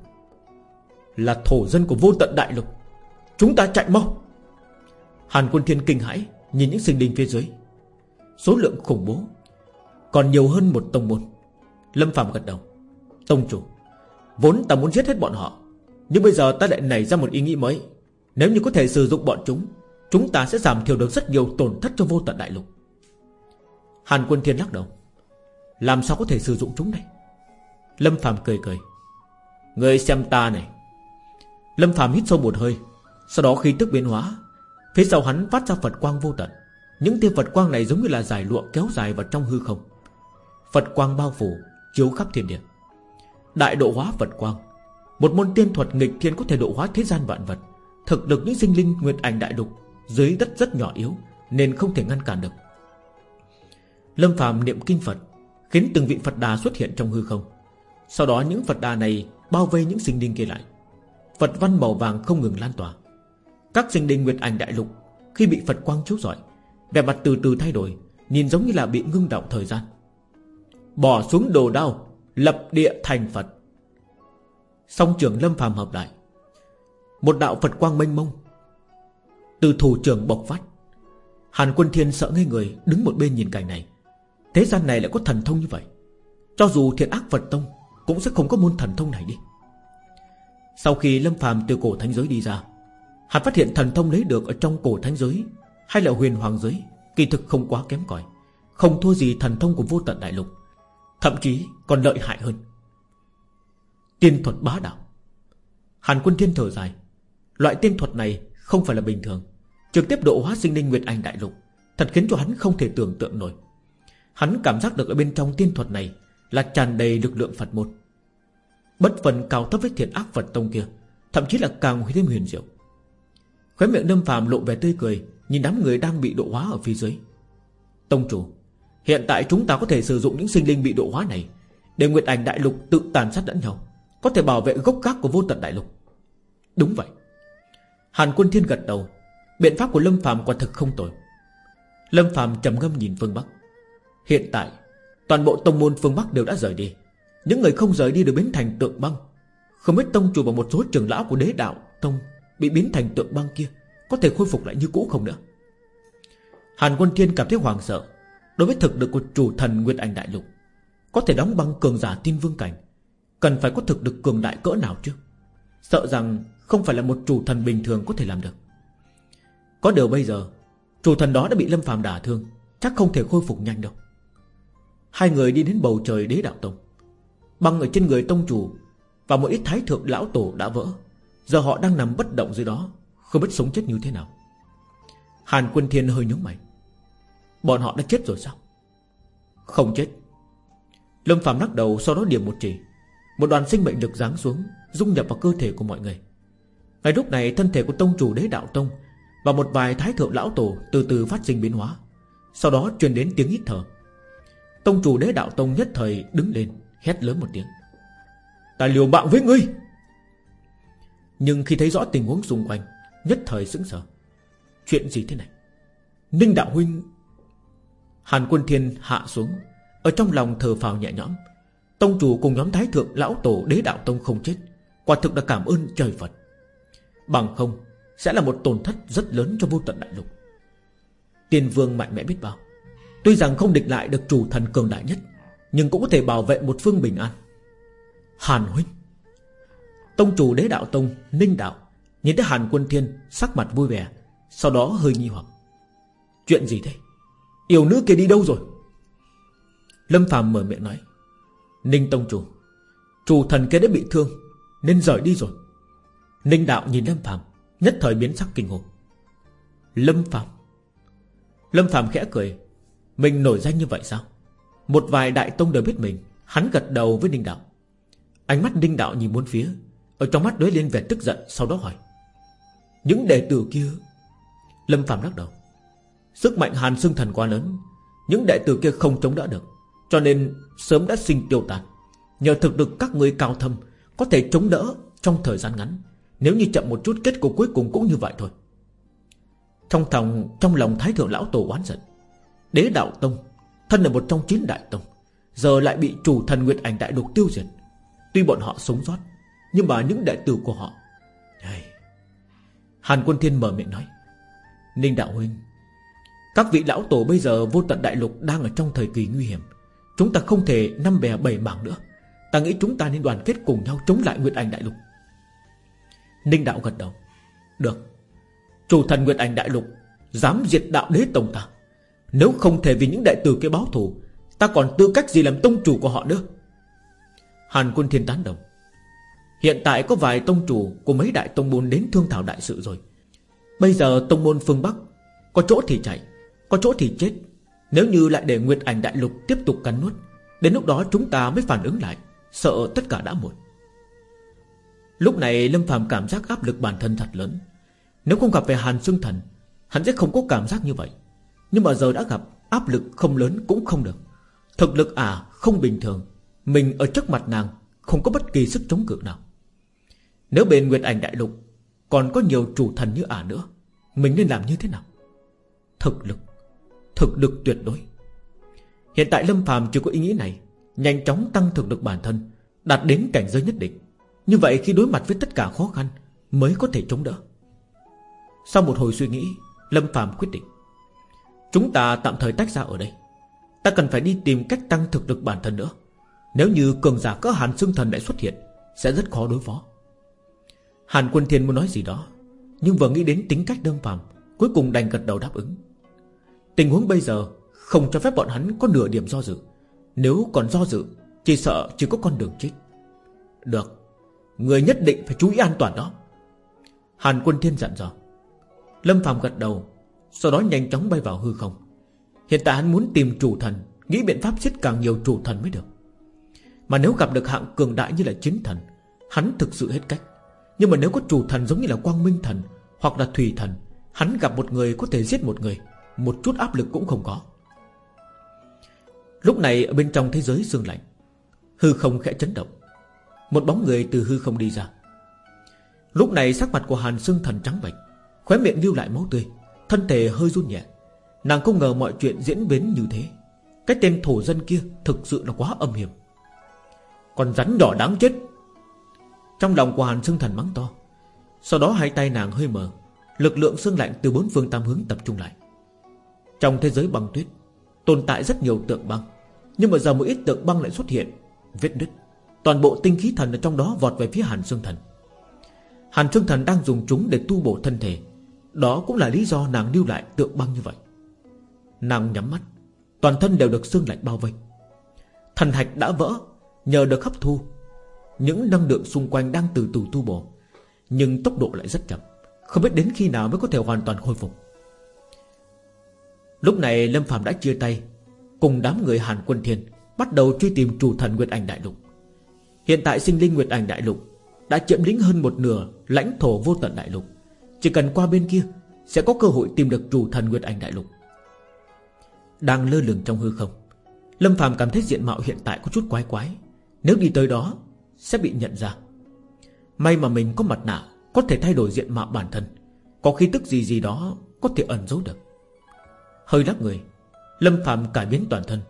Là thổ dân của vô tận đại lục, Chúng ta chạy mau. Hàn quân thiên kinh hãi, Nhìn những sinh linh phía dưới. Số lượng khủng bố, Còn nhiều hơn một tông môn. Lâm Phạm gật đầu. Tông chủ, Vốn ta muốn giết hết bọn họ nhưng bây giờ ta lại nảy ra một ý nghĩ mới. Nếu như có thể sử dụng bọn chúng Chúng ta sẽ giảm thiểu được rất nhiều tổn thất cho vô tận đại lục. Hàn quân thiên lắc đầu. Làm sao có thể sử dụng chúng đây Lâm Phạm cười cười. Người xem ta này. Lâm Phạm hít sâu một hơi. Sau đó khi tức biến hóa. Phía sau hắn phát ra Phật quang vô tận. Những tia Phật quang này giống như là giải lụa kéo dài vào trong hư không. Phật quang bao phủ, Chiếu khắp thiên địa. Đại độ hóa Phật quang. Một môn tiên thuật nghịch thiên có thể độ hóa thế gian vạn vật. Thực lực những sinh linh nguyệt ảnh đại đục Dưới đất rất nhỏ yếu, Nên không thể ngăn cản được. Lâm phàm niệm kinh Phật, Khiến từng vị Phật đà xuất hiện trong hư không. Sau đó những Phật đà này Bao vây những sinh linh kia lại. Phật văn màu vàng không ngừng lan tỏa. Các sinh linh Nguyệt Ảnh Đại Lục Khi bị Phật Quang chiếu rọi, Vẻ mặt từ từ thay đổi, Nhìn giống như là bị ngưng động thời gian. Bỏ xuống đồ đao, Lập địa thành Phật. Song trường Lâm phàm hợp lại. Một đạo Phật quang mênh mông. Từ thủ trưởng bộc phát. Hàn quân thiên sợ ngây người, Đứng một bên nhìn cảnh này. Thế gian này lại có thần thông như vậy. Cho dù thiện ác Phật tông, Cũng sẽ không có môn thần thông này đi. Sau khi Lâm phàm từ cổ thánh giới đi ra, Hắn phát hiện thần thông lấy được Ở trong cổ thánh giới Hay là huyền hoàng giới, Kỳ thực không quá kém cỏi, Không thua gì thần thông của vô tận đại lục, Thậm chí còn lợi hại hơn. Tiên thuật bá đạo. Hàn quân thiên thở dài. Loại tiên thuật này không phải là bình thường. Trực tiếp độ hóa sinh linh Nguyệt Anh Đại Lục, Thật khiến cho hắn không thể tưởng tượng nổi. Hắn cảm giác được ở bên trong tiên thuật này Là tràn đầy lực lượng Phật môn. Bất phần cao thấp với thiện ác Phật tông kia, Thậm chí là càng huy thêm huyền diệu. Khóe miệng Nâm Phạm lộ vẻ tươi cười, Nhìn đám người đang bị độ hóa ở phía dưới. Tông chủ, Hiện tại chúng ta có thể sử dụng những sinh linh bị độ hóa này Để Nguyệt Ảnh Đại Lục tự tàn sát lẫn nhau. Có thể bảo vệ gốc gác của vô tận Đại Lục. Đúng vậy. Hàn Quân Thiên gật đầu. Biện pháp của Lâm Phạm quả thực không tồi. Lâm Phạm trầm ngâm nhìn phương Bắc. Hiện tại, Toàn bộ tông môn phương Bắc đều đã rời đi. Những người không rời đi được biến thành tượng băng. Không biết tông chủ và một số trưởng lão của đế đạo Tông bị biến thành tượng băng kia Có thể khôi phục lại như cũ không nữa. Hàn Quân Thiên cảm thấy hoàng sợ. Đối với thực lực của chủ thần Nguyệt Ảnh Đại Lục, Có thể đóng băng cường giả tiên vương cảnh Cần phải có thực lực cường đại cỡ nào chứ? Sợ rằng không phải là một chủ thần bình thường có thể làm được. Có điều bây giờ, Chủ thần đó đã bị Lâm phàm đả thương, Chắc không thể khôi phục nhanh đâu. Hai người đi đến bầu trời đế đạo tông. Băng ở trên người tông chủ Và một ít thái thượng lão tổ đã vỡ. Giờ họ đang nằm bất động dưới đó, Không biết sống chết như thế nào. Hàn quân thiên hơi nhướng mày. Bọn họ đã chết rồi sao? Không chết. Lâm Phạm lắc đầu, sau đó điểm một chỉ. Một đoàn sinh mệnh lực giáng xuống, Dung nhập vào cơ thể của mọi người. Ngay lúc này, thân thể của tông chủ đế đạo tông Và một vài thái thượng lão tổ Từ từ phát sinh biến hóa, Sau đó truyền đến tiếng hít thở. Tông chủ đế đạo tông nhất thời đứng lên, Hét lớn một tiếng. Ta liều mạng với ngươi! Nhưng khi thấy rõ tình huống xung quanh, Nhất thời sững sờ. Chuyện gì thế này? Ninh đạo huynh! Hàn quân thiên hạ xuống, Ở trong lòng thờ phào nhẹ nhõm. Tông chủ cùng nhóm thái thượng lão tổ đế đạo tông không chết. Quả thực đã cảm ơn trời Phật. Bằng không, Sẽ là một tổn thất rất lớn cho vô tận đại lục. Tiên vương mạnh mẽ biết bao. Tuy rằng không địch lại được chủ thần cường đại nhất, Nhưng cũng có thể bảo vệ một phương bình an. Hàn huynh. Tông chủ đế đạo tông, Ninh đạo, Nhìn thấy Hàn quân thiên sắc mặt vui vẻ, Sau đó hơi nghi hoặc. Chuyện gì thế? Yêu nữ kia đi đâu rồi? Lâm phàm mở miệng nói. Ninh tông chủ. Chủ thần kia đã bị thương, Nên rời đi rồi. Ninh đạo nhìn Lâm Phạm Nhất thời biến sắc kinh hồn. Lâm Phạm Lâm Phạm khẽ cười. Mình nổi danh như vậy sao? Một vài đại tông đều biết mình, Hắn gật đầu với Ninh đạo. Ánh mắt Ninh đạo nhìn bốn phía, Ở trong mắt đối lên vẻ tức giận, Sau đó hỏi. Những đệ tử kia? Lâm Phạm lắc đầu. Sức mạnh hàn xương thần quá lớn, Những đệ tử kia không chống đỡ được. Cho nên sớm đã sinh tiêu tàn. Nhờ thực lực các người cao thâm, Có thể chống đỡ trong thời gian ngắn. Nếu như chậm một chút, kết cục cuối cùng cũng như vậy thôi. Trong thòng, trong lòng Thái Thượng Lão Tổ oán giận. Đế Đạo Tông, Thân là một trong chín đại tông, Giờ lại bị chủ thần Nguyệt Ảnh Đại đục tiêu diệt. Tuy bọn họ sống sót, Nhưng mà những đại tử của họ hey. Hàn Quân Thiên mở miệng nói, Ninh Đạo Huynh, các vị lão tổ bây giờ vô tận đại lục đang ở trong thời kỳ nguy hiểm. Chúng ta không thể năm bè bảy mảng nữa. Ta nghĩ chúng ta nên đoàn kết cùng nhau chống lại Nguyệt Ảnh Đại Lục. Ninh Đạo gật đầu. Được. Chủ thần Nguyệt Ảnh Đại Lục, Dám diệt đạo đế tổng ta. Nếu không thể vì những đại tử kia báo thù, Ta còn tư cách gì làm tông chủ của họ nữa? Hàn quân thiên tán đồng. Hiện tại có vài tông chủ Của mấy đại tông môn đến thương thảo đại sự rồi. Bây giờ tông môn phương Bắc, Có chỗ thì chạy, có chỗ thì chết. Nếu như lại để Nguyệt Ảnh Đại Lục tiếp tục cắn nuốt, Đến lúc đó chúng ta mới phản ứng lại, Sợ tất cả đã muộn. Lúc này Lâm Phạm cảm giác áp lực bản thân thật lớn. Nếu không gặp về Hàn Xương Thần, Hắn sẽ không có cảm giác như vậy. Nhưng mà giờ đã gặp, Áp lực không lớn cũng không được. Thực lực à không bình thường. Mình ở trước mặt nàng, Không có bất kỳ sức chống cự nào. Nếu bên Nguyệt Ảnh Đại Lục Còn có nhiều chủ thần như ả nữa, Mình nên làm như thế nào? Thực lực. Thực lực tuyệt đối. Hiện tại Lâm phàm chưa có ý nghĩ này, Nhanh chóng tăng thực lực bản thân, Đạt đến cảnh giới nhất định. Như vậy khi đối mặt với tất cả khó khăn, Mới có thể chống đỡ. Sau một hồi suy nghĩ, Lâm phàm quyết định, Chúng ta tạm thời tách ra ở đây. Ta cần phải đi tìm cách tăng thực lực bản thân nữa. Nếu như cường giả có Hàn Xương Thần lại xuất hiện, Sẽ rất khó đối phó. Hàn Quân Thiên muốn nói gì đó, Nhưng vừa nghĩ đến tính cách Lâm phàm, Cuối cùng đành gật đầu đáp ứng. Tình huống bây giờ Không cho phép bọn hắn có nửa điểm do dự. Nếu còn do dự, Chỉ sợ chỉ có con đường chết. Được, Người nhất định phải chú ý an toàn đó. Hàn Quân Thiên dặn dò. Lâm Phạm gật đầu, Sau đó nhanh chóng bay vào hư không. Hiện tại hắn muốn tìm chủ thần, Nghĩ biện pháp giết càng nhiều chủ thần mới được. Mà nếu gặp được hạng cường đại như là chiến thần, Hắn thực sự hết cách. Nhưng mà nếu có chủ thần giống như là quang minh thần Hoặc là thủy thần, Hắn gặp một người có thể giết một người. Một chút áp lực cũng không có. Lúc này ở bên trong thế giới sương lạnh. Hư không khẽ chấn động. Một bóng người từ hư không đi ra. Lúc này, sắc mặt của Hàn Sương Thần trắng bệch, Khóe miệng lưu lại máu tươi, Thân thể hơi run nhẹ. Nàng không ngờ mọi chuyện diễn biến như thế. Cái tên thổ dân kia thực sự là quá âm hiểm. Còn rắn đỏ đáng chết. Trong lòng của Hàn Sương Thần mắng to. Sau đó hai tay nàng hơi mở, Lực lượng xương lạnh từ bốn phương tam hướng tập trung lại. Trong thế giới băng tuyết, Tồn tại rất nhiều tượng băng. Nhưng mà giờ một ít tượng băng lại xuất hiện, Vết nứt. Toàn bộ tinh khí thần ở trong đó vọt về phía Hàn Sương Thần. Hàn Sương Thần đang dùng chúng để tu bổ thân thể. Đó cũng là lý do nàng lưu lại tượng băng như vậy. Nàng nhắm mắt, Toàn thân đều được xương lạnh bao vây. Thần hạch đã vỡ, Nhờ được hấp thu. Những năng lượng xung quanh đang từ từ tu bổ, Nhưng tốc độ lại rất chậm. Không biết đến khi nào mới có thể hoàn toàn khôi phục. Lúc này Lâm Phạm đã chia tay, Cùng đám người Hàn Quân Thiên Bắt đầu truy tìm chủ thần Nguyệt Ảnh Đại Lục. Hiện tại sinh linh Nguyệt Ảnh Đại Lục Đã chiếm lĩnh hơn một nửa lãnh thổ vô tận Đại Lục. Chỉ cần qua bên kia Sẽ có cơ hội tìm được chủ thần Nguyệt Ảnh Đại Lục. Đang lơ lửng trong hư không, Lâm Phạm cảm thấy diện mạo hiện tại có chút quái quái. Nếu đi tới đó, Sẽ bị nhận ra. May mà mình có mặt nạ, Có thể thay đổi diện mạo bản thân. Có khí tức gì gì đó Có thể ẩn giấu được. Hơi lắc người, Lâm Phạm cải biến toàn thân.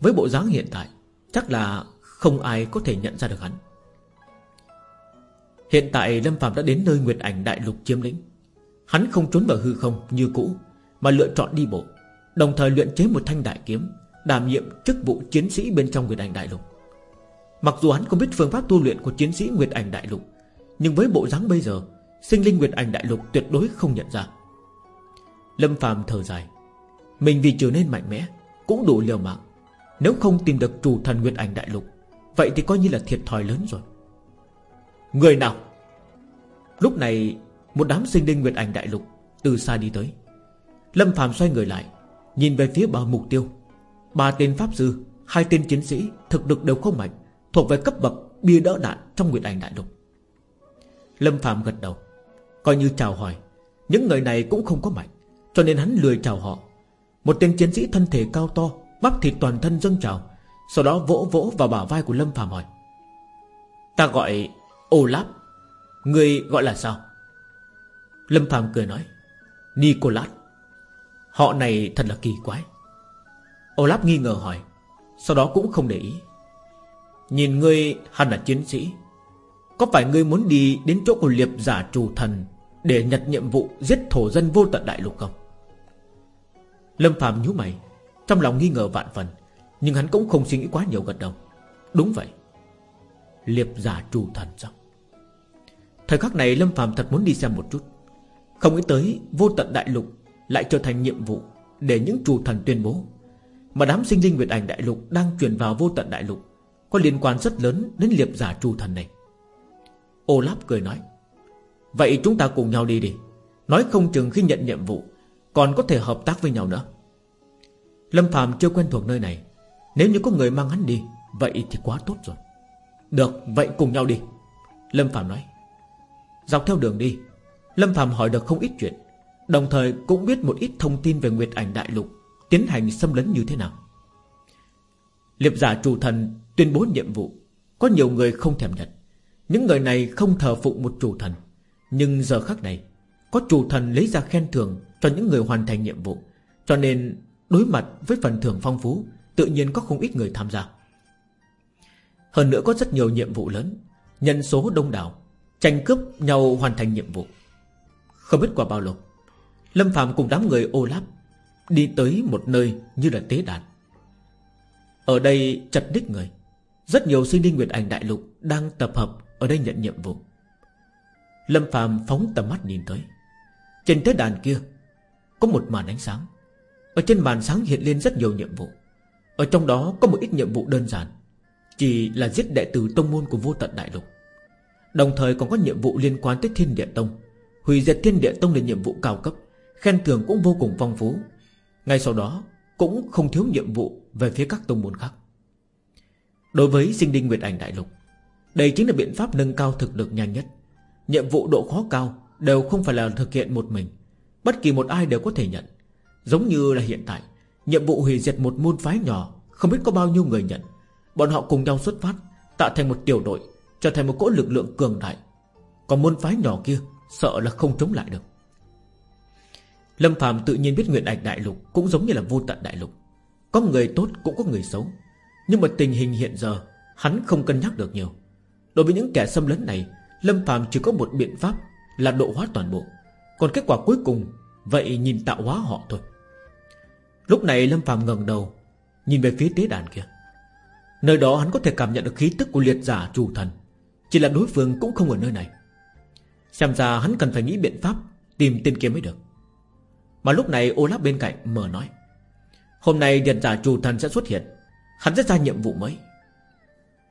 Với bộ dáng hiện tại, Chắc là không ai có thể nhận ra được hắn. Hiện tại Lâm Phạm đã đến nơi Nguyệt Ảnh Đại Lục chiếm lĩnh. Hắn không trốn vào hư không như cũ, Mà lựa chọn đi bộ, Đồng thời luyện chế một thanh đại kiếm, Đảm nhiệm chức vụ chiến sĩ bên trong Nguyệt Ảnh Đại Lục. Mặc dù hắn không biết phương pháp tu luyện của chiến sĩ Nguyệt Ảnh Đại Lục, Nhưng với bộ dáng bây giờ, Sinh linh Nguyệt Ảnh Đại Lục tuyệt đối không nhận ra. Lâm Phạm thở dài mình vì trở nên mạnh mẽ, Cũng đủ liều mạng. Nếu không tìm được chủ thần Nguyệt Ảnh Đại Lục, Vậy thì coi như là thiệt thòi lớn rồi. Người nào? Lúc này, Một đám sinh linh Nguyệt Ảnh Đại Lục Từ xa đi tới. Lâm Phạm xoay người lại, Nhìn về phía ba mục tiêu. Ba tên Pháp Sư, Hai tên chiến sĩ Thực lực đều không mạnh, Thuộc về cấp bậc bia đỡ đạn trong Nguyệt Ảnh Đại Lục. Lâm Phạm gật đầu, Coi như chào hỏi. Những người này cũng không có mạnh, Cho nên hắn lười chào họ một tên chiến sĩ thân thể cao to, Bắp thịt toàn thân dâng trào, Sau đó vỗ vỗ vào bả vai của Lâm Phạm hỏi, Ta gọi Olaf Người gọi là sao? Lâm Phạm cười nói, Nicolas, Họ này thật là kỳ quái. Olaf nghi ngờ hỏi, Sau đó cũng không để ý, Nhìn ngươi hẳn là chiến sĩ, Có phải ngươi muốn đi đến chỗ của liệp giả chủ thần Để nhận nhiệm vụ giết thổ dân vô tận đại lục không? Lâm Phạm nhíu mày, Trong lòng nghi ngờ vạn phần, Nhưng hắn cũng không suy nghĩ quá nhiều gật đầu. Đúng vậy. Liệp giả trù thần sao? Thời khắc này Lâm Phạm thật muốn đi xem một chút. Không nghĩ tới vô tận đại lục Lại trở thành nhiệm vụ Để những trù thần tuyên bố. Mà đám sinh linh việt Ảnh đại lục Đang chuyển vào vô tận đại lục, Có liên quan rất lớn đến liệp giả trù thần này. Olaf cười nói, Vậy chúng ta cùng nhau đi đi. Nói không chừng khi nhận nhiệm vụ còn có thể hợp tác với nhau nữa. Lâm Phạm chưa quen thuộc nơi này. Nếu như có người mang hắn đi, Vậy thì quá tốt rồi. Được, vậy cùng nhau đi, Lâm Phạm nói. Dọc theo đường đi, Lâm Phạm hỏi được không ít chuyện, Đồng thời cũng biết một ít thông tin về Nguyệt Ảnh Đại Lục Tiến hành xâm lấn như thế nào. Liệp giả chủ thần tuyên bố nhiệm vụ, Có nhiều người không thèm nhận. Những người này không thờ phụng một chủ thần, Nhưng giờ khắc này có chủ thần lấy ra khen thưởng cho những người hoàn thành nhiệm vụ. Cho nên, đối mặt với phần thưởng phong phú, Tự nhiên có không ít người tham gia. Hơn nữa có rất nhiều nhiệm vụ lớn. Nhân số đông đảo, Tranh cướp nhau hoàn thành nhiệm vụ. Không biết qua bao lâu, Lâm Phạm cùng đám người ô láp Đi tới một nơi như là tế đàn. Ở đây chật đích người. Rất nhiều sinh linh Nguyệt Ảnh Đại Lục Đang tập hợp ở đây nhận nhiệm vụ. Lâm Phạm phóng tầm mắt nhìn tới. Trên tế đàn kia, Có một màn ánh sáng. Ở trên màn sáng hiện lên rất nhiều nhiệm vụ. Ở trong đó có một ít nhiệm vụ đơn giản, Chỉ là giết đệ tử tông môn của vô tận đại lục. Đồng thời còn có nhiệm vụ liên quan tới thiên địa tông. Hủy diệt thiên địa tông là nhiệm vụ cao cấp, Khen thưởng cũng vô cùng phong phú. Ngay sau đó, Cũng không thiếu nhiệm vụ về phía các tông môn khác. Đối với sinh đinh Nguyệt Ảnh Đại Lục, Đây chính là biện pháp nâng cao thực lực nhanh nhất. Nhiệm vụ độ khó cao Đều không phải là thực hiện một mình. Bất kỳ một ai đều có thể nhận. Giống như là hiện tại, Nhiệm vụ hủy diệt một môn phái nhỏ, Không biết có bao nhiêu người nhận. Bọn họ cùng nhau xuất phát, Tạo thành một tiểu đội, Trở thành một cỗ lực lượng cường đại. Còn môn phái nhỏ kia, Sợ là không chống lại được. Lâm Phạm tự nhiên biết nguyện ảnh đại lục Cũng giống như là vô tận đại lục. Có người tốt cũng có người xấu. Nhưng mà tình hình hiện giờ, Hắn không cân nhắc được nhiều. Đối với những kẻ xâm lấn này, Lâm Phạm chỉ có một biện pháp là độ hóa toàn bộ. Còn kết quả cuối cùng, Vậy nhìn tạo hóa họ thôi. Lúc này Lâm Phạm ngẩng đầu, Nhìn về phía tế đàn kia. Nơi đó hắn có thể cảm nhận được khí tức của liệt giả chủ thần, Chỉ là đối phương cũng không ở nơi này. Xem ra hắn cần phải nghĩ biện pháp Tìm tên kia mới được. Mà lúc này ô lắp bên cạnh mở nói, Hôm nay liệt giả chủ thần sẽ xuất hiện, Hắn sẽ ra nhiệm vụ mới.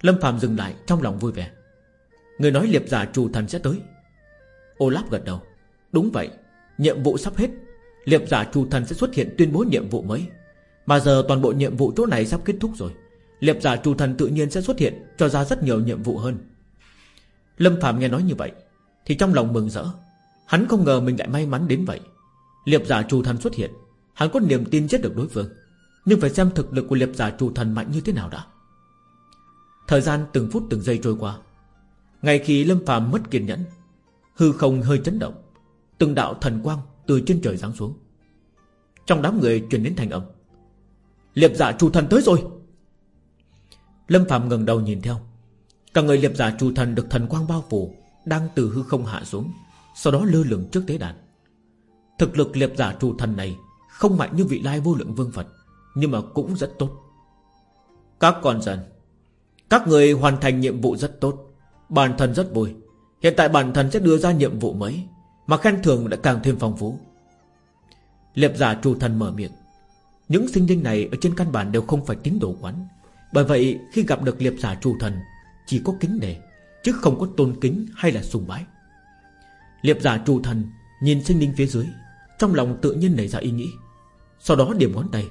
Lâm Phạm dừng lại trong lòng vui vẻ. Người nói liệp giả chủ thần sẽ tới Olaf gật đầu. Đúng vậy, Nhiệm vụ sắp hết. Liệp giả chủ thần sẽ xuất hiện tuyên bố nhiệm vụ mới. Mà giờ toàn bộ nhiệm vụ chỗ này sắp kết thúc rồi. Liệp giả chủ thần tự nhiên sẽ xuất hiện Cho ra rất nhiều nhiệm vụ hơn. Lâm Phạm nghe nói như vậy, Thì trong lòng mừng rỡ. Hắn không ngờ mình lại may mắn đến vậy. Liệp giả chủ thần xuất hiện, Hắn có niềm tin giết được đối phương. Nhưng phải xem thực lực của liệp giả chủ thần mạnh như thế nào đã. Thời gian từng phút từng giây trôi qua. Ngay khi Lâm Phạm mất kiên nhẫn Hư không hơi chấn động. Từng đạo thần quang từ trên trời giáng xuống. Trong đám người truyền đến thành âm. Liệp giả chủ thần tới rồi. Lâm Phạm ngẩng đầu nhìn theo. Cả người liệp giả chủ thần được thần quang bao phủ, Đang từ hư không hạ xuống, Sau đó lơ lửng trước tế đàn. Thực lực liệp giả chủ thần này Không mạnh như vị lai vô lượng vương Phật, Nhưng mà cũng rất tốt. Các con dân Các người hoàn thành nhiệm vụ rất tốt, Bản thân rất vui. Hiện tại bản thân sẽ đưa ra nhiệm vụ mới, Mà khen thưởng đã càng thêm phong phú. Liệp giả chủ thần mở miệng. Những sinh linh này ở trên căn bản đều không phải tín đồ quán. Bởi vậy, khi gặp được liệp giả chủ thần, Chỉ có kính nể, Chứ không có tôn kính hay là sùng bái. Liệp giả chủ thần Nhìn sinh linh phía dưới, Trong lòng tự nhiên nảy ra ý nghĩ. Sau đó điểm ngón tay,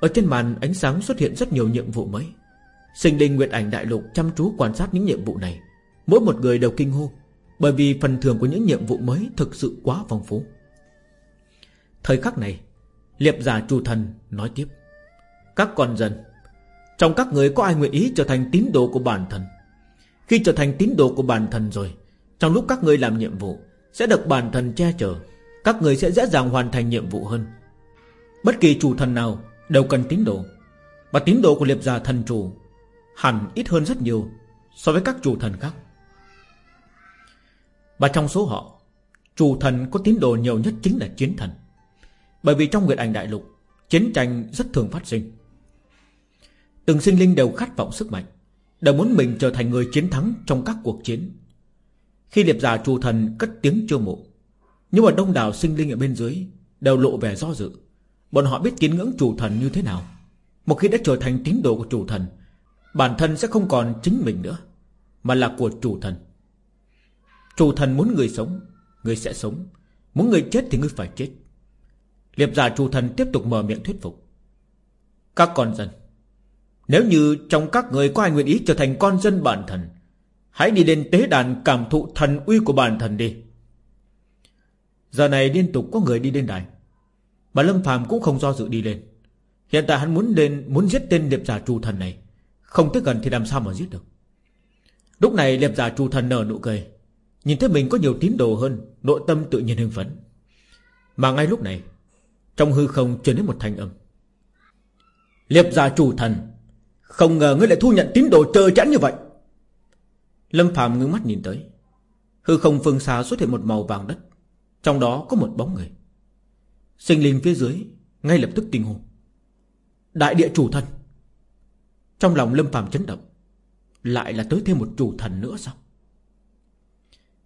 Ở trên màn ánh sáng xuất hiện rất nhiều nhiệm vụ mới. Sinh linh Nguyệt Ảnh Đại Lục chăm chú quan sát những nhiệm vụ này. Mỗi một người đều kinh hô. Bởi vì phần thưởng của những nhiệm vụ mới Thực sự quá phong phú. Thời khắc này, Liệp giả chủ thần nói tiếp. Các con dân, Trong các người có ai nguyện ý trở thành tín đồ của bản thân? Khi trở thành tín đồ của bản thân rồi, Trong lúc các người làm nhiệm vụ, Sẽ được bản thân che chở, Các người sẽ dễ dàng hoàn thành nhiệm vụ hơn. Bất kỳ chủ thần nào Đều cần tín đồ, Và tín đồ của liệp giả thần chủ Hẳn ít hơn rất nhiều So với các chủ thần khác. Và trong số họ, Chủ thần có tín đồ nhiều nhất chính là chiến thần. Bởi vì trong Nguyệt Ảnh Đại Lục, Chiến tranh rất thường phát sinh. Từng sinh linh đều khát vọng sức mạnh, Đều muốn mình trở thành người chiến thắng Trong các cuộc chiến. Khi liệp giả chủ thần cất tiếng chiêu mộ, Nhưng mà đông đảo sinh linh ở bên dưới Đều lộ vẻ do dự. Bọn họ biết kiến ngưỡng chủ thần như thế nào. Một khi đã trở thành tín đồ của chủ thần, Bản thân sẽ không còn chính mình nữa, Mà là của chủ thần. Chủ thần muốn người sống, Người sẽ sống. Muốn người chết thì người phải chết. Liệp giả chủ thần tiếp tục mở miệng thuyết phục. Các con dân, Nếu như trong các người có ai nguyện ý trở thành con dân bản thần, Hãy đi lên tế đàn cảm thụ thần uy của bản thần đi. Giờ này liên tục có người đi lên đài Bà Lâm Phàm cũng không do dự đi lên. Hiện tại hắn muốn lên, Muốn giết tên liệp giả chủ thần này. Không tới gần thì làm sao mà giết được? Lúc này liệp giả chủ thần nở nụ cười. Nhìn thấy mình có nhiều tín đồ hơn, Nội tâm tự nhiên hưng phấn. Mà ngay lúc này, Trong hư không truyền đến một thanh âm. Liệp giả chủ thần, Không ngờ ngươi lại thu nhận tín đồ trơ chắn như vậy. Lâm Phạm ngưng mắt nhìn tới. Hư không phương xa xuất hiện một màu vàng đất, Trong đó có một bóng người. Sinh linh phía dưới Ngay lập tức kinh hồn Đại địa chủ thần! Trong lòng Lâm Phạm chấn động. Lại là tới thêm một chủ thần nữa sao?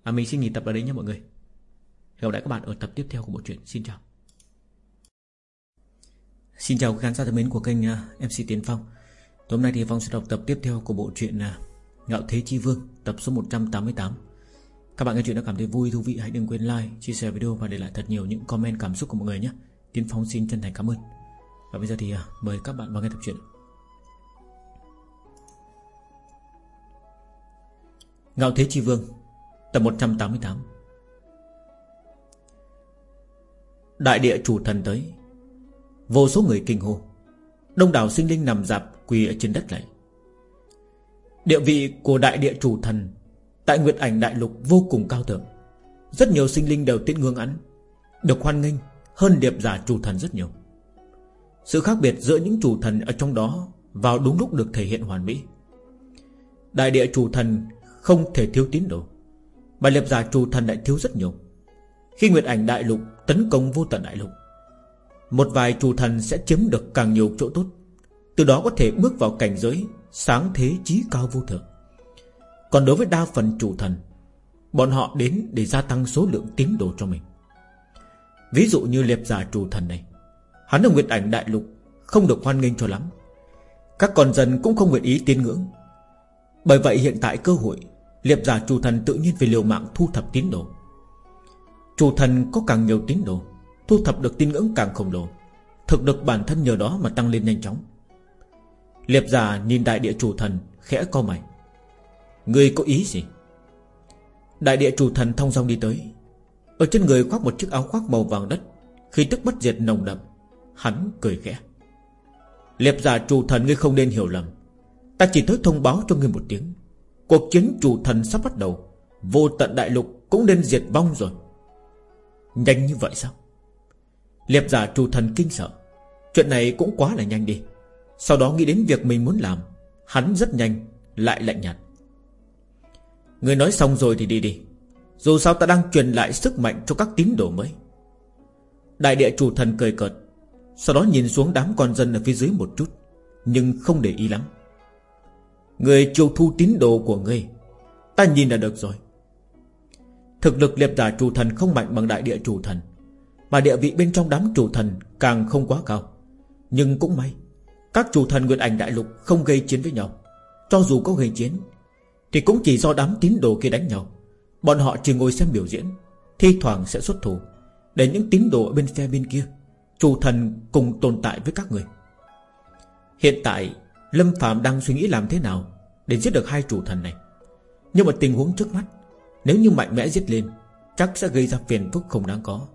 À mình xin nghỉ tập ở đây nhé mọi người. Hẹn gặp lại các bạn ở tập tiếp theo của bộ truyện. Xin chào. Xin chào khán giả thân mến của kênh à, MC Tiến Phong. Tối hôm nay thì Phong sẽ đọc tập tiếp theo của bộ truyện à, Ngạo Thế Chi Vương Tập số 188 Các bạn nghe chuyện đã cảm thấy vui, thú vị Hãy đừng quên like, chia sẻ video và để lại thật nhiều những comment cảm xúc của mọi người nhé. Tiến Phong xin chân thành cảm ơn. Và bây giờ thì à, mời các bạn vào nghe tập truyện. Ngạo Thế Chi Vương Tập 188 Đại địa chủ thần tới. Vô số người kinh hô. Đông đảo sinh linh nằm dạp quỳ ở trên đất lại Địa vị của đại địa chủ thần Tại Nguyệt Ảnh Đại Lục vô cùng cao thượng. Rất nhiều sinh linh đều tiễn ngưỡng ánh Được hoan nghênh, hơn điệp giả chủ thần rất nhiều. Sự khác biệt giữa những chủ thần ở trong đó Vào đúng lúc được thể hiện hoàn mỹ. Đại địa chủ thần không thể thiếu tín đồ bài liệp giả chủ thần lại thiếu rất nhiều. Khi Nguyệt Ảnh Đại Lục tấn công vô tận Đại Lục, Một vài chủ thần sẽ chiếm được càng nhiều chỗ tốt. Từ đó có thể bước vào cảnh giới Sáng thế trí cao vô thượng. Còn đối với đa phần chủ thần Bọn họ đến để gia tăng số lượng tín đồ cho mình. Ví dụ như liệp giả chủ thần này, Hắn ở Nguyệt Ảnh Đại Lục Không được hoan nghênh cho lắm. Các con dân cũng không nguyện ý tiến ngưỡng. Bởi vậy hiện tại cơ hội Liệp giả chủ thần tự nhiên về liều mạng thu thập tín đồ. Chủ thần có càng nhiều tín đồ, Thu thập được tín ngưỡng càng khổng lồ. Thực được bản thân nhờ đó mà tăng lên nhanh chóng. Liệp giả nhìn đại địa chủ thần, Khẽ co mày. Người có ý gì? Đại địa chủ thần thông dong đi tới. Ở trên người khoác một chiếc áo khoác màu vàng đất Khi tức bất diệt nồng đậm. Hắn cười khẽ. Liệp giả chủ thần, ngươi không nên hiểu lầm. Ta chỉ tới thông báo cho ngươi một tiếng. Cuộc chiến chủ thần sắp bắt đầu. Vô tận đại lục cũng nên diệt vong rồi. Nhanh như vậy sao? Liệp giả chủ thần kinh sợ. Chuyện này cũng quá là nhanh đi. Sau đó nghĩ đến việc mình muốn làm, Hắn rất nhanh, Lại lạnh nhạt. Người nói xong rồi thì đi đi. Dù sao ta đang truyền lại sức mạnh cho các tín đồ mới. Đại địa chủ thần cười cợt, Sau đó nhìn xuống đám con dân ở phía dưới một chút, Nhưng không để ý lắm. Người chiêu thu tín đồ của ngươi. Ta nhìn là được rồi. Thực lực liệp giả chủ thần không mạnh bằng đại địa chủ thần, Mà địa vị bên trong đám chủ thần Càng không quá cao. Nhưng cũng may, Các chủ thần Nguyệt Ảnh Đại Lục không gây chiến với nhau. Cho dù có gây chiến, Thì cũng chỉ do đám tín đồ kia đánh nhau. Bọn họ chỉ ngồi xem biểu diễn, Thi thoảng sẽ xuất thủ, Để những tín đồ ở bên phe bên kia, Chủ thần cùng tồn tại với các người. Hiện tại Lâm Phạm đang suy nghĩ làm thế nào Để giết được hai chủ thần này? Nhưng mà tình huống trước mắt, Nếu như mạnh mẽ giết lên, Chắc sẽ gây ra phiền phức không đáng có.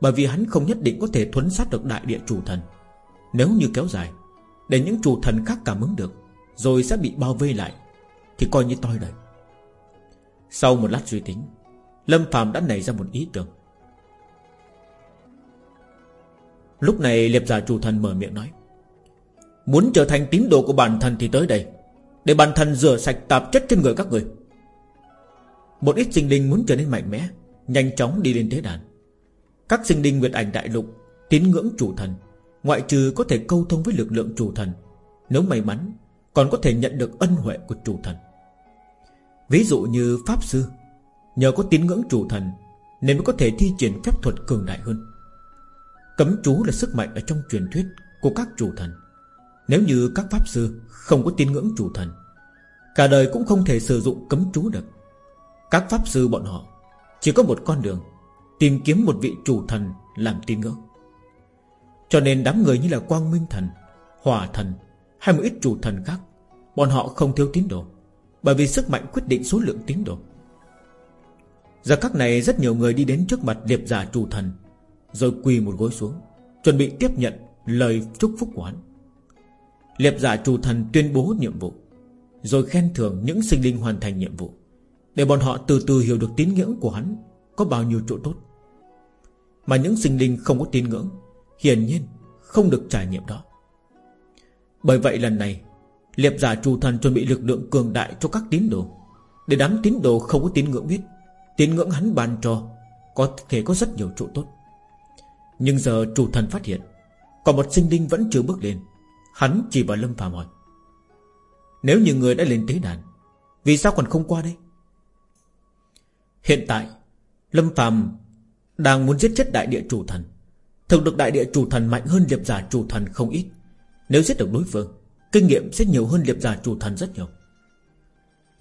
Bởi vì hắn không nhất định có thể thuấn sát được đại địa chủ thần. Nếu như kéo dài, Để những chủ thần khác cảm ứng được, Rồi sẽ bị bao vây lại, Thì coi như toi đời Sau một lát suy tính, Lâm Phạm đã nảy ra một ý tưởng. Lúc này liệp giả chủ thần mở miệng nói Muốn trở thành tín đồ của bản thân thì tới đây, Để bản thân rửa sạch tạp chất trên người các người. Một ít sinh linh muốn trở nên mạnh mẽ, Nhanh chóng đi lên thế đàn. Các sinh linh Nguyệt Ảnh Đại Lục, Tín ngưỡng chủ thần, Ngoại trừ có thể câu thông với lực lượng chủ thần, Nếu may mắn, Còn có thể nhận được ân huệ của chủ thần. Ví dụ như Pháp Sư, Nhờ có tín ngưỡng chủ thần, Nên mới có thể thi triển phép thuật cường đại hơn. Cấm chú là sức mạnh ở trong truyền thuyết Của các chủ thần. Nếu như các Pháp Sư Không có tin ngưỡng chủ thần, Cả đời cũng không thể sử dụng cấm chú được. Các Pháp Sư bọn họ Chỉ có một con đường, Tìm kiếm một vị chủ thần làm tin ngưỡng. Cho nên đám người như là Quang Minh Thần Hòa Thần Hay một ít chủ thần khác, Bọn họ không thiếu tín đồ, Bởi vì sức mạnh quyết định số lượng tín đồ. Giờ các này rất nhiều người đi đến trước mặt điệp giả chủ thần, Rồi quỳ một gối xuống, Chuẩn bị tiếp nhận lời chúc phúc của hắn. Liệp giả chủ thần tuyên bố nhiệm vụ, Rồi khen thưởng những sinh linh hoàn thành nhiệm vụ. Để bọn họ từ từ hiểu được tín ngưỡng của hắn, Có bao nhiêu chỗ tốt. Mà những sinh linh không có tín ngưỡng, Hiển nhiên không được trải nghiệm đó. Bởi vậy lần này, Liệp giả chủ thần chuẩn bị lực lượng cường đại cho các tín đồ. Để đám tín đồ không có tín ngưỡng biết, Tín ngưỡng hắn ban cho Có thể có rất nhiều chỗ tốt. Nhưng giờ chủ thần phát hiện, Còn một sinh linh vẫn chưa bước lên. Hắn chỉ vào Lâm Phạm hỏi, Nếu như người đã lên tế đàn, Vì sao còn không qua đây? Hiện tại, Lâm Phạm Đang muốn giết chết đại địa chủ thần. Thực được đại địa chủ thần mạnh hơn liệp giả chủ thần không ít. Nếu giết được đối phương, Kinh nghiệm sẽ nhiều hơn liệp giả chủ thần rất nhiều.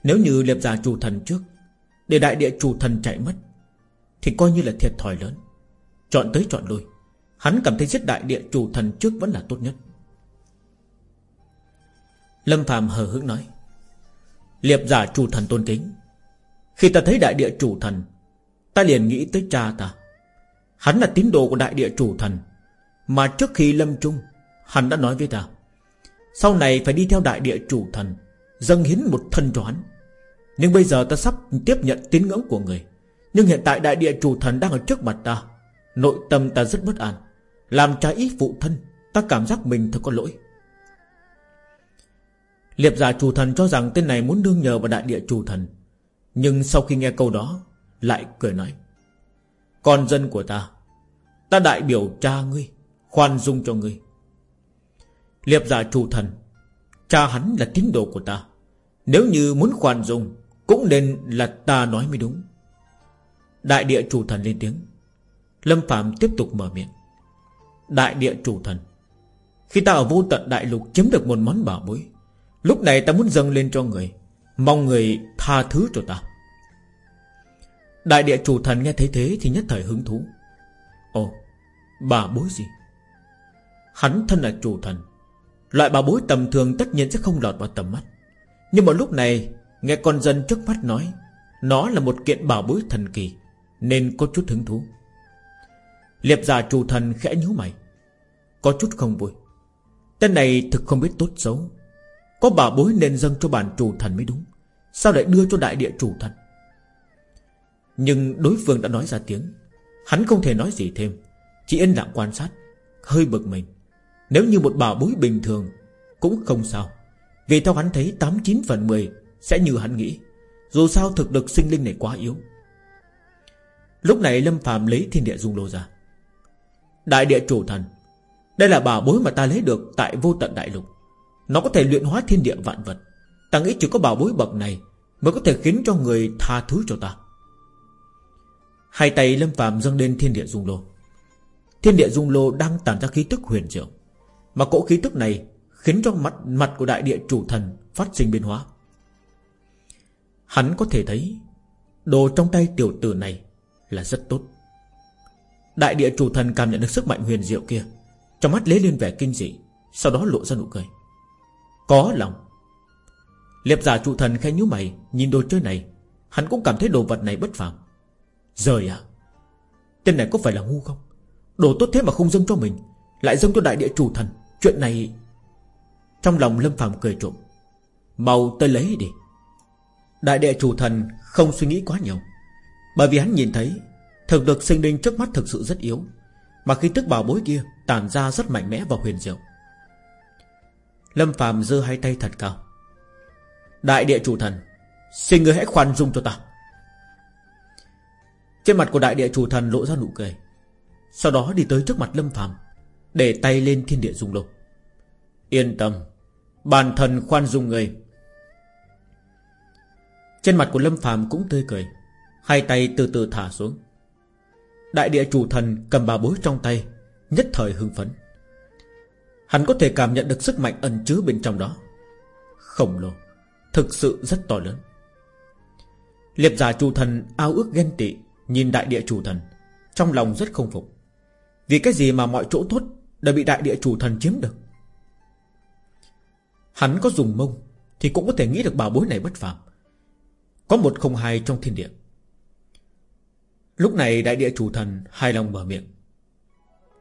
Nếu như liệp giả chủ thần trước, Để đại địa chủ thần chạy mất, Thì coi như là thiệt thòi lớn. Chọn tới chọn lui, Hắn cảm thấy giết đại địa chủ thần trước vẫn là tốt nhất. Lâm Phạm hờ hững nói, Liệp giả chủ thần tôn kính, Khi ta thấy đại địa chủ thần, Ta liền nghĩ tới cha ta. Hắn là tín đồ của đại địa chủ thần, Mà trước khi lâm trung, Hắn đã nói với ta, Sau này phải đi theo đại địa chủ thần, Dâng hiến một thân cho hắn. Nhưng bây giờ ta sắp tiếp nhận tín ngưỡng của người, Nhưng hiện tại đại địa chủ thần đang ở trước mặt ta. Nội tâm ta rất bất an, Làm trái ý phụ thân, Ta cảm giác mình thật có lỗi. Liệp giả chủ thần cho rằng tên này muốn đương nhờ vào đại địa chủ thần. Nhưng sau khi nghe câu đó, Lại cười nói, Con dân của ta Ta đại biểu cha ngươi, Khoan dung cho ngươi. Liệp giả chủ thần, Cha hắn là tín đồ của ta. Nếu như muốn khoan dung, Cũng nên là ta nói mới đúng. Đại địa chủ thần lên tiếng. Lâm Phạm tiếp tục mở miệng. Đại địa chủ thần, Khi ta ở vô tận đại lục chiếm được một món bảo bối Lúc này ta muốn dâng lên cho người. Mong người tha thứ cho ta. Đại địa chủ thần nghe thấy thế Thì nhất thời hứng thú. Ồ, bà bối gì? Hắn thân là chủ thần. Loại bà bối tầm thường tất nhiên sẽ không lọt vào tầm mắt. Nhưng mà lúc này, Nghe con dân trước mắt nói, Nó là một kiện bảo bối thần kỳ, Nên có chút hứng thú. Liệp giả chủ thần khẽ nhíu mày. Có chút không vui. Tên này thực không biết tốt xấu. Có bảo bối nên dâng cho bản chủ thần mới đúng. Sao lại đưa cho đại địa chủ thần? Nhưng đối phương đã nói ra tiếng. Hắn không thể nói gì thêm. Chỉ yên lặng quan sát. Hơi bực mình. Nếu như một bảo bối bình thường, Cũng không sao. Vì theo hắn thấy 89 phần 10 Sẽ như hắn nghĩ. Dù sao thực lực sinh linh này quá yếu. Lúc này Lâm phàm lấy thiên địa dung lô ra. Đại địa chủ thần. Đây là bảo bối mà ta lấy được Tại vô tận đại lục. Nó có thể luyện hóa thiên địa vạn vật. Ta nghĩ chỉ có bảo bối bậc này Mới có thể khiến cho người tha thứ cho ta. Hai tay Lâm phàm dâng lên thiên địa dung lô. Thiên địa dung lô đang tản ra khí tức huyền diệu. Mà cỗ khí tức này Khiến cho mặt mặt của đại địa chủ thần Phát sinh biến hóa. Hắn có thể thấy Đồ trong tay tiểu tử này Là rất tốt. Đại địa chủ thần cảm nhận được sức mạnh huyền diệu kia, Trong mắt lấy lên vẻ kinh dị, Sau đó lộ ra nụ cười. Có lòng. Liệp giả trụ thần khai nhíu mày, Nhìn đồ chơi này, Hắn cũng cảm thấy đồ vật này bất phàm. Rời à Tên này có phải là ngu không? Đồ tốt thế mà không dâng cho mình, Lại dâng cho đại địa chủ thần. Chuyện này, Trong lòng Lâm phàm cười trộm. Mau tới lấy đi. Đại địa chủ thần không suy nghĩ quá nhiều, Bởi vì hắn nhìn thấy, Thực lực sinh linh trước mắt thực sự rất yếu, Mà khi tức bảo bối kia Tản ra rất mạnh mẽ và huyền diệu. Lâm phàm giơ hai tay thật cao. Đại địa chủ thần, Xin người hãy khoan dung cho ta. Trên mặt của đại địa chủ thần lộ ra nụ cười. Sau đó đi tới trước mặt Lâm phàm, Để tay lên thiên địa dung lục Yên tâm, Bản thần khoan dung người. Trên mặt của Lâm phàm cũng tươi cười, Hai tay từ từ thả xuống. Đại địa chủ thần cầm bà bối trong tay, Nhất thời hưng phấn. Hắn có thể cảm nhận được sức mạnh ẩn chứa bên trong đó. Khổng lồ, Thực sự rất to lớn. Liệp giả chủ thần ao ước ghen tị, Nhìn đại địa chủ thần, Trong lòng rất không phục. Vì cái gì mà mọi chỗ tốt Đã bị đại địa chủ thần chiếm được? Hắn có dùng mông Thì cũng có thể nghĩ được bảo bối này bất phàm. Có một không hai trong thiên địa. Lúc này đại địa chủ thần hài lòng mở miệng.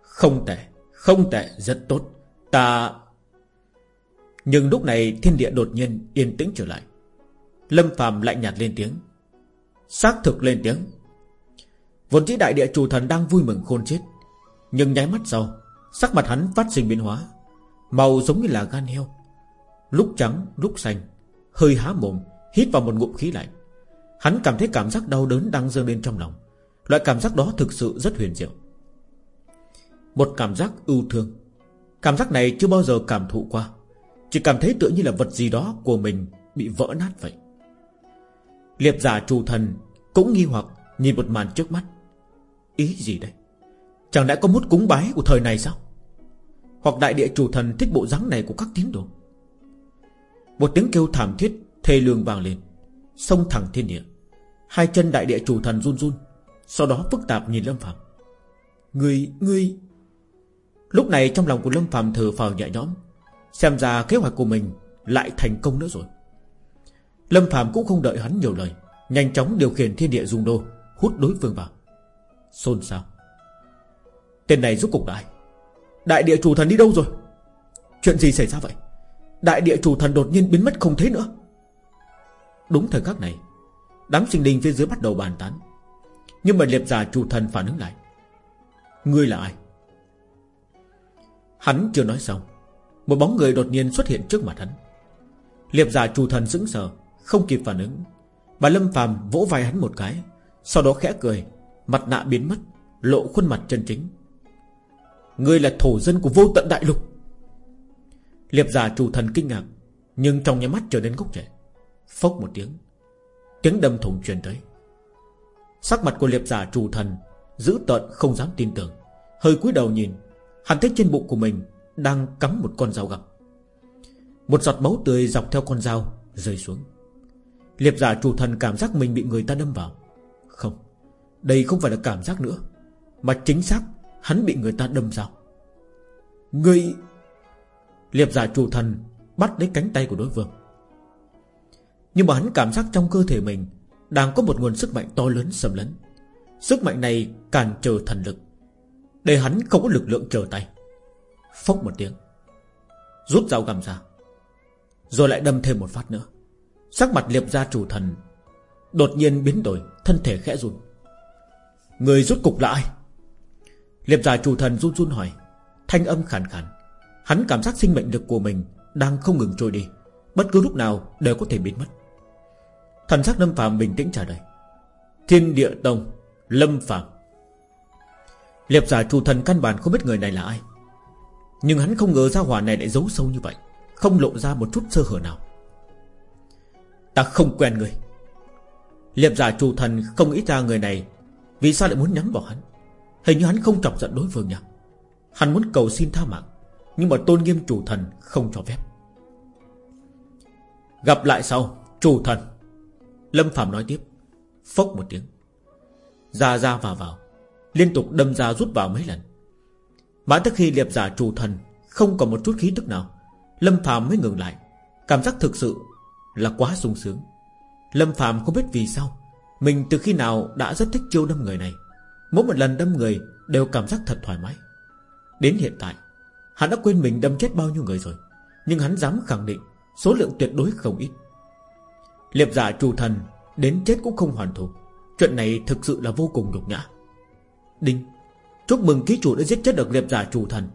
Không tệ Không tệ, rất tốt. Ta Nhưng lúc này thiên địa đột nhiên yên tĩnh trở lại. Lâm phàm lạnh nhạt lên tiếng. Xác thực lên tiếng. Vốn dĩ đại địa chủ thần đang vui mừng khôn chết. Nhưng nháy mắt sau, Sắc mặt hắn phát sinh biến hóa. Màu giống như là gan heo. Lúc trắng, lúc xanh, Hơi há mồm, Hít vào một ngụm khí lạnh. Hắn cảm thấy cảm giác đau đớn đang dâng lên trong lòng. Loại cảm giác đó thực sự rất huyền diệu. Một cảm giác ưu thương. Cảm giác này chưa bao giờ cảm thụ qua. Chỉ cảm thấy tựa như là vật gì đó của mình Bị vỡ nát vậy. Liệp giả trù thần Cũng nghi hoặc nhìn một màn trước mắt. Ý gì đây? Chẳng lẽ có mút cúng bái của thời này sao? Hoặc đại địa chủ thần thích bộ dáng này của các tín đồ? Một tiếng kêu thảm thiết Thê lương vang lên. Sông thẳng thiên địa. Hai chân đại địa chủ thần run run. Sau đó phức tạp nhìn Lâm Phạm Người, người Lúc này trong lòng của Lâm Phạm thở phào nhẹ nhõm, Xem ra kế hoạch của mình Lại thành công nữa rồi. Lâm Phạm cũng không đợi hắn nhiều lời, Nhanh chóng điều khiển thiên địa dung đô, Hút đối phương vào. Xôn xao. Tên này rút cục đại Đại địa chủ thần đi đâu rồi? Chuyện gì xảy ra vậy? Đại địa chủ thần đột nhiên biến mất không thấy nữa. Đúng thời khắc này, Đám sinh linh phía dưới bắt đầu bàn tán. Nhưng mà liệp giả chủ thần phản ứng lại. Ngươi là ai? Hắn chưa nói xong, Một bóng người đột nhiên xuất hiện trước mặt hắn. Liệp giả chủ thần sững sờ, Không kịp phản ứng. Bà Lâm phàm vỗ vai hắn một cái, Sau đó khẽ cười, Mặt nạ biến mất, Lộ khuôn mặt chân chính. Ngươi là thổ dân của vô tận đại lục. Liệp giả chủ thần kinh ngạc, Nhưng trong nhà mắt trở nên gốc trẻ Phốc một tiếng Tiếng đâm thùng truyền tới. Sắc mặt của liệp giả chủ thần Giữ tợn không dám tin tưởng, Hơi cúi đầu nhìn Hắn thấy trên bụng của mình Đang cắm một con dao găm. Một giọt máu tươi dọc theo con dao Rơi xuống. Liệp giả chủ thần cảm giác mình bị người ta đâm vào. Không, Đây không phải là cảm giác nữa, Mà chính xác Hắn bị người ta đâm dao. Người Liệp giả chủ thần Bắt lấy cánh tay của đối phương. Nhưng mà hắn cảm giác trong cơ thể mình Đang có một nguồn sức mạnh to lớn sầm lấn. Sức mạnh này cản trở thần lực. Để hắn không có lực lượng trở tay. Phốc một tiếng. Rút dao găm ra. Rồi lại đâm thêm một phát nữa. Sắc mặt liệp gia chủ thần Đột nhiên biến đổi, Thân thể khẽ run. Người rút cục là ai? Liệp giả chủ thần run run hỏi. Thanh âm khàn khàn. Hắn cảm giác sinh mệnh lực của mình Đang không ngừng trôi đi. Bất cứ lúc nào đều có thể biến mất. Thần sắc Lâm Phạm bình tĩnh trả lời. Thiên địa tông, Lâm Phạm Liệp giả chủ thần căn bản không biết người này là ai. Nhưng hắn không ngờ ra hỏa này lại giấu sâu như vậy, Không lộ ra một chút sơ hở nào. Ta không quen người. Liệp giả chủ thần không nghĩ ra người này, Vì sao lại muốn nhắm vào hắn? Hình như hắn không chọc giận đối phương nhỉ Hắn muốn cầu xin tha mạng, Nhưng mà tôn nghiêm chủ thần không cho phép. Gặp lại sau Chủ thần. Lâm Phạm nói tiếp, Phốc một tiếng. Ra ra vào vào. Liên tục đâm ra rút vào mấy lần. Mãi tới khi liệp giả chủ thần, Không còn một chút khí tức nào. Lâm Phạm mới ngừng lại, Cảm giác thực sự là quá sung sướng. Lâm Phạm không biết vì sao, Mình từ khi nào đã rất thích chiêu đâm người này. Mỗi một lần đâm người Đều cảm giác thật thoải mái. Đến hiện tại, Hắn đã quên mình đâm chết bao nhiêu người rồi, Nhưng hắn dám khẳng định Số lượng tuyệt đối không ít. Liệp giả trù thần Đến chết cũng không hoàn thủ. Chuyện này thực sự là vô cùng nhục nhã. Đinh, Chúc mừng ký chủ đã giết chết được liệp giả chủ thần.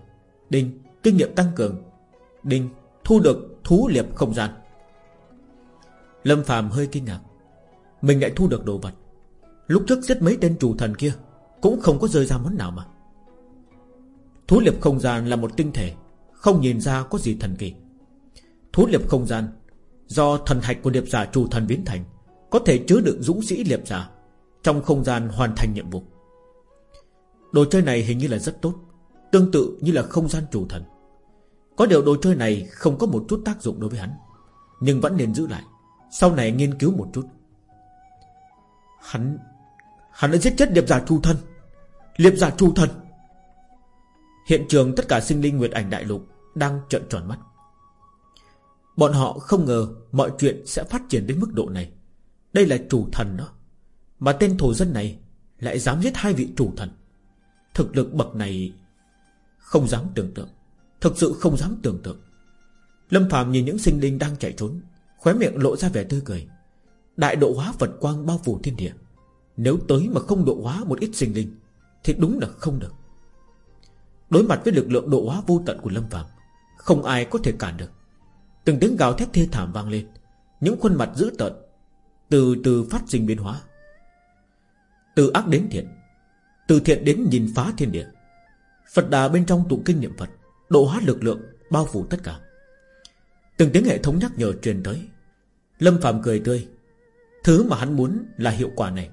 Đinh, Kinh nghiệm tăng cường. Đinh, Thu được thú liệp không gian. Lâm phàm hơi kinh ngạc. Mình lại thu được đồ vật. Lúc trước giết mấy tên chủ thần kia, cũng không có rơi ra món nào mà. Thú liệp không gian là một tinh thể, Không nhìn ra có gì thần kỳ. Thú liệp không gian, Do thần hạch của liệp giả chủ thần biến thành, Có thể chứa đựng dũng sĩ liệp giả, Trong không gian hoàn thành nhiệm vụ. Đồ chơi này hình như là rất tốt, Tương tự như là không gian chủ thần. Có điều đồ chơi này không có một chút tác dụng đối với hắn, Nhưng vẫn nên giữ lại, Sau này nghiên cứu một chút. Hắn Hắn đã giết chết điệp giả tru thân Liệp giả tru thân Hiện trường tất cả sinh linh Nguyệt ảnh đại lục Đang trợn tròn mắt. Bọn họ không ngờ Mọi chuyện sẽ phát triển đến mức độ này. Đây là chủ thần đó, Mà tên thổ dân này Lại dám giết hai vị chủ thần. Thực lực bậc này Không dám tưởng tượng. Thực sự không dám tưởng tượng. Lâm Phạm nhìn những sinh linh đang chạy trốn, Khóe miệng lộ ra vẻ tươi cười. Đại độ hóa Phật quang bao phủ thiên địa. Nếu tới mà không độ hóa một ít sinh linh, Thì đúng là không được. Đối mặt với lực lượng độ hóa vô tận của Lâm Phạm Không ai có thể cản được. Từng tiếng gào thét thê thảm vang lên, Những khuôn mặt dữ tợn Từ từ phát sinh biến hóa. Từ ác đến thiện từ thiện đến nhìn phá thiên địa. Phật đà bên trong tụng kinh niệm Phật, Độ hóa lực lượng, bao phủ tất cả. Từng tiếng hệ thống nhắc nhở truyền tới. Lâm Phạm cười tươi. Thứ mà hắn muốn là hiệu quả này.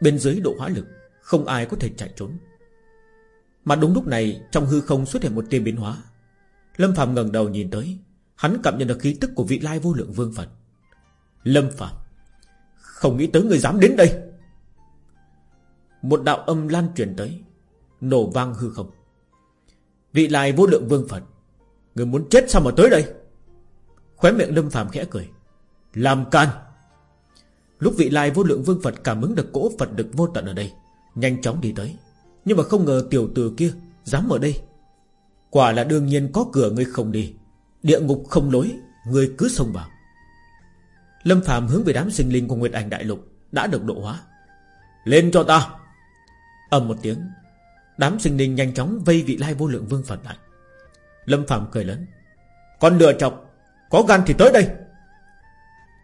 Bên dưới độ hóa lực, Không ai có thể chạy trốn. Mà đúng lúc này, Trong hư không xuất hiện một tia biến hóa. Lâm Phạm ngẩng đầu nhìn tới, Hắn cảm nhận được khí tức của vị lai vô lượng vương Phật. Lâm Phạm Không nghĩ tới người dám đến đây. Một đạo âm lan truyền tới, Nổ vang hư không. Vị lai vô lượng vương Phật, Người muốn chết sao mà tới đây? Khóe miệng Lâm Phạm khẽ cười, Làm can Lúc vị lai vô lượng vương Phật cảm ứng được cỗ Phật được vô tận ở đây, Nhanh chóng đi tới. Nhưng mà không ngờ tiểu tử kia Dám ở đây. Quả là đương nhiên có cửa ngươi không đi, Địa ngục không lối, Ngươi cứ xông vào. Lâm Phạm hướng về đám sinh linh của Nguyệt Ảnh Đại Lục Đã được độ hóa. Lên cho ta! Ầm một tiếng, Đám sinh linh nhanh chóng vây vị lai vô lượng vương Phật lại. Lâm Phạm cười lớn, Con lừa chọc, Có gan thì tới đây.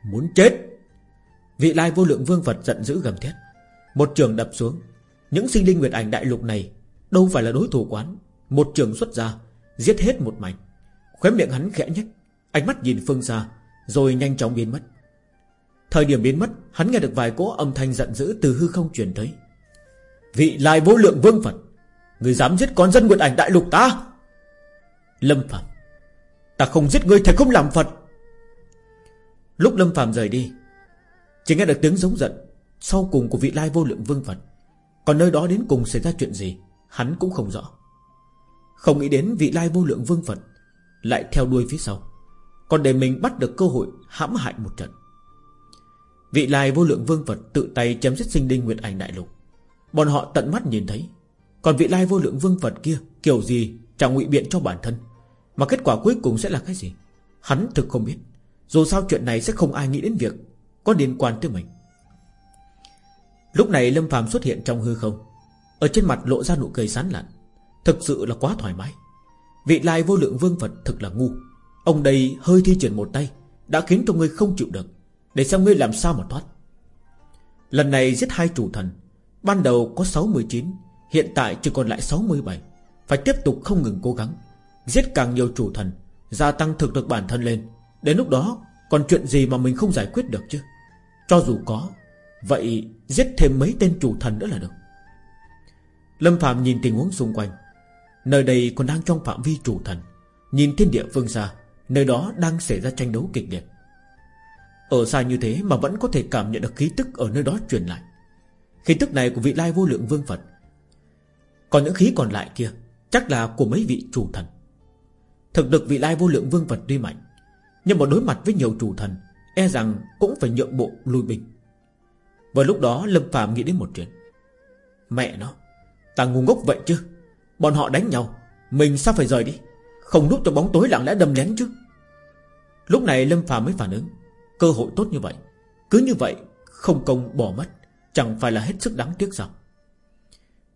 Muốn chết? Vị lai vô lượng vương Phật giận dữ gầm thét. Một trường đập xuống, Những sinh linh Nguyệt Ảnh Đại Lục này, Đâu phải là đối thủ quán. Một trường xuất ra, Giết hết một mảnh. Khóe miệng hắn khẽ nhếch, Ánh mắt nhìn phương xa, Rồi nhanh chóng biến mất. Thời điểm biến mất, Hắn nghe được vài cỗ âm thanh giận dữ Từ hư không truyền tới. Vị lai vô lượng vương Phật, Người dám giết con dân nguyện ảnh đại lục ta? Lâm Phạm Ta không giết ngươi thầy không làm Phật. Lúc Lâm Phạm rời đi, Chỉ nghe được tiếng giống giận Sau cùng của vị lai vô lượng vương Phật. Còn nơi đó đến cùng xảy ra chuyện gì, Hắn cũng không rõ. Không nghĩ đến vị lai vô lượng vương Phật Lại theo đuôi phía sau, Còn để mình bắt được cơ hội hãm hại một trận. Vị lai vô lượng vương Phật tự tay chém giết sinh linh Nguyệt Ảnh Đại Lục. Bọn họ tận mắt nhìn thấy. Còn vị lai vô lượng vương Phật kia, Kiểu gì, chẳng ngụy biện cho bản thân. Mà kết quả cuối cùng sẽ là cái gì? Hắn thực không biết. Dù sao chuyện này sẽ không ai nghĩ đến việc Có liên quan tới mình. Lúc này Lâm phàm xuất hiện trong hư không. Ở trên mặt lộ ra nụ cười sán lạn. Thực sự là quá thoải mái. Vị lai vô lượng vương Phật thực là ngu. Ông đây hơi thi triển một tay, Đã khiến cho ngươi không chịu được. Để xem ngươi làm sao mà thoát. Lần này giết hai chủ thần Ban đầu có 69 Hiện tại chỉ còn lại 67 Phải tiếp tục không ngừng cố gắng, Giết càng nhiều chủ thần, Gia tăng thực lực bản thân lên. Đến lúc đó, còn chuyện gì mà mình không giải quyết được chứ? Cho dù có, Vậy giết thêm mấy tên chủ thần nữa là được. Lâm Phạm nhìn tình huống xung quanh. Nơi đây còn đang trong phạm vi chủ thần. Nhìn thiên địa phương xa Nơi đó đang xảy ra tranh đấu kịch liệt. Ở xa như thế mà vẫn có thể cảm nhận được khí tức ở nơi đó truyền lại. Khí tức này của vị lai vô lượng vương Phật. Còn những khí còn lại kia, Chắc là của mấy vị chủ thần. Thực lực vị lai vô lượng vương Phật tuy mạnh, Nhưng mà đối mặt với nhiều chủ thần E rằng cũng phải nhượng bộ lui binh. Vào lúc đó Lâm phàm nghĩ đến một chuyện. Mẹ nó, Ta ngu ngốc vậy chứ? Bọn họ đánh nhau, Mình sao phải rời đi? Không núp trong bóng tối lặng lẽ đâm lén chứ? Lúc này Lâm phàm mới phản ứng. Cơ hội tốt như vậy, Cứ như vậy không công bỏ mất. Chẳng phải là hết sức đáng tiếc sao?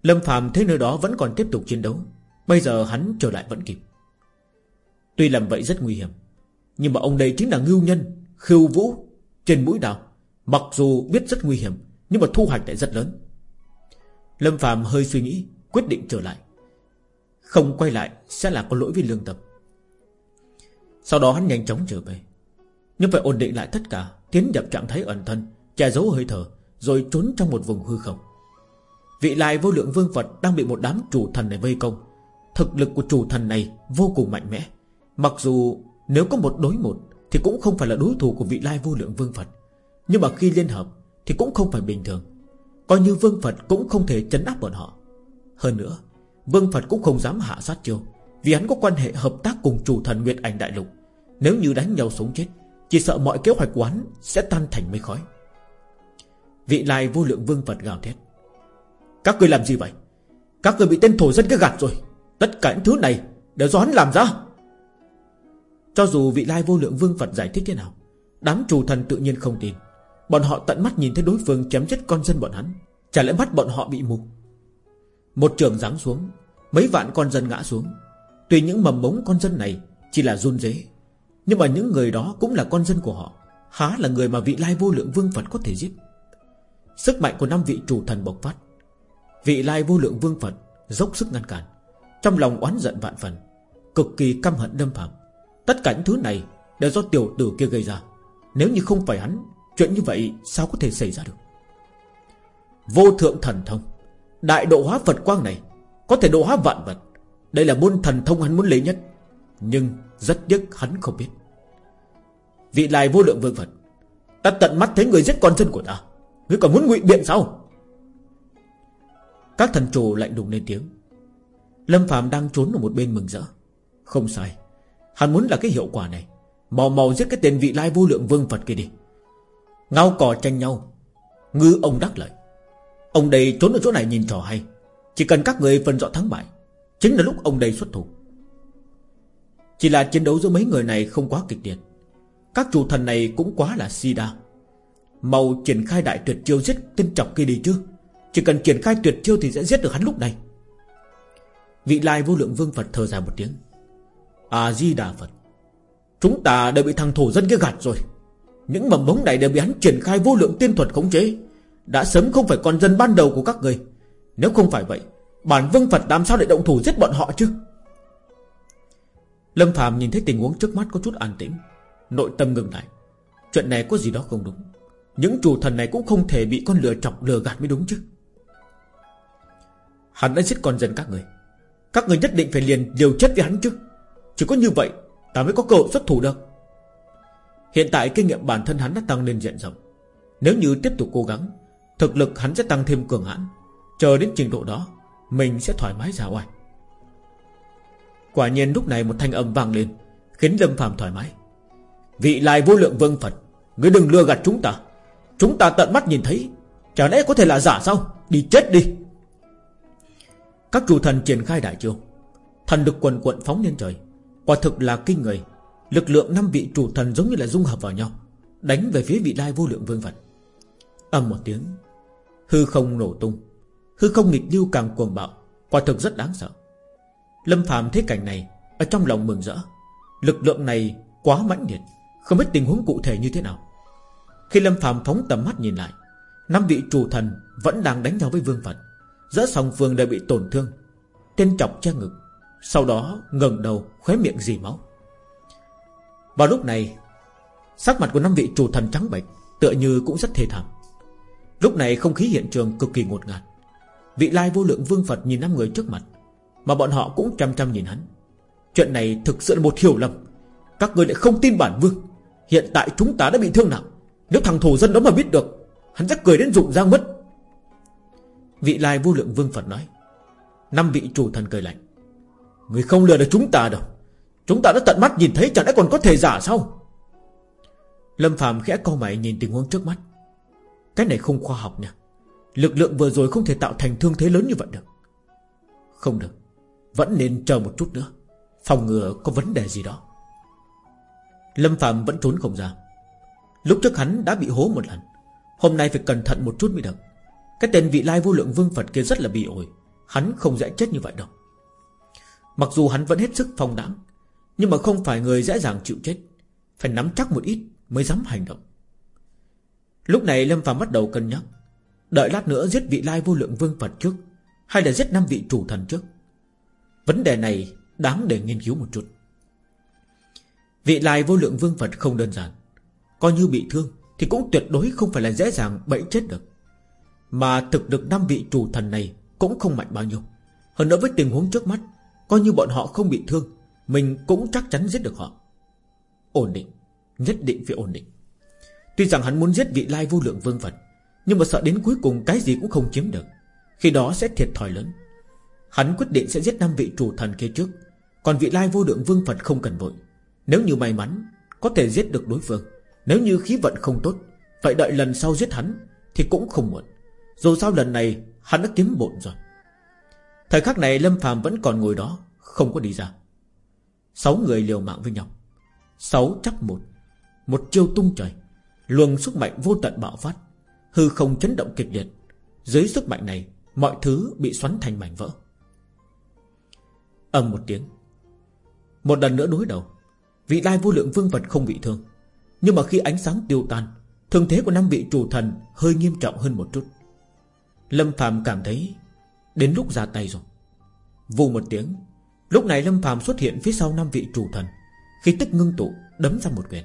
Lâm Phạm thấy nơi đó vẫn còn tiếp tục chiến đấu, Bây giờ hắn trở lại vẫn kịp. Tuy làm vậy rất nguy hiểm, Nhưng mà ông đây chính là ngưu nhân, Khiêu vũ, Trên mũi đào. Mặc dù biết rất nguy hiểm, Nhưng mà thu hoạch lại rất lớn. Lâm Phạm hơi suy nghĩ, Quyết định trở lại. Không quay lại sẽ là có lỗi với lương tập Sau đó hắn nhanh chóng trở về. Nhưng phải ổn định lại tất cả, Tiến nhập trạng thái ẩn thân, Che giấu hơi thở. Rồi trốn trong một vùng hư không. Vị lai vô lượng vương Phật Đang bị một đám chủ thần này vây công. Thực lực của chủ thần này vô cùng mạnh mẽ. Mặc dù nếu có một đối một Thì cũng không phải là đối thủ của vị lai vô lượng vương Phật Nhưng mà khi liên hợp Thì cũng không phải bình thường. Coi như vương Phật cũng không thể chấn áp bọn họ. Hơn nữa, Vương Phật cũng không dám hạ sát chiêu, Vì hắn có quan hệ hợp tác cùng chủ thần Nguyệt Ảnh Đại Lục. Nếu như đánh nhau sống chết, Chỉ sợ mọi kế hoạch quán Sẽ tan thành mây khói. Vị lai vô lượng vương Phật gào thét. Các người làm gì vậy? Các người bị tên thổ dân cái gạt rồi. Tất cả những thứ này đều do hắn làm ra. Cho dù vị lai vô lượng vương Phật giải thích thế nào, Đám chủ thần tự nhiên không tin. Bọn họ tận mắt nhìn thấy đối phương chém chết con dân bọn hắn, Chả lẽ mắt bọn họ bị mù? Một trường giáng xuống, Mấy vạn con dân ngã xuống. Tuy những mầm mống con dân này Chỉ là run dế Nhưng mà những người đó cũng là con dân của họ, Há là người mà vị lai vô lượng vương Phật có thể giết. Sức mạnh của năm vị chủ thần bộc phát. Vị lai vô lượng vương Phật Dốc sức ngăn cản. Trong lòng oán giận vạn phần, Cực kỳ căm hận đâm phạm. Tất cả những thứ này đều do tiểu tử kia gây ra. Nếu như không phải hắn, Chuyện như vậy sao có thể xảy ra được? Vô thượng thần thông. Đại độ hóa Phật quang này Có thể độ hóa vạn vật. Đây là môn thần thông hắn muốn lấy nhất, Nhưng rất tiếc hắn không biết. Vị lai vô lượng vương Phật, Ta tận mắt thấy người giết con dân của ta. Ngươi còn muốn ngụy biện sao? Các thần chủ lạnh đùng lên tiếng. Lâm Phạm đang trốn ở một bên mừng rỡ. Không sai. Hắn muốn là cái hiệu quả này. Màu màu giết cái tên vị lai vô lượng vương Phật kia đi. Ngao cò tranh nhau. Ngư ông đắc lợi. Ông đây trốn ở chỗ này nhìn trò hay. Chỉ cần các người phân rõ thắng bại, Chính là lúc ông đây xuất thủ. Chỉ là chiến đấu giữa mấy người này không quá kịch liệt. Các chủ thần này cũng quá là si đa. Màu triển khai đại tuyệt chiêu giết tên chọc kia đi chứ. Chỉ cần triển khai tuyệt chiêu thì sẽ giết được hắn lúc này. Vị lai vô lượng vương Phật thở dài một tiếng. A-di-đà Phật, Chúng ta đều bị thằng thổ dân kia gạt rồi. Những mầm bóng này đều bị hắn triển khai vô lượng tiên thuật khống chế. Đã sớm không phải con dân ban đầu của các người. Nếu không phải vậy, Bản vương Phật làm sao để động thủ giết bọn họ chứ? Lâm Phạm nhìn thấy tình huống trước mắt có chút an tĩnh. Nội tâm ngừng lại. Chuyện này có gì đó không đúng. Những chủ thần này cũng không thể bị con lừa chọc lừa gạt mới đúng chứ. Hắn đã giết con dân các người. Các người nhất định phải liền liều chết với hắn chứ. Chỉ có như vậy, Ta mới có cơ hội xuất thủ được. Hiện tại kinh nghiệm bản thân hắn đã tăng lên diện rộng. Nếu như tiếp tục cố gắng, Thực lực hắn sẽ tăng thêm cường hãn. Chờ đến trình độ đó, Mình sẽ thoải mái ra ngoài. Quả nhiên lúc này một thanh âm vang lên, Khiến Lâm Phạm thoải mái. Vị lai vô lượng vương Phật, Ngươi đừng lừa gạt chúng ta. Chúng ta tận mắt nhìn thấy, Chả lẽ có thể là giả sao? Đi chết đi. Các chủ thần triển khai đại chiêu. Thần được quần quận phóng lên trời. Quả thực là kinh người. Lực lượng năm vị chủ thần giống như là dung hợp vào nhau, Đánh về phía vị lai vô lượng vương vật. Âm một tiếng, Hư không nổ tung. Hư không nghịch lưu càng cuồng bạo, Quả thực rất đáng sợ. Lâm phàm thấy cảnh này, Ở trong lòng mừng rỡ. Lực lượng này quá mãnh liệt, Không biết tình huống cụ thể như thế nào. Khi Lâm Phạm phóng tầm mắt nhìn lại, Năm vị chủ thần vẫn đang đánh nhau với vương Phật. Giữa song phương đều bị tổn thương. Tên chọc che ngực, Sau đó ngẩng đầu khóe miệng dì máu. Vào lúc này, Sắc mặt của năm vị chủ thần trắng bệch Tựa như cũng rất thê thảm. Lúc này không khí hiện trường cực kỳ ngột ngạt. Vị lai vô lượng vương Phật nhìn năm người trước mặt, Mà bọn họ cũng chăm chăm nhìn hắn. Chuyện này thực sự là một hiểu lầm. Các người lại không tin bản vương. Hiện tại chúng ta đã bị thương nặng. Nếu thằng thổ dân đó mà biết được, Hắn sẽ cười đến rụng răng mất. Vị lai vô lượng vương Phật nói, Năm vị chủ thần cười lạnh, Người không lừa được chúng ta đâu. Chúng ta đã tận mắt nhìn thấy chẳng lẽ còn có thể giả sao? Lâm Phạm khẽ co mày nhìn tình huống trước mắt. Cái này không khoa học nha. Lực lượng vừa rồi không thể tạo thành thương thế lớn như vậy được. Không được, Vẫn nên chờ một chút nữa, Phòng ngừa có vấn đề gì đó. Lâm Phạm vẫn trốn không ra. Lúc trước hắn đã bị hố một lần. Hôm nay phải cẩn thận một chút mới được. Cái tên vị lai vô lượng vương Phật kia rất là bị ổi. Hắn không dễ chết như vậy đâu. Mặc dù hắn vẫn hết sức phong đãng Nhưng mà không phải người dễ dàng chịu chết. Phải nắm chắc một ít mới dám hành động. Lúc này Lâm Phạm bắt đầu cân nhắc, Đợi lát nữa giết vị lai vô lượng vương Phật trước, Hay là giết năm vị chủ thần trước. Vấn đề này đáng để nghiên cứu một chút. Vị lai vô lượng vương Phật không đơn giản. Coi như bị thương, Thì cũng tuyệt đối không phải là dễ dàng bẫy chết được. Mà thực được năm vị chủ thần này Cũng không mạnh bao nhiêu. Hơn nữa với tình huống trước mắt, Coi như bọn họ không bị thương, Mình cũng chắc chắn giết được họ. Ổn định, Nhất định phải ổn định. Tuy rằng hắn muốn giết vị lai vô lượng vương Phật Nhưng mà sợ đến cuối cùng cái gì cũng không chiếm được. Khi đó sẽ thiệt thòi lớn. Hắn quyết định sẽ giết năm vị chủ thần kia trước, Còn vị lai vô lượng vương Phật không cần vội. Nếu như may mắn, Có thể giết được đối phương. Nếu như khí vận không tốt Vậy đợi lần sau giết hắn Thì cũng không muộn. Dù sao lần này, hắn đã kiếm bộn rồi. Thời khắc này Lâm phàm vẫn còn ngồi đó, Không có đi ra. Sáu người liều mạng với nhau. Sáu chắc một Một chiêu tung trời, Luồng sức mạnh vô tận bạo phát, Hư không chấn động kịch liệt. Dưới sức mạnh này, Mọi thứ bị xoắn thành mảnh vỡ. Ầm một tiếng. Một lần nữa đối đầu, Vị lai vô lượng vương vật không bị thương. Nhưng mà khi ánh sáng tiêu tan, Thương thế của năm vị chủ thần hơi nghiêm trọng hơn một chút. Lâm Phạm cảm thấy Đến lúc ra tay rồi. Vù một tiếng, Lúc này Lâm Phạm xuất hiện phía sau năm vị chủ thần, Khi tức ngưng tụ, đấm ra một quyền,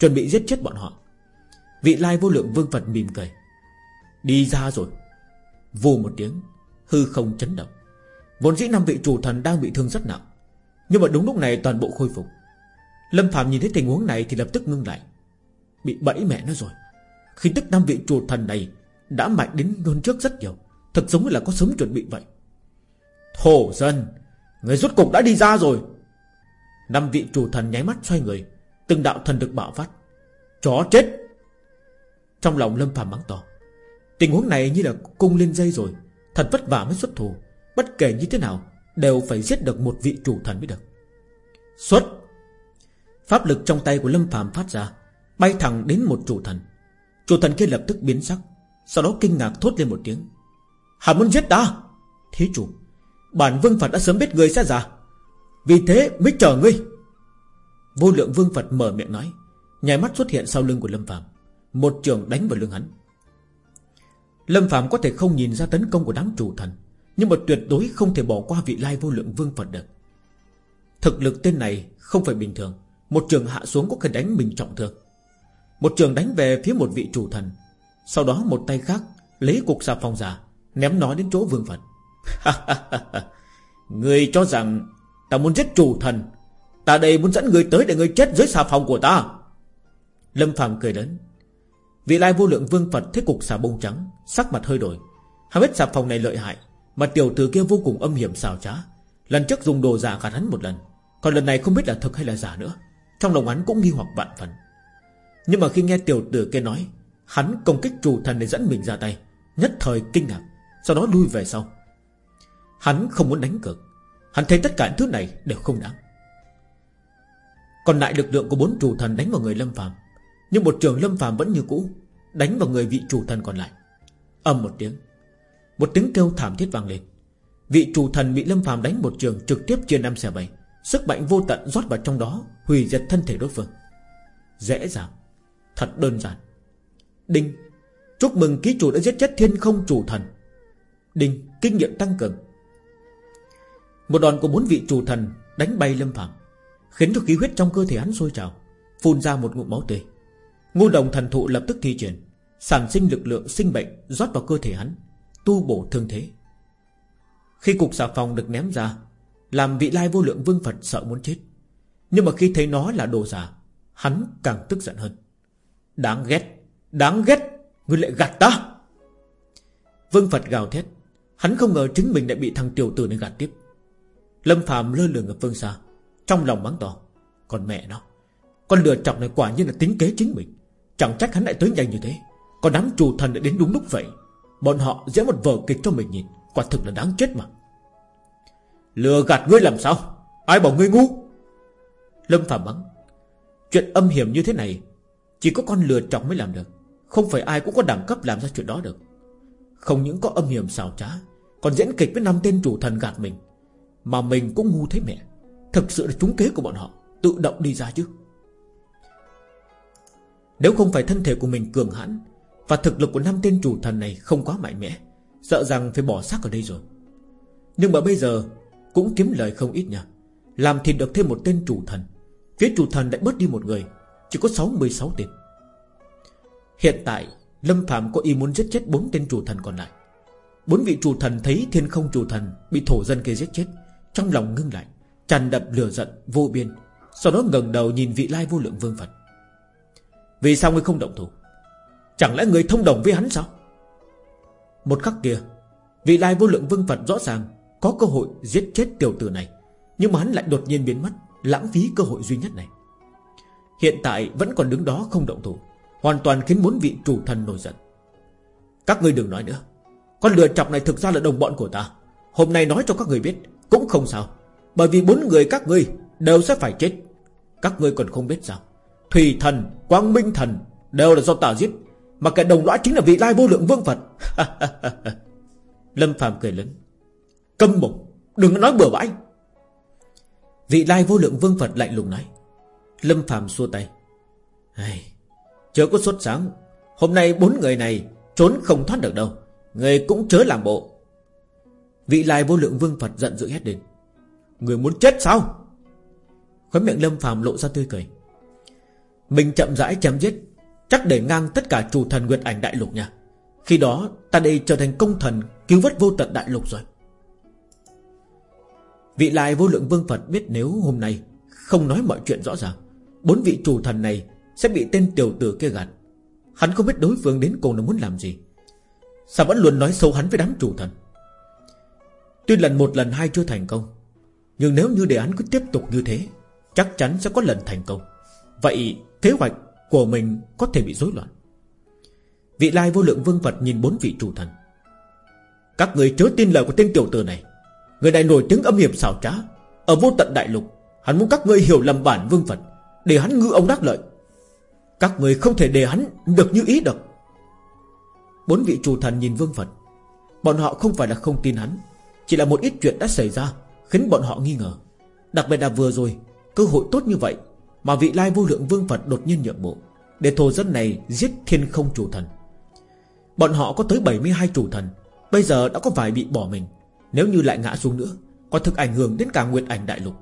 Chuẩn bị giết chết bọn họ. Vị lai vô lượng vương Phật mỉm cười. Đi ra rồi. Vù một tiếng, Hư không chấn động. Vốn dĩ năm vị chủ thần đang bị thương rất nặng, Nhưng mà đúng lúc này toàn bộ khôi phục. Lâm Phạm nhìn thấy tình huống này thì lập tức ngưng lại. Bị bẫy mẹ nó rồi. Khi tức năm vị chủ thần này Đã mạnh đến hơn trước rất nhiều, Thật giống là có sớm chuẩn bị vậy. Thổ dân, Người rốt cục đã đi ra rồi. Năm vị chủ thần nháy mắt xoay người, Từng đạo thần được bạo phát. Chó chết! Trong lòng Lâm Phạm mắng to. Tình huống này như là cung lên dây rồi, Thật vất vả mới xuất thủ. Bất kể như thế nào, Đều phải giết được một vị chủ thần mới được. Xuất! Pháp lực trong tay của Lâm Phạm phát ra Bay thẳng đến một chủ thần. Chủ thần kia lập tức biến sắc Sau đó kinh ngạc thốt lên một tiếng. "Hà muốn giết ta? Thế chủ Bản vương Phật đã sớm biết người sẽ giả, Vì thế mới chờ ngươi. Vô lượng vương Phật mở miệng nói Nhảy mắt xuất hiện sau lưng của Lâm Phạm Một trường đánh vào lưng hắn. Lâm Phạm có thể không nhìn ra tấn công của đám chủ thần Nhưng mà tuyệt đối không thể bỏ qua vị lai vô lượng vương Phật được. Thực lực tên này không phải bình thường. Một trường hạ xuống có thể đánh mình trọng thương. Một trường đánh về phía một vị chủ thần. Sau đó một tay khác Lấy cục xà phòng giả, Ném nó đến chỗ vương Phật. Người cho rằng Ta muốn giết chủ thần, Ta đây muốn dẫn người tới để người chết dưới xà phòng của ta. Lâm Phạm cười lớn. Vị lai vô lượng vương Phật thấy cục xà bông trắng, Sắc mặt hơi đổi. Hắn biết xà phòng này lợi hại, Mà tiểu tử kia vô cùng âm hiểm xào trá. Lần trước dùng đồ giả gạt hắn một lần, Còn lần này không biết là thực hay là giả nữa. Trong lòng hắn cũng nghi hoặc vạn phần. Nhưng mà khi nghe tiểu tử kia nói, Hắn công kích chủ thần để dẫn mình ra tay, Nhất thời kinh ngạc, Sau đó lui về sau. Hắn không muốn đánh cược. Hắn thấy tất cả thứ này đều không đáng. Còn lại lực lượng của bốn chủ thần đánh vào người Lâm phàm, Nhưng một trường Lâm phàm vẫn như cũ, Đánh vào người vị chủ thần còn lại. Âm một tiếng Một tiếng kêu thảm thiết vang lên. Vị chủ thần bị Lâm phàm đánh một trường Trực tiếp chia năm xẻ bảy. Sức mạnh vô tận rót vào trong đó, Hủy diệt thân thể đối phương. Dễ dàng. Thật đơn giản. Đinh. Chúc mừng ký chủ đã giết chết thiên không chủ thần. Đinh. Kinh nghiệm tăng cường. Một đòn của bốn vị chủ thần Đánh bay Lâm Phạm Khiến cho khí huyết trong cơ thể hắn sôi trào, Phun ra một ngụm máu tươi. Ngô đồng thần thụ lập tức thi triển, Sản sinh lực lượng sinh bệnh rót vào cơ thể hắn, Tu bổ thương thế. Khi cục xà phòng được ném ra làm vị lai vô lượng vương Phật sợ muốn chết. Nhưng mà khi thấy nó là đồ giả Hắn càng tức giận hơn. Đáng ghét Đáng ghét, Ngươi lại gạt ta. Vương Phật gào thét. Hắn không ngờ chính mình lại bị thằng tiểu tử này gạt tiếp. Lâm Phạm lơ lửng ở phương xa, Trong lòng mắng to. Còn mẹ nó, Con lừa chọc này quả nhiên là tính kế chính mình. Chẳng trách hắn lại tới nhanh như thế. Còn đám chủ thần đã đến đúng lúc vậy. Bọn họ diễn một vở kịch cho mình nhìn, Quả thực là đáng chết mà. Lừa gạt ngươi làm sao? Ai bảo ngươi ngu? Lâm Phạm mắng. Chuyện âm hiểm như thế này, Chỉ có con lừa chọc mới làm được. Không phải ai cũng có đẳng cấp làm ra chuyện đó được. Không những có âm hiểm xào trá, Còn diễn kịch với năm tên chủ thần gạt mình. Mà mình cũng ngu thế mẹ. Thực sự là trúng kế của bọn họ. Tự động đi ra chứ. Nếu không phải thân thể của mình cường hãn, Và thực lực của năm tên chủ thần này không quá mạnh mẽ, Sợ rằng phải bỏ xác ở đây rồi. Nhưng mà bây giờ cũng kiếm lời không ít nha. Làm thịt được thêm một tên chủ thần. Phía chủ thần lại bớt đi một người, Chỉ có 66 tên. Hiện tại, Lâm Phạm có ý muốn giết chết bốn tên chủ thần còn lại. Bốn vị chủ thần thấy thiên không chủ thần Bị thổ dân kia giết chết, Trong lòng ngưng lại, tràn đập lửa giận vô biên, Sau đó ngẩng đầu nhìn vị lai vô lượng vương Phật. Vì sao ngươi không động thủ? Chẳng lẽ người thông đồng với hắn sao? Một khắc kia, Vị lai vô lượng vương Phật rõ ràng có cơ hội giết chết tiểu tử này. Nhưng mà hắn lại đột nhiên biến mất Lãng phí cơ hội duy nhất này. Hiện tại vẫn còn đứng đó không động thủ Hoàn toàn khiến bốn vị chủ thần nổi giận. Các ngươi đừng nói nữa. Con lừa chọc này thực ra là đồng bọn của ta. Hôm nay nói cho các người biết Cũng không sao. Bởi vì bốn người các ngươi đều sẽ phải chết. Các ngươi còn không biết sao? Thủy thần, Quang Minh thần Đều là do ta giết. Mà kẻ đồng lõa chính là vị lai vô lượng vương Phật. Lâm Phạm cười lớn. Câm mồm Đừng nói bừa bãi. Vị lai vô lượng vương Phật lạnh lùng nói. Lâm phàm xua tay. Hey, Chớ có sốt sáng. Hôm nay bốn người này trốn không thoát được đâu. Người cũng chớ làm bộ. Vị lai vô lượng vương Phật giận dữ hét lên. Người muốn chết sao? Khói miệng lâm phàm lộ ra tươi cười. Mình chậm rãi chém giết Chắc để ngang tất cả chủ thần Nguyệt ảnh đại lục nha. Khi đó ta đây trở thành công thần Cứu vớt vô tận đại lục rồi. Vị lai vô lượng vương Phật biết nếu hôm nay Không nói mọi chuyện rõ ràng, Bốn vị chủ thần này Sẽ bị tên tiểu tử kia gạt. Hắn không biết đối phương đến cùng là muốn làm gì. Sao vẫn luôn nói xấu hắn với đám chủ thần? Tuy lần một lần hai chưa thành công, Nhưng nếu như đề án cứ tiếp tục như thế, Chắc chắn sẽ có lần thành công. Vậy kế hoạch của mình có thể bị rối loạn. Vị lai vô lượng vương Phật nhìn bốn vị chủ thần. Các người chớ tin lời của tên tiểu tử này. Người này nổi tiếng âm hiểm xảo trá. Ở vô tận đại lục, Hắn muốn các ngươi hiểu lầm bản vương Phật, Để hắn ngư ông đắc lợi. Các người không thể để hắn được như ý được. Bốn vị chủ thần nhìn vương Phật. Bọn họ không phải là không tin hắn, Chỉ là một ít chuyện đã xảy ra, Khiến bọn họ nghi ngờ. Đặc biệt là vừa rồi, Cơ hội tốt như vậy Mà vị lai vô lượng vương Phật đột nhiên nhượng bộ, Để thổ dân này giết thiên không chủ thần. Bọn họ có tới 72 chủ thần, Bây giờ đã có vài bị bỏ mình. Nếu như lại ngã xuống nữa Còn thực ảnh hưởng đến cả nguyệt ảnh đại lục.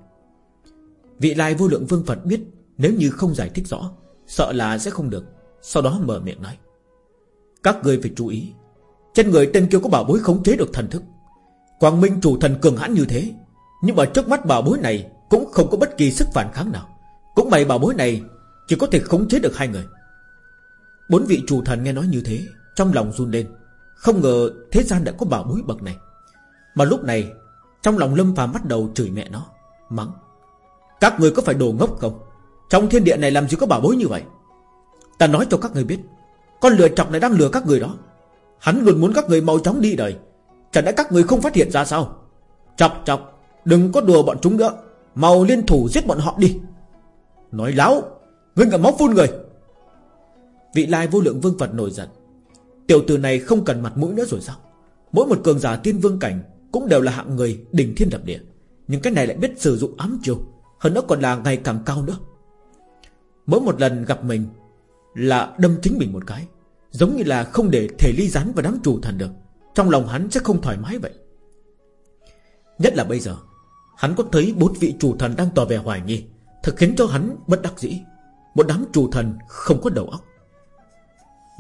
Vị lai vô lượng vương Phật biết, Nếu như không giải thích rõ, Sợ là sẽ không được, Sau đó mở miệng nói. Các người phải chú ý, Trên người tên kia có bảo bối khống chế được thần thức. Quang Minh chủ thần cường hãn như thế, Nhưng mà trước mắt bảo bối này Cũng không có bất kỳ sức phản kháng nào. Cũng may bảo bối này Chỉ có thể khống chế được hai người. Bốn vị chủ thần nghe nói như thế, Trong lòng run lên. Không ngờ thế gian đã có bảo bối bậc này. Mà lúc này, Trong lòng Lâm phàm bắt đầu chửi mẹ nó, Mắng. Các người có phải đồ ngốc không? Trong thiên địa này làm gì có bảo bối như vậy? Ta nói cho các người biết, Con lừa chọc này đang lừa các người đó. Hắn luôn muốn các người mau chóng đi đời. Chẳng lẽ các người không phát hiện ra sao? Chọc chọc, Đừng có đùa bọn chúng nữa. Mau liên thủ giết bọn họ đi. Nói láo, Ngươi ngậm máu phun người. Vị lai vô lượng vương Phật nổi giận. Tiểu tử này không cần mặt mũi nữa rồi sao? Mỗi một cường giả tiên vương cảnh cũng đều là hạng người đỉnh thiên đập địa. Nhưng cái này lại biết sử dụng ám chiêu, Hơn nữa còn là ngày càng cao nữa. Mỗi một lần gặp mình Là đâm chính mình một cái, Giống như là không để thể ly rán và đám chủ thần được. Trong lòng hắn sẽ không thoải mái vậy. Nhất là bây giờ, Hắn có thấy bốn vị chủ thần đang tỏ vẻ hoài nghi, Thật khiến cho hắn bất đắc dĩ. Một đám chủ thần không có đầu óc.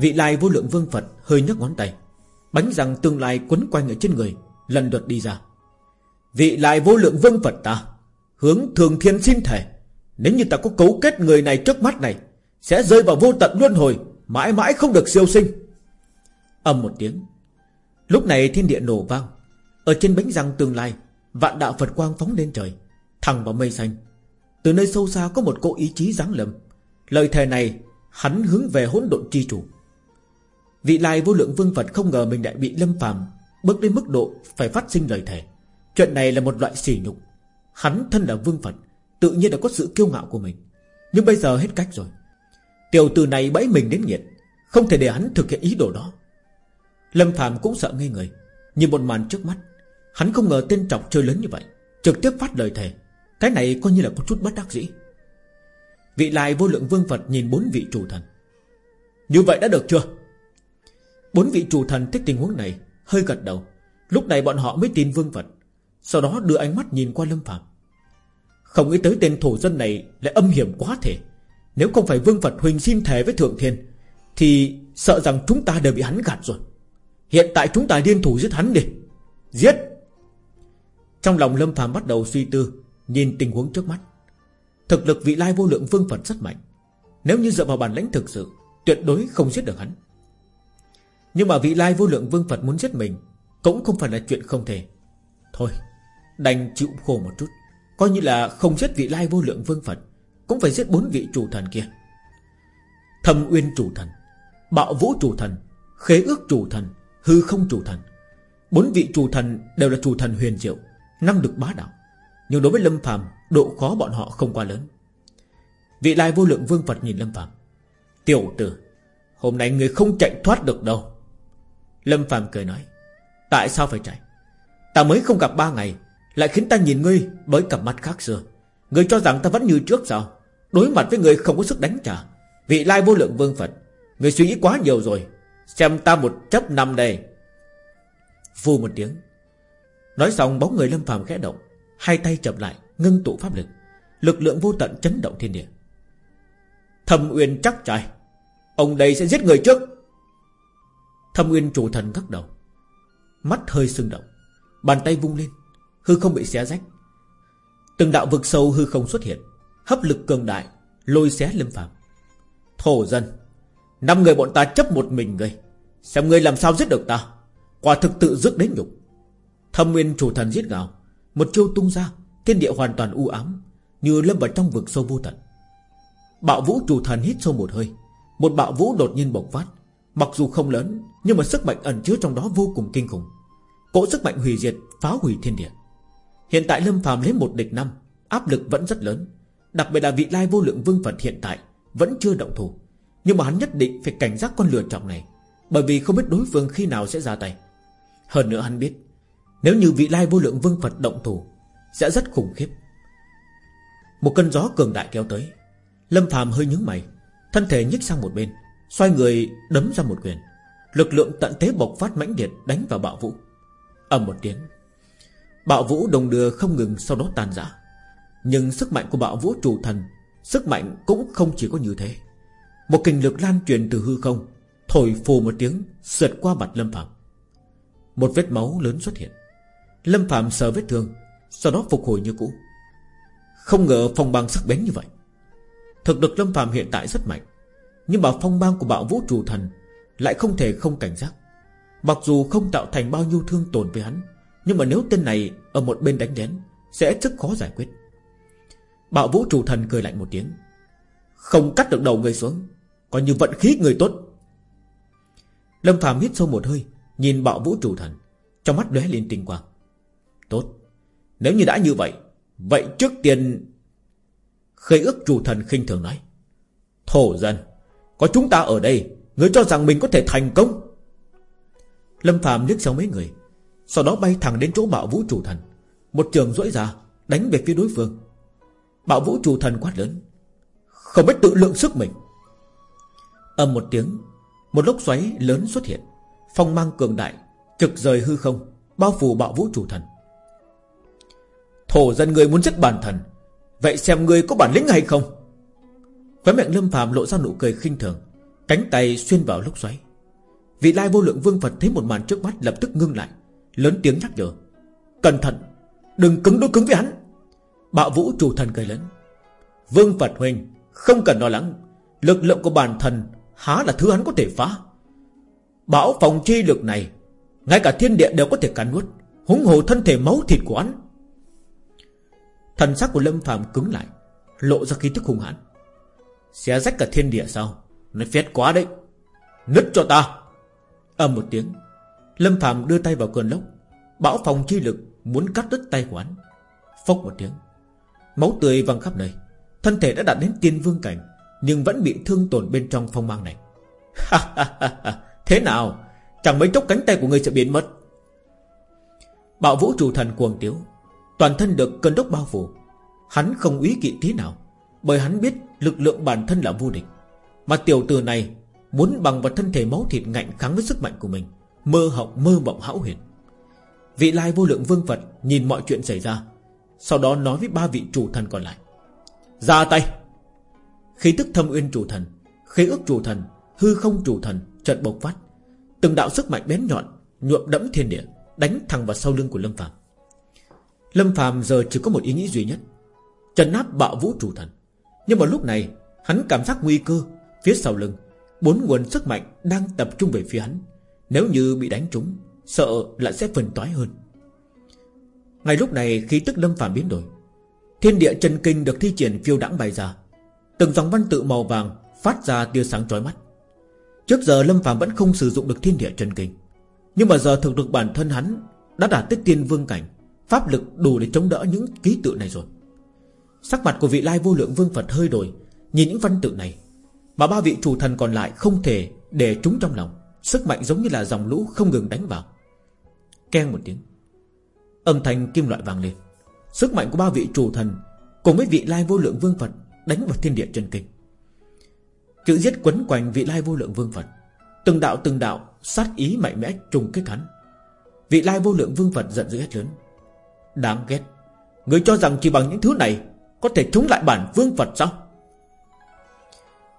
Vị lai vô lượng vương Phật hơi nhấc ngón tay, Bánh răng tương lai quấn quanh ở trên người Lần lượt đi ra. Vị lai vô lượng vương Phật ta, Hướng thường thiên xin thể Nếu như ta có cấu kết người này trước mắt này, Sẽ rơi vào vô tận luân hồi, Mãi mãi không được siêu sinh. Âm một tiếng. Lúc này thiên địa nổ vang, Ở trên bánh răng tương lai, Vạn đạo Phật quang phóng lên trời, Thẳng vào mây xanh. Từ nơi sâu xa có một cỗ ý chí giáng lầm Lời thề này hắn hướng về hỗn độn chi chủ. Vị lai vô lượng vương Phật không ngờ mình lại bị lâm phàm Bước đến mức độ phải phát sinh lời thề. Chuyện này là một loại sỉ nhục. Hắn thân là vương Phật, Tự nhiên đã có sự kiêu ngạo của mình. Nhưng bây giờ hết cách rồi. Tiểu tử này bẫy mình đến nghiệt, Không thể để hắn thực hiện ý đồ đó. Lâm Phạm cũng sợ ngây người Nhìn một màn trước mắt, Hắn không ngờ tên trọc chơi lớn như vậy, Trực tiếp phát lời thề. Cái này coi như là có chút bất đắc dĩ. Vị lại vô lượng vương Phật nhìn bốn vị chủ thần. Như vậy đã được chưa? Bốn vị chủ thần thích tình huống này Hơi gật đầu. Lúc này bọn họ mới tin vương Phật. Sau đó đưa ánh mắt nhìn qua Lâm Phạm Không nghĩ tới tên thổ dân này Lại âm hiểm quá thể. Nếu không phải vương Phật huỳnh xin thề với Thượng Thiên, Thì sợ rằng chúng ta đều bị hắn gạt rồi. Hiện tại chúng ta liên thủ giết hắn đi. Giết! Trong lòng Lâm Phạm bắt đầu suy tư, Nhìn tình huống trước mắt. Thực lực vị lai vô lượng vương Phật rất mạnh. Nếu như dựa vào bản lãnh thực sự, Tuyệt đối không giết được hắn. Nhưng mà vị lai vô lượng vương Phật muốn giết mình, Cũng không phải là chuyện không thể. Thôi, Đành chịu khổ một chút. Coi như là không giết vị lai vô lượng vương Phật, Cũng phải giết bốn vị chủ thần kia. Thâm uyên chủ thần, Bạo vũ chủ thần, Khế ước chủ thần, Hư không chủ thần. Bốn vị chủ thần đều là chủ thần huyền diệu, Năng lực bá đạo. Nhưng đối với Lâm phàm, Độ khó bọn họ không quá lớn. Vị lai vô lượng vương Phật nhìn Lâm phàm. Tiểu tử, Hôm nay người không chạy thoát được đâu. Lâm Phạm cười nói, Tại sao phải chạy? Ta mới không gặp ba ngày, Lại khiến ta nhìn ngươi với cặp mắt khác xưa. Ngươi cho rằng ta vẫn như trước sao? Đối mặt với người không có sức đánh trả. Vị lai vô lượng vương Phật Người suy nghĩ quá nhiều rồi. Xem ta một chấp năm đây. Vù một tiếng. Nói xong, bóng người lâm Phạm khẽ động, Hai tay chậm lại, ngưng tụ pháp lực. Lực lượng vô tận chấn động thiên địa. Thâm Uyên chắc trai, Ông đây sẽ giết người trước. Thâm Nguyên chủ thần gắt đầu. Mắt hơi sưng động. Bàn tay vung lên. Hư không bị xé rách. Từng đạo vực sâu hư không xuất hiện. Hấp lực cường đại, Lôi xé lâm phàm. Thổ dân, Năm người bọn ta chấp một mình ngươi. Xem ngươi làm sao giết được ta. Quả thực tự dứt đến nhục. Thâm nguyên chủ thần giết gào Một chiêu tung ra, Thiên địa hoàn toàn u ám, Như lâm vào trong vực sâu vô tận. Bạo vũ chủ thần hít sâu một hơi. Một bạo vũ đột nhiên bộc phát. Mặc dù không lớn, Nhưng mà sức mạnh ẩn chứa trong đó vô cùng kinh khủng. Cỗ sức mạnh hủy diệt, phá hủy thiên địa. Hiện tại Lâm phàm lấy một địch năm, Áp lực vẫn rất lớn. Đặc biệt là vị lai vô lượng vương Phật hiện tại Vẫn chưa động thủ. Nhưng mà hắn nhất định phải cảnh giác con lừa trọng này, Bởi vì không biết đối phương khi nào sẽ ra tay. Hơn nữa hắn biết, Nếu như vị lai vô lượng vương Phật động thủ, Sẽ rất khủng khiếp. Một cơn gió cường đại kéo tới. Lâm phàm hơi nhướng mày, Thân thể nhích sang một bên. Xoay người đấm ra một quyền. Lực lượng tận thế bộc phát mãnh liệt đánh vào bạo vũ. Ầm một tiếng. Bạo vũ đồng đưa không ngừng sau đó tan rã. Nhưng sức mạnh của bạo vũ chủ thần, Sức mạnh cũng không chỉ có như thế. Một kình lực lan truyền từ hư không, Thổi phù một tiếng, Sượt qua mặt Lâm Phạm Một vết máu lớn xuất hiện. Lâm Phạm sờ vết thương, Sau đó phục hồi như cũ. Không ngờ phong băng sắc bén như vậy. Thực lực Lâm Phạm hiện tại rất mạnh. Nhưng mà phong mang của bạo vũ chủ thần Lại không thể không cảnh giác. Mặc dù không tạo thành bao nhiêu thương tổn với hắn, Nhưng mà nếu tên này Ở một bên đánh đến Sẽ rất khó giải quyết. Bạo vũ chủ thần cười lạnh một tiếng. Không cắt được đầu người xuống còn như vận khí người tốt. Lâm phàm hít sâu một hơi, Nhìn bạo vũ chủ thần, Trong mắt đóe lên tinh quang. Tốt, Nếu như đã như vậy Vậy trước tiên Khơi ước chủ thần khinh thường nói. Thổ dân. Có chúng ta ở đây, Người cho rằng mình có thể thành công. Lâm Phạm liếc sau mấy người, Sau đó bay thẳng đến chỗ bạo vũ chủ thần. Một trường rỗi ra, Đánh về phía đối phương. Bạo vũ chủ thần quát lớn, Không biết tự lượng sức mình. Âm một tiếng, Một lốc xoáy lớn xuất hiện, Phong mang cường đại, Trực rời hư không, Bao phủ bạo vũ chủ thần. Thổ dân người muốn giết bản thần, Vậy xem người có bản lĩnh hay không? Khóe miệng lâm phàm lộ ra nụ cười khinh thường, Cánh tay xuyên vào lốc xoáy. Vị lai vô lượng vương Phật thấy một màn trước mắt lập tức ngưng lại, Lớn tiếng nhắc nhở, Cẩn thận, Đừng cứng đối cứng với hắn. Bạo vũ chủ thần cười lớn, Vương Phật Huynh Không cần lo lắng, Lực lượng của bản thần Há là thứ hắn có thể phá. Bảo phòng chi lực này, Ngay cả thiên địa đều có thể cắn nuốt Húng hồ thân thể máu thịt của hắn. Thần sắc của Lâm phàm cứng lại, Lộ ra khí tức hung hãn. Xé rách cả thiên địa sao? Nói phét quá đấy. Nứt cho ta. Âm một tiếng, Lâm Phạm đưa tay vào cơn lốc. Bão phòng chi lực muốn cắt đứt tay của hắn Phốc một tiếng, Máu tươi văng khắp nơi. Thân thể đã đạt đến tiên vương cảnh, Nhưng vẫn bị thương tổn bên trong phong mang này. Thế nào? Chẳng mấy chốc cánh tay của người sẽ biến mất. Bạo vũ chủ thần cuồng tiếu. Toàn thân được cơn đốc bao phủ. Hắn không ý kỵ tí nào, Bởi hắn biết lực lượng bản thân là vô địch. Mà tiểu tử này Muốn bằng vào thân thể máu thịt ngạnh kháng với sức mạnh của mình, Mơ họng, mơ mộng hão huyền. Vị lai vô lượng vương Phật Nhìn mọi chuyện xảy ra, Sau đó nói với ba vị chủ thần còn lại. Ra tay! Khí tức thâm uyên chủ thần Khí ước chủ thần, Hư không chủ thần Trận bộc phát. Từng đạo sức mạnh bén nhọn Nhuộm đẫm thiên địa, Đánh thẳng vào sau lưng của Lâm Phàm. Lâm Phàm giờ chỉ có một ý nghĩ duy nhất Trần áp bạo vũ chủ thần. Nhưng mà lúc này, Hắn cảm giác nguy cơ, Phía sau lưng, Bốn nguồn sức mạnh đang tập trung về phía hắn. Nếu như bị đánh trúng, Sợ là sẽ phần toái hơn. Ngay lúc này, khí tức lâm phàm biến đổi. Thiên địa chân kinh được thi triển phiêu đãng bày ra. Từng dòng văn tự màu vàng Phát ra tia sáng chói mắt. Trước giờ, lâm phàm vẫn không sử dụng được thiên địa chân kinh. Nhưng mà giờ thực lực bản thân hắn Đã đạt tới tiên vương cảnh, Pháp lực đủ để chống đỡ những ký tự này rồi. Sắc mặt của vị lai vô lượng vương Phật hơi đổi, Nhìn những văn tự này. Mà ba vị chủ thần còn lại không thể để chúng trong lòng, Sức mạnh giống như là dòng lũ không ngừng đánh vào. Keng một tiếng, Âm thanh kim loại vàng lên. Sức mạnh của ba vị chủ thần Cùng với vị lai vô lượng vương Phật Đánh vào thiên địa chân kinh. Chữ giết quấn quanh vị lai vô lượng vương Phật, Từng đạo từng đạo sát ý mạnh mẽ trùng kết hắn. Vị lai vô lượng vương Phật giận dữ hết lớn. Đáng ghét, Người cho rằng chỉ bằng những thứ này có thể chống lại bản vương Phật sao?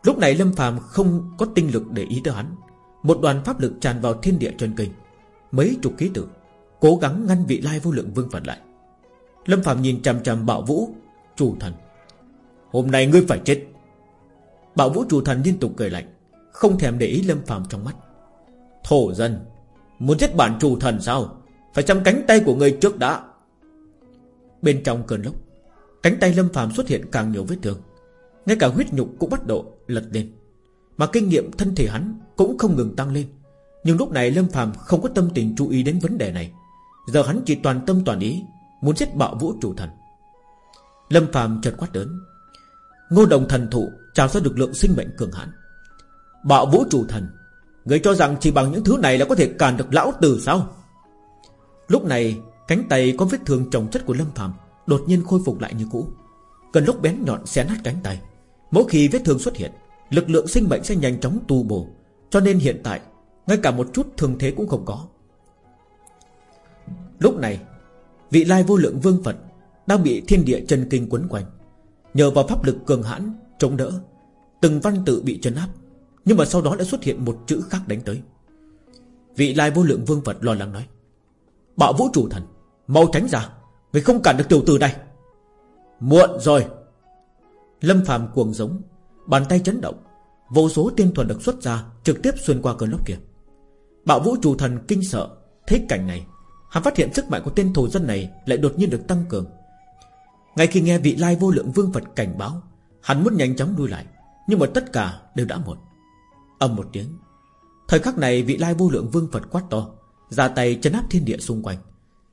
Lúc này Lâm phàm không có tinh lực để ý tới hắn. Một đoàn pháp lực tràn vào thiên địa chân kinh, Mấy chục ký tự, Cố gắng ngăn vị lai vô lượng vương Phật lại. Lâm phàm nhìn chằm chằm bạo vũ, Chủ thần. Hôm nay ngươi phải chết. Bạo vũ, chủ thần liên tục cười lạnh, Không thèm để ý Lâm phàm trong mắt. Thổ dân, Muốn giết bản chủ thần sao? Phải chăm cánh tay của ngươi trước đã. Bên trong cơn lốc Cánh tay Lâm phàm xuất hiện càng nhiều vết thương. Ngay cả huyết nhục cũng bắt độ lật lên. Mà kinh nghiệm thân thể hắn Cũng không ngừng tăng lên. Nhưng lúc này Lâm phàm không có tâm tình chú ý đến vấn đề này. Giờ hắn chỉ toàn tâm toàn ý Muốn giết bạo vũ chủ thần. Lâm phàm chợt quát lớn. Ngô đồng thần thụ trào ra được lượng sinh mệnh cường hãn. Bạo vũ chủ thần, Người cho rằng chỉ bằng những thứ này là có thể cản được lão tử sao? Lúc này, Cánh tay có vết thương trồng chất của Lâm phàm. Đột nhiên khôi phục lại như cũ. Cần lúc bén nhọn xé nát cánh tay. Mỗi khi vết thương xuất hiện, Lực lượng sinh mệnh sẽ nhanh chóng tu bổ. Cho nên hiện tại, Ngay cả một chút thương thế cũng không có. Lúc này, Vị lai vô lượng vương Phật Đang bị thiên địa chân kinh quấn quanh. Nhờ vào pháp lực cường hãn, Chống đỡ, Từng văn tự bị chấn áp, Nhưng mà sau đó đã xuất hiện một chữ khác đánh tới. Vị lai vô lượng vương Phật lo lắng nói, Bạo vũ chủ thần, Mau tránh ra. Người không cản được tiểu tử này. Muộn rồi. Lâm phàm cuồng giống, Bàn tay chấn động, Vô số tiên thuật được xuất ra, Trực tiếp xuyên qua cơn lốc kia. Bạo vũ chủ thần kinh sợ, Thấy cảnh này, Hắn phát hiện sức mạnh của tên thù dân này Lại đột nhiên được tăng cường. Ngay khi nghe vị lai vô lượng vương Phật cảnh báo, Hắn muốn nhanh chóng lui lại, Nhưng mà tất cả đều đã muộn. Âm một tiếng, Thời khắc này vị lai vô lượng vương Phật quát to, ra tay chấn áp thiên địa xung quanh.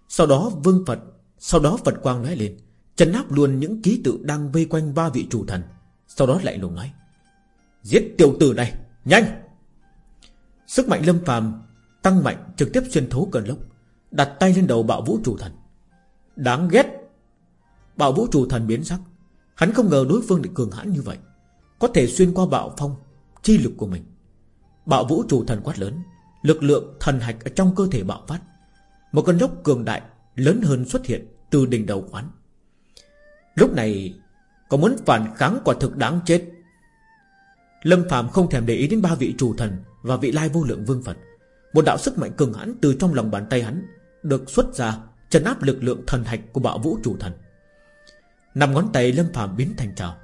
Sau đó vương Phật sau đó Phật quang nói lên Chấn áp luôn những ký tự đang vây quanh ba vị chủ thần. Sau đó lại lùng nói, Giết tiểu tử này, Nhanh! Sức mạnh lâm phàm Tăng mạnh trực tiếp xuyên thấu cơn lốc, Đặt tay lên đầu bạo vũ chủ thần. Đáng ghét! Bạo vũ chủ thần biến sắc. Hắn không ngờ đối phương lại cường hãn như vậy, Có thể xuyên qua bạo phong, Chi lực của mình. Bạo vũ chủ thần quát lớn, Lực lượng thần hạch ở trong cơ thể bạo phát. Một cơn lốc cường đại Lớn hơn xuất hiện từ đỉnh đầu quán. Lúc này, Có muốn phản kháng quả thực đáng chết. Lâm Phạm không thèm để ý đến ba vị chủ thần Và vị lai vô lượng vương Phật. Một đạo sức mạnh cường hãn từ trong lòng bàn tay hắn Được xuất ra Trấn áp lực lượng thần hạch của bạo vũ chủ thần. Nằm ngón tay Lâm Phạm biến thành trào,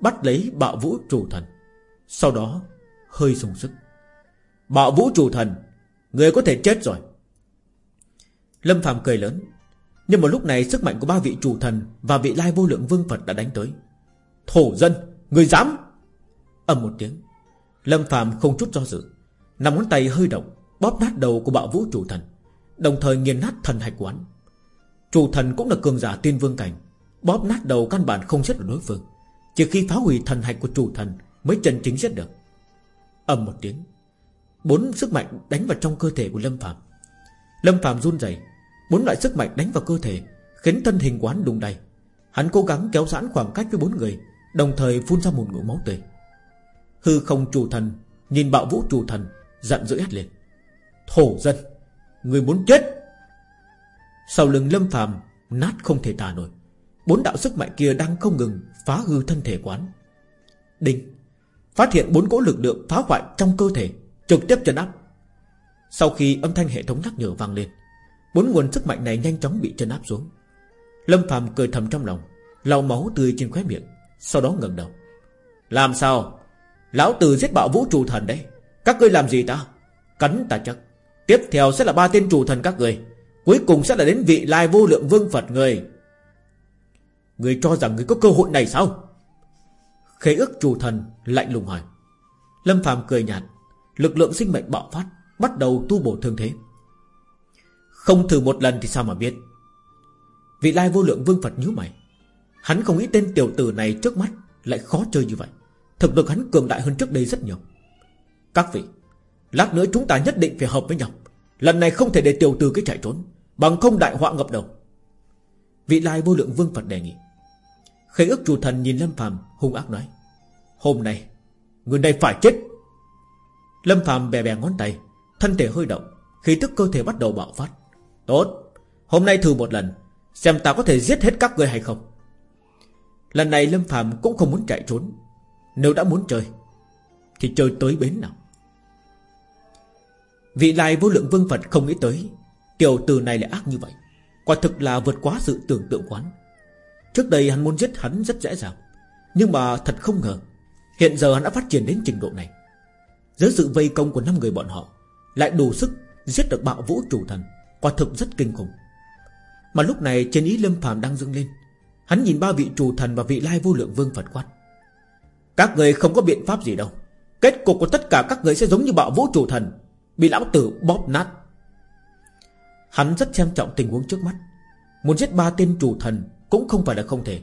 Bắt lấy bạo vũ chủ thần. Sau đó, hơi dùng sức. Bạo vũ chủ thần, Người có thể chết rồi. Lâm Phạm cười lớn. Nhưng mà lúc này sức mạnh của ba vị chủ thần Và vị lai vô lượng vương Phật đã đánh tới. Thổ dân, Người dám! Ầm một tiếng. Lâm Phạm không chút do dự Nằm ngón tay hơi động, Bóp nát đầu của bạo vũ chủ thần, Đồng thời nghiền nát thần hạch quán. Chủ thần cũng là cường giả tiên vương cảnh, Bóp nát đầu căn bản không giết được đối phương. Chỉ khi phá hủy thần hạch của chủ thần Mới chân chính giết được. Ầm một tiếng. Bốn sức mạnh đánh vào trong cơ thể của Lâm Phạm Lâm Phạm run rẩy Bốn loại sức mạnh đánh vào cơ thể, Khiến thân hình quán đùng đầy. Hắn cố gắng kéo giãn khoảng cách với bốn người, Đồng thời phun ra một ngụm máu tươi. Hư không chủ thần, Nhìn bạo vũ chủ thần, Giận dữ hét lên. Thổ dân, Người muốn chết! Sau lưng Lâm phàm, Nát không thể tả nổi. Bốn đạo sức mạnh kia đang không ngừng Phá hư thân thể quán Đinh, Phát hiện bốn cỗ lực lượng phá hoại trong cơ thể, Trực tiếp chấn áp. Sau khi âm thanh hệ thống nhắc nhở vang lên Bốn nguồn sức mạnh này nhanh chóng bị chân áp xuống. Lâm Phạm cười thầm trong lòng, lau máu tươi trên khóe miệng, Sau đó ngẩng đầu. Làm sao? Lão tử giết bạo vũ trụ thần đấy. Các ngươi làm gì ta? Cắn ta chắc. Tiếp theo sẽ là ba tên chủ thần các người Cuối cùng sẽ là đến vị lai vô lượng vương Phật người Người cho rằng người có cơ hội này sao? Khế ước chủ thần lạnh lùng hỏi. Lâm Phạm cười nhạt, Lực lượng sinh mệnh bạo phát, Bắt đầu tu bổ thương thế. Không thử một lần thì sao mà biết? Vị lai vô lượng vương Phật nhíu mày. Hắn không nghĩ tên tiểu tử này trước mắt Lại khó chơi như vậy. Thực lực hắn cường đại hơn trước đây rất nhiều. Các vị, Lát nữa chúng ta nhất định phải hợp với nhau. Lần này không thể để tiểu tử cái chạy trốn, Bằng không đại họa ngập đầu. Vị lai vô lượng vương Phật đề nghị. Khế ước chủ thần nhìn Lâm phàm hung ác nói. Hôm nay, Người này phải chết. Lâm phàm bè bè ngón tay, Thân thể hơi động, Khí tức cơ thể bắt đầu bạo phát. Tốt, Hôm nay thử một lần, Xem ta có thể giết hết các người hay không. Lần này Lâm Phạm cũng không muốn chạy trốn, Nếu đã muốn chơi, Thì chơi tới bến nào. Vị lai vô lượng vương Phật không nghĩ tới, Tiểu từ này lại ác như vậy, Quả thực là vượt quá sự tưởng tượng quán Trước đây hắn muốn giết hắn rất dễ dàng, Nhưng mà thật không ngờ, Hiện giờ hắn đã phát triển đến trình độ này. Dưới sự vây công của năm người bọn họ, Lại đủ sức giết được bạo vũ chủ thần. Quả thực rất kinh khủng. Mà lúc này trên ý lâm phàm đang dâng lên, Hắn nhìn ba vị chủ thần và vị lai vô lượng vương Phật quát. Các người không có biện pháp gì đâu. Kết cục của tất cả các người sẽ giống như bạo vũ chủ thần, Bị lão tử bóp nát. Hắn rất xem trọng tình huống trước mắt. Muốn giết ba tên chủ thần Cũng không phải là không thể.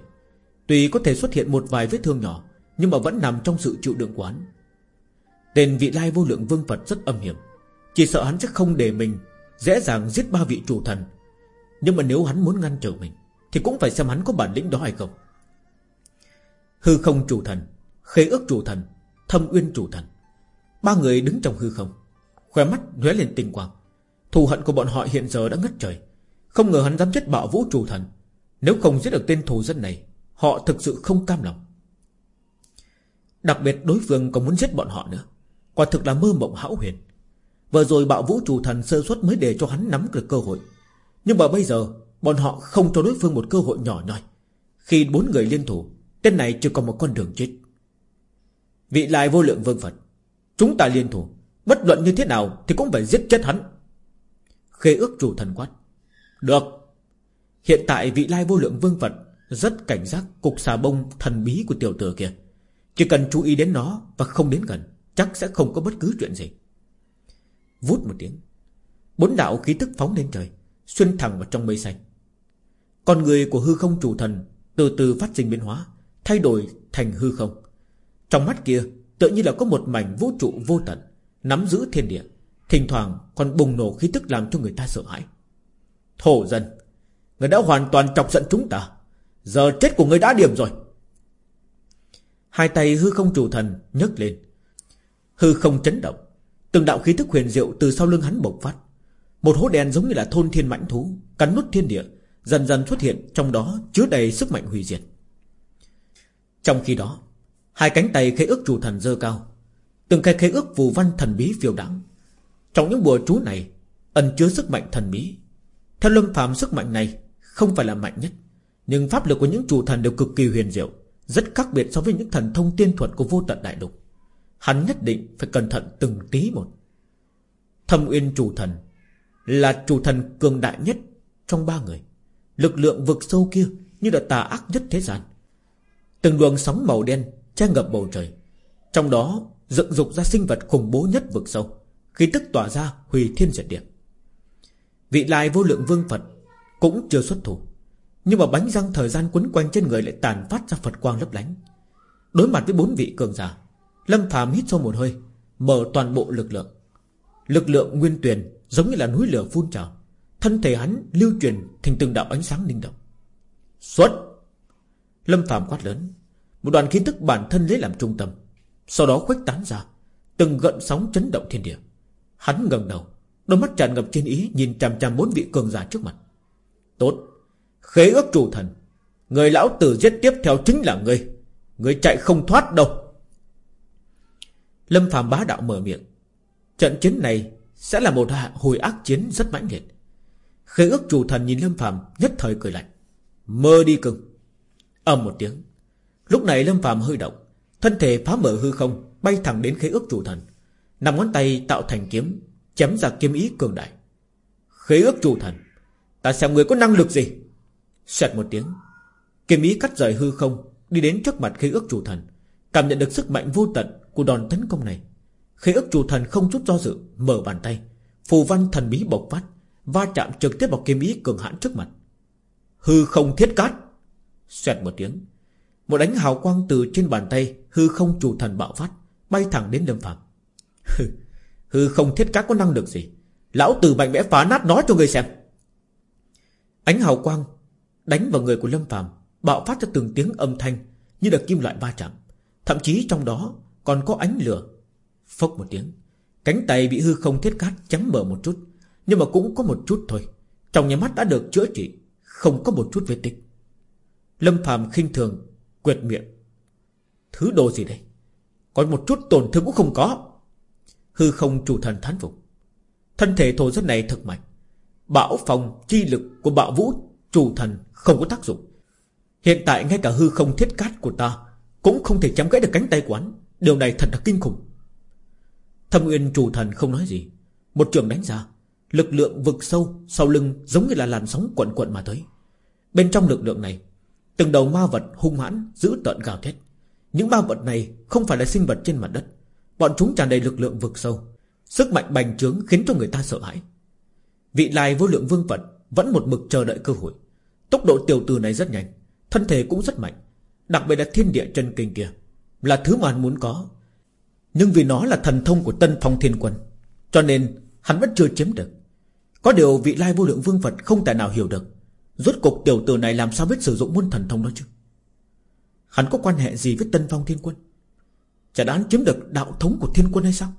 Tuy có thể xuất hiện một vài vết thương nhỏ, Nhưng mà vẫn nằm trong sự chịu đựng quán Tên vị lai vô lượng vương Phật rất âm hiểm. Chỉ sợ hắn sẽ không để mình Dễ dàng giết ba vị chủ thần. Nhưng mà nếu hắn muốn ngăn trở mình, Thì cũng phải xem hắn có bản lĩnh đó hay không. Hư không chủ thần, Khế ước chủ thần, Thâm uyên chủ thần. Ba người đứng trong hư không, Khóe mắt lóe lên tinh quang. Thù hận của bọn họ hiện giờ đã ngất trời. Không ngờ hắn dám giết bạo vũ chủ thần. Nếu không giết được tên thù dân này, Họ thực sự không cam lòng. Đặc biệt đối phương còn muốn giết bọn họ nữa. Quả thực là mơ mộng hão huyền. Vừa rồi bạo vũ chủ thần sơ suất mới để cho hắn nắm được cơ hội. Nhưng mà bây giờ, Bọn họ không cho đối phương một cơ hội nhỏ nhoi. Khi bốn người liên thủ, Tên này chưa còn một con đường chết. Vị lại vô lượng vương Phật, Chúng ta liên thủ, Bất luận như thế nào thì cũng phải giết chết hắn. Khê ước chủ thần quát, Được. Hiện tại vị lai vô lượng vương Phật Rất cảnh giác cục xà bông thần bí của tiểu tử kia. Chỉ cần chú ý đến nó Và không đến gần, Chắc sẽ không có bất cứ chuyện gì. Vút một tiếng. Bốn đạo khí tức phóng lên trời, Xuyên thẳng vào trong mây xanh. Con người của hư không chủ thần Từ từ phát sinh biến hóa, Thay đổi thành hư không. Trong mắt kia tự như là có một mảnh vũ trụ vô tận, Nắm giữ thiên địa. Thỉnh thoảng còn bùng nổ khí tức làm cho người ta sợ hãi. Thổ dân, Người đã hoàn toàn chọc giận chúng ta. Giờ chết của người đã điểm rồi. Hai tay hư không chủ thần nhấc lên. Hư không chấn động. Từng đạo khí thức huyền diệu từ sau lưng hắn bộc phát. Một hố đen giống như là thôn thiên mãnh thú, Cắn nút thiên địa, Dần dần xuất hiện, trong đó chứa đầy sức mạnh hủy diệt. Trong khi đó, Hai cánh tay khế ước chủ thần dơ cao, Từng cái khế ước phù văn thần bí phiêu đẳng Trong những bùa chú này, Ẩn chứa sức mạnh thần bí. Theo lâm phàm sức mạnh này, Không phải là mạnh nhất, Nhưng pháp lực của những chủ thần đều cực kỳ huyền diệu, Rất khác biệt so với những thần thông tiên thuật của vô tận đại lục. Hắn nhất định phải cẩn thận từng tí một. Thâm uyên chủ thần Là chủ thần cường đại nhất Trong ba người. Lực lượng vực sâu kia Như là tà ác nhất thế gian. Từng luồng sóng màu đen che ngập bầu trời. Trong đó dựng dục ra sinh vật khủng bố nhất vực sâu Khi tức tỏa ra hủy thiên diệt địa. Vị lai vô lượng vương Phật Cũng chưa xuất thủ, Nhưng mà bánh răng thời gian quấn quanh trên người lại tàn phát ra Phật quang lấp lánh. Đối mặt với bốn vị cường giả Lâm Phạm hít sâu một hơi, Mở toàn bộ lực lượng. Lực lượng nguyên tuyền giống như là núi lửa phun trào, Thân thể hắn lưu truyền Thành từng đạo ánh sáng linh động. Xuất! Lâm Phạm quát lớn, Một đoàn khí tức bản thân lấy làm trung tâm, Sau đó khuếch tán ra, Từng gợn sóng chấn động thiên địa. Hắn ngẩng đầu, Đôi mắt tràn ngập trên ý Nhìn chằm chằm bốn vị cường giả trước mặt. Tốt! Khế ước chủ thần, Người lão tử giết tiếp theo chính là ngươi. Ngươi chạy không thoát đâu. Lâm Phạm bá đạo mở miệng. Trận chiến này sẽ là một hồi ác chiến rất mãnh liệt. Khế ước chủ thần nhìn Lâm Phạm nhất thời cười lạnh. Mơ đi cưng. Ầm một tiếng. Lúc này Lâm Phạm hơi động, Thân thể phá mở hư không, Bay thẳng đến khế ước chủ thần. Nằm ngón tay tạo thành kiếm, Chém ra kiếm ý cường đại. Khế ước chủ thần, Ta xem người có năng lực gì? Xoẹt một tiếng. Kiếm ý cắt rời hư không, Đi đến trước mặt khế ước chủ thần, Cảm nhận được sức mạnh vô tận của đòn tấn công này. Khi ước chủ thần không chút do dự Mở bàn tay. Phù văn thần bí bộc phát Va chạm trực tiếp vào kiếm ý cường hãn trước mặt. Hư không thiết cát! Xoẹt một tiếng. Một đánh hào quang từ trên bàn tay Hư không chủ thần bạo phát Bay thẳng đến lâm phàm. Hư, không thiết cát có năng lực gì? Lão tử mạnh mẽ phá nát nó cho người xem. Ánh hào quang Đánh vào người của lâm phàm Bạo phát ra từng tiếng âm thanh Như là kim loại va chạm. Thậm chí trong đó còn có ánh lửa. Phốc một tiếng, Cánh tay bị hư không thiết cát chấm mở một chút, Nhưng mà cũng có một chút thôi. Trong nhà mắt đã được chữa trị, Không có một chút vết tích. Lâm phàm khinh thường Quệt miệng. Thứ đồ gì đây? Còn một chút tổn thương cũng không có. Hư không chủ thần thán phục. Thân thể thổ dân này thật mạnh. Bão phòng chi lực của bạo vũ Chủ thần không có tác dụng. Hiện tại ngay cả hư không thiết cát của ta Cũng không thể chấm gãy được cánh tay quán Điều này thật là kinh khủng. Thâm Nguyên chủ thần không nói gì. Một trường đánh ra, Lực lượng vực sâu sau lưng giống như là làn sóng quận quận mà tới. Bên trong lực lượng này, Từng đầu ma vật hung hãn Giữ tợn gào thét. Những ma vật này không phải là sinh vật trên mặt đất. Bọn chúng tràn đầy lực lượng vực sâu. Sức mạnh bành trướng khiến cho người ta sợ hãi. Vị lai vô lượng vương vật Vẫn một mực chờ đợi cơ hội. Tốc độ tiểu từ này rất nhanh, Thân thể cũng rất mạnh, Đặc biệt là thiên địa chân kinh kia. Là thứ mà hắn muốn có. Nhưng vì nó là thần thông của tân phong thiên quân, Cho nên hắn vẫn chưa chiếm được. Có điều vị lai vô lượng vương Phật Không thể nào hiểu được, Rốt cuộc tiểu tử này làm sao biết sử dụng môn thần thông đó chứ? Hắn có quan hệ gì với tân phong thiên quân? Chả đáng chiếm được đạo thống của thiên quân hay sao?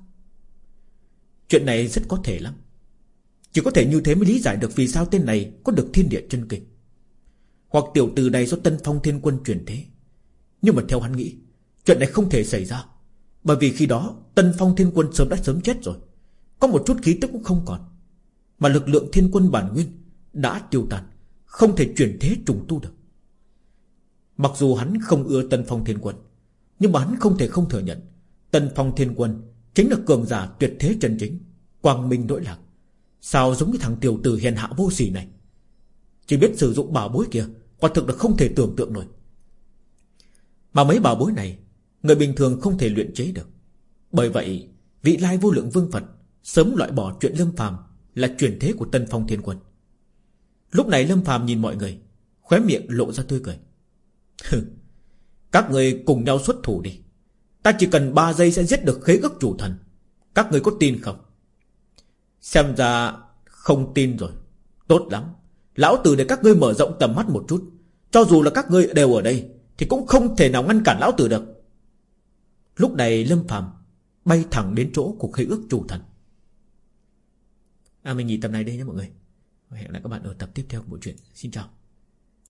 Chuyện này rất có thể lắm. Chỉ có thể như thế mới lý giải được Vì sao tên này có được thiên địa chân kinh. Hoặc tiểu tử này do tân phong thiên quân truyền thế. Nhưng mà theo hắn nghĩ Chuyện này không thể xảy ra. Bởi vì khi đó, tân phong thiên quân sớm đã sớm chết rồi. Có một chút khí tức cũng không còn. Mà lực lượng thiên quân bản nguyên Đã tiêu tan Không thể chuyển thế trùng tu được. Mặc dù hắn không ưa tân phong thiên quân, Nhưng mà hắn không thể không thừa nhận, Tân phong thiên quân Chính là cường giả tuyệt thế chân chính, Quang minh nỗi lạc. Sao giống như thằng tiểu tử hiền hạ vô sỉ này? Chỉ biết sử dụng bảo bối kia, Quả thực là không thể tưởng tượng nổi. Mà mấy bảo bối này Người bình thường không thể luyện chế được. Bởi vậy, Vị lai vô lượng vương Phật Sớm loại bỏ chuyện Lâm phàm Là truyền thế của Tân Phong Thiên Quân. Lúc này Lâm phàm nhìn mọi người, Khóe miệng lộ ra tươi cười. Các người cùng nhau xuất thủ đi. Ta chỉ cần 3 giây sẽ giết được khế ước chủ thần. Các người có tin không? Xem ra không tin rồi. Tốt lắm. Lão tử để các ngươi mở rộng tầm mắt một chút. Cho dù là các ngươi đều ở đây, Thì cũng không thể nào ngăn cản lão tử được. Lúc này Lâm Phạm Bay thẳng đến chỗ của khế ước chủ thần. À mình nghỉ tập này đây nhé mọi người. Hẹn lại các bạn ở tập tiếp theo của bộ truyện. Xin chào.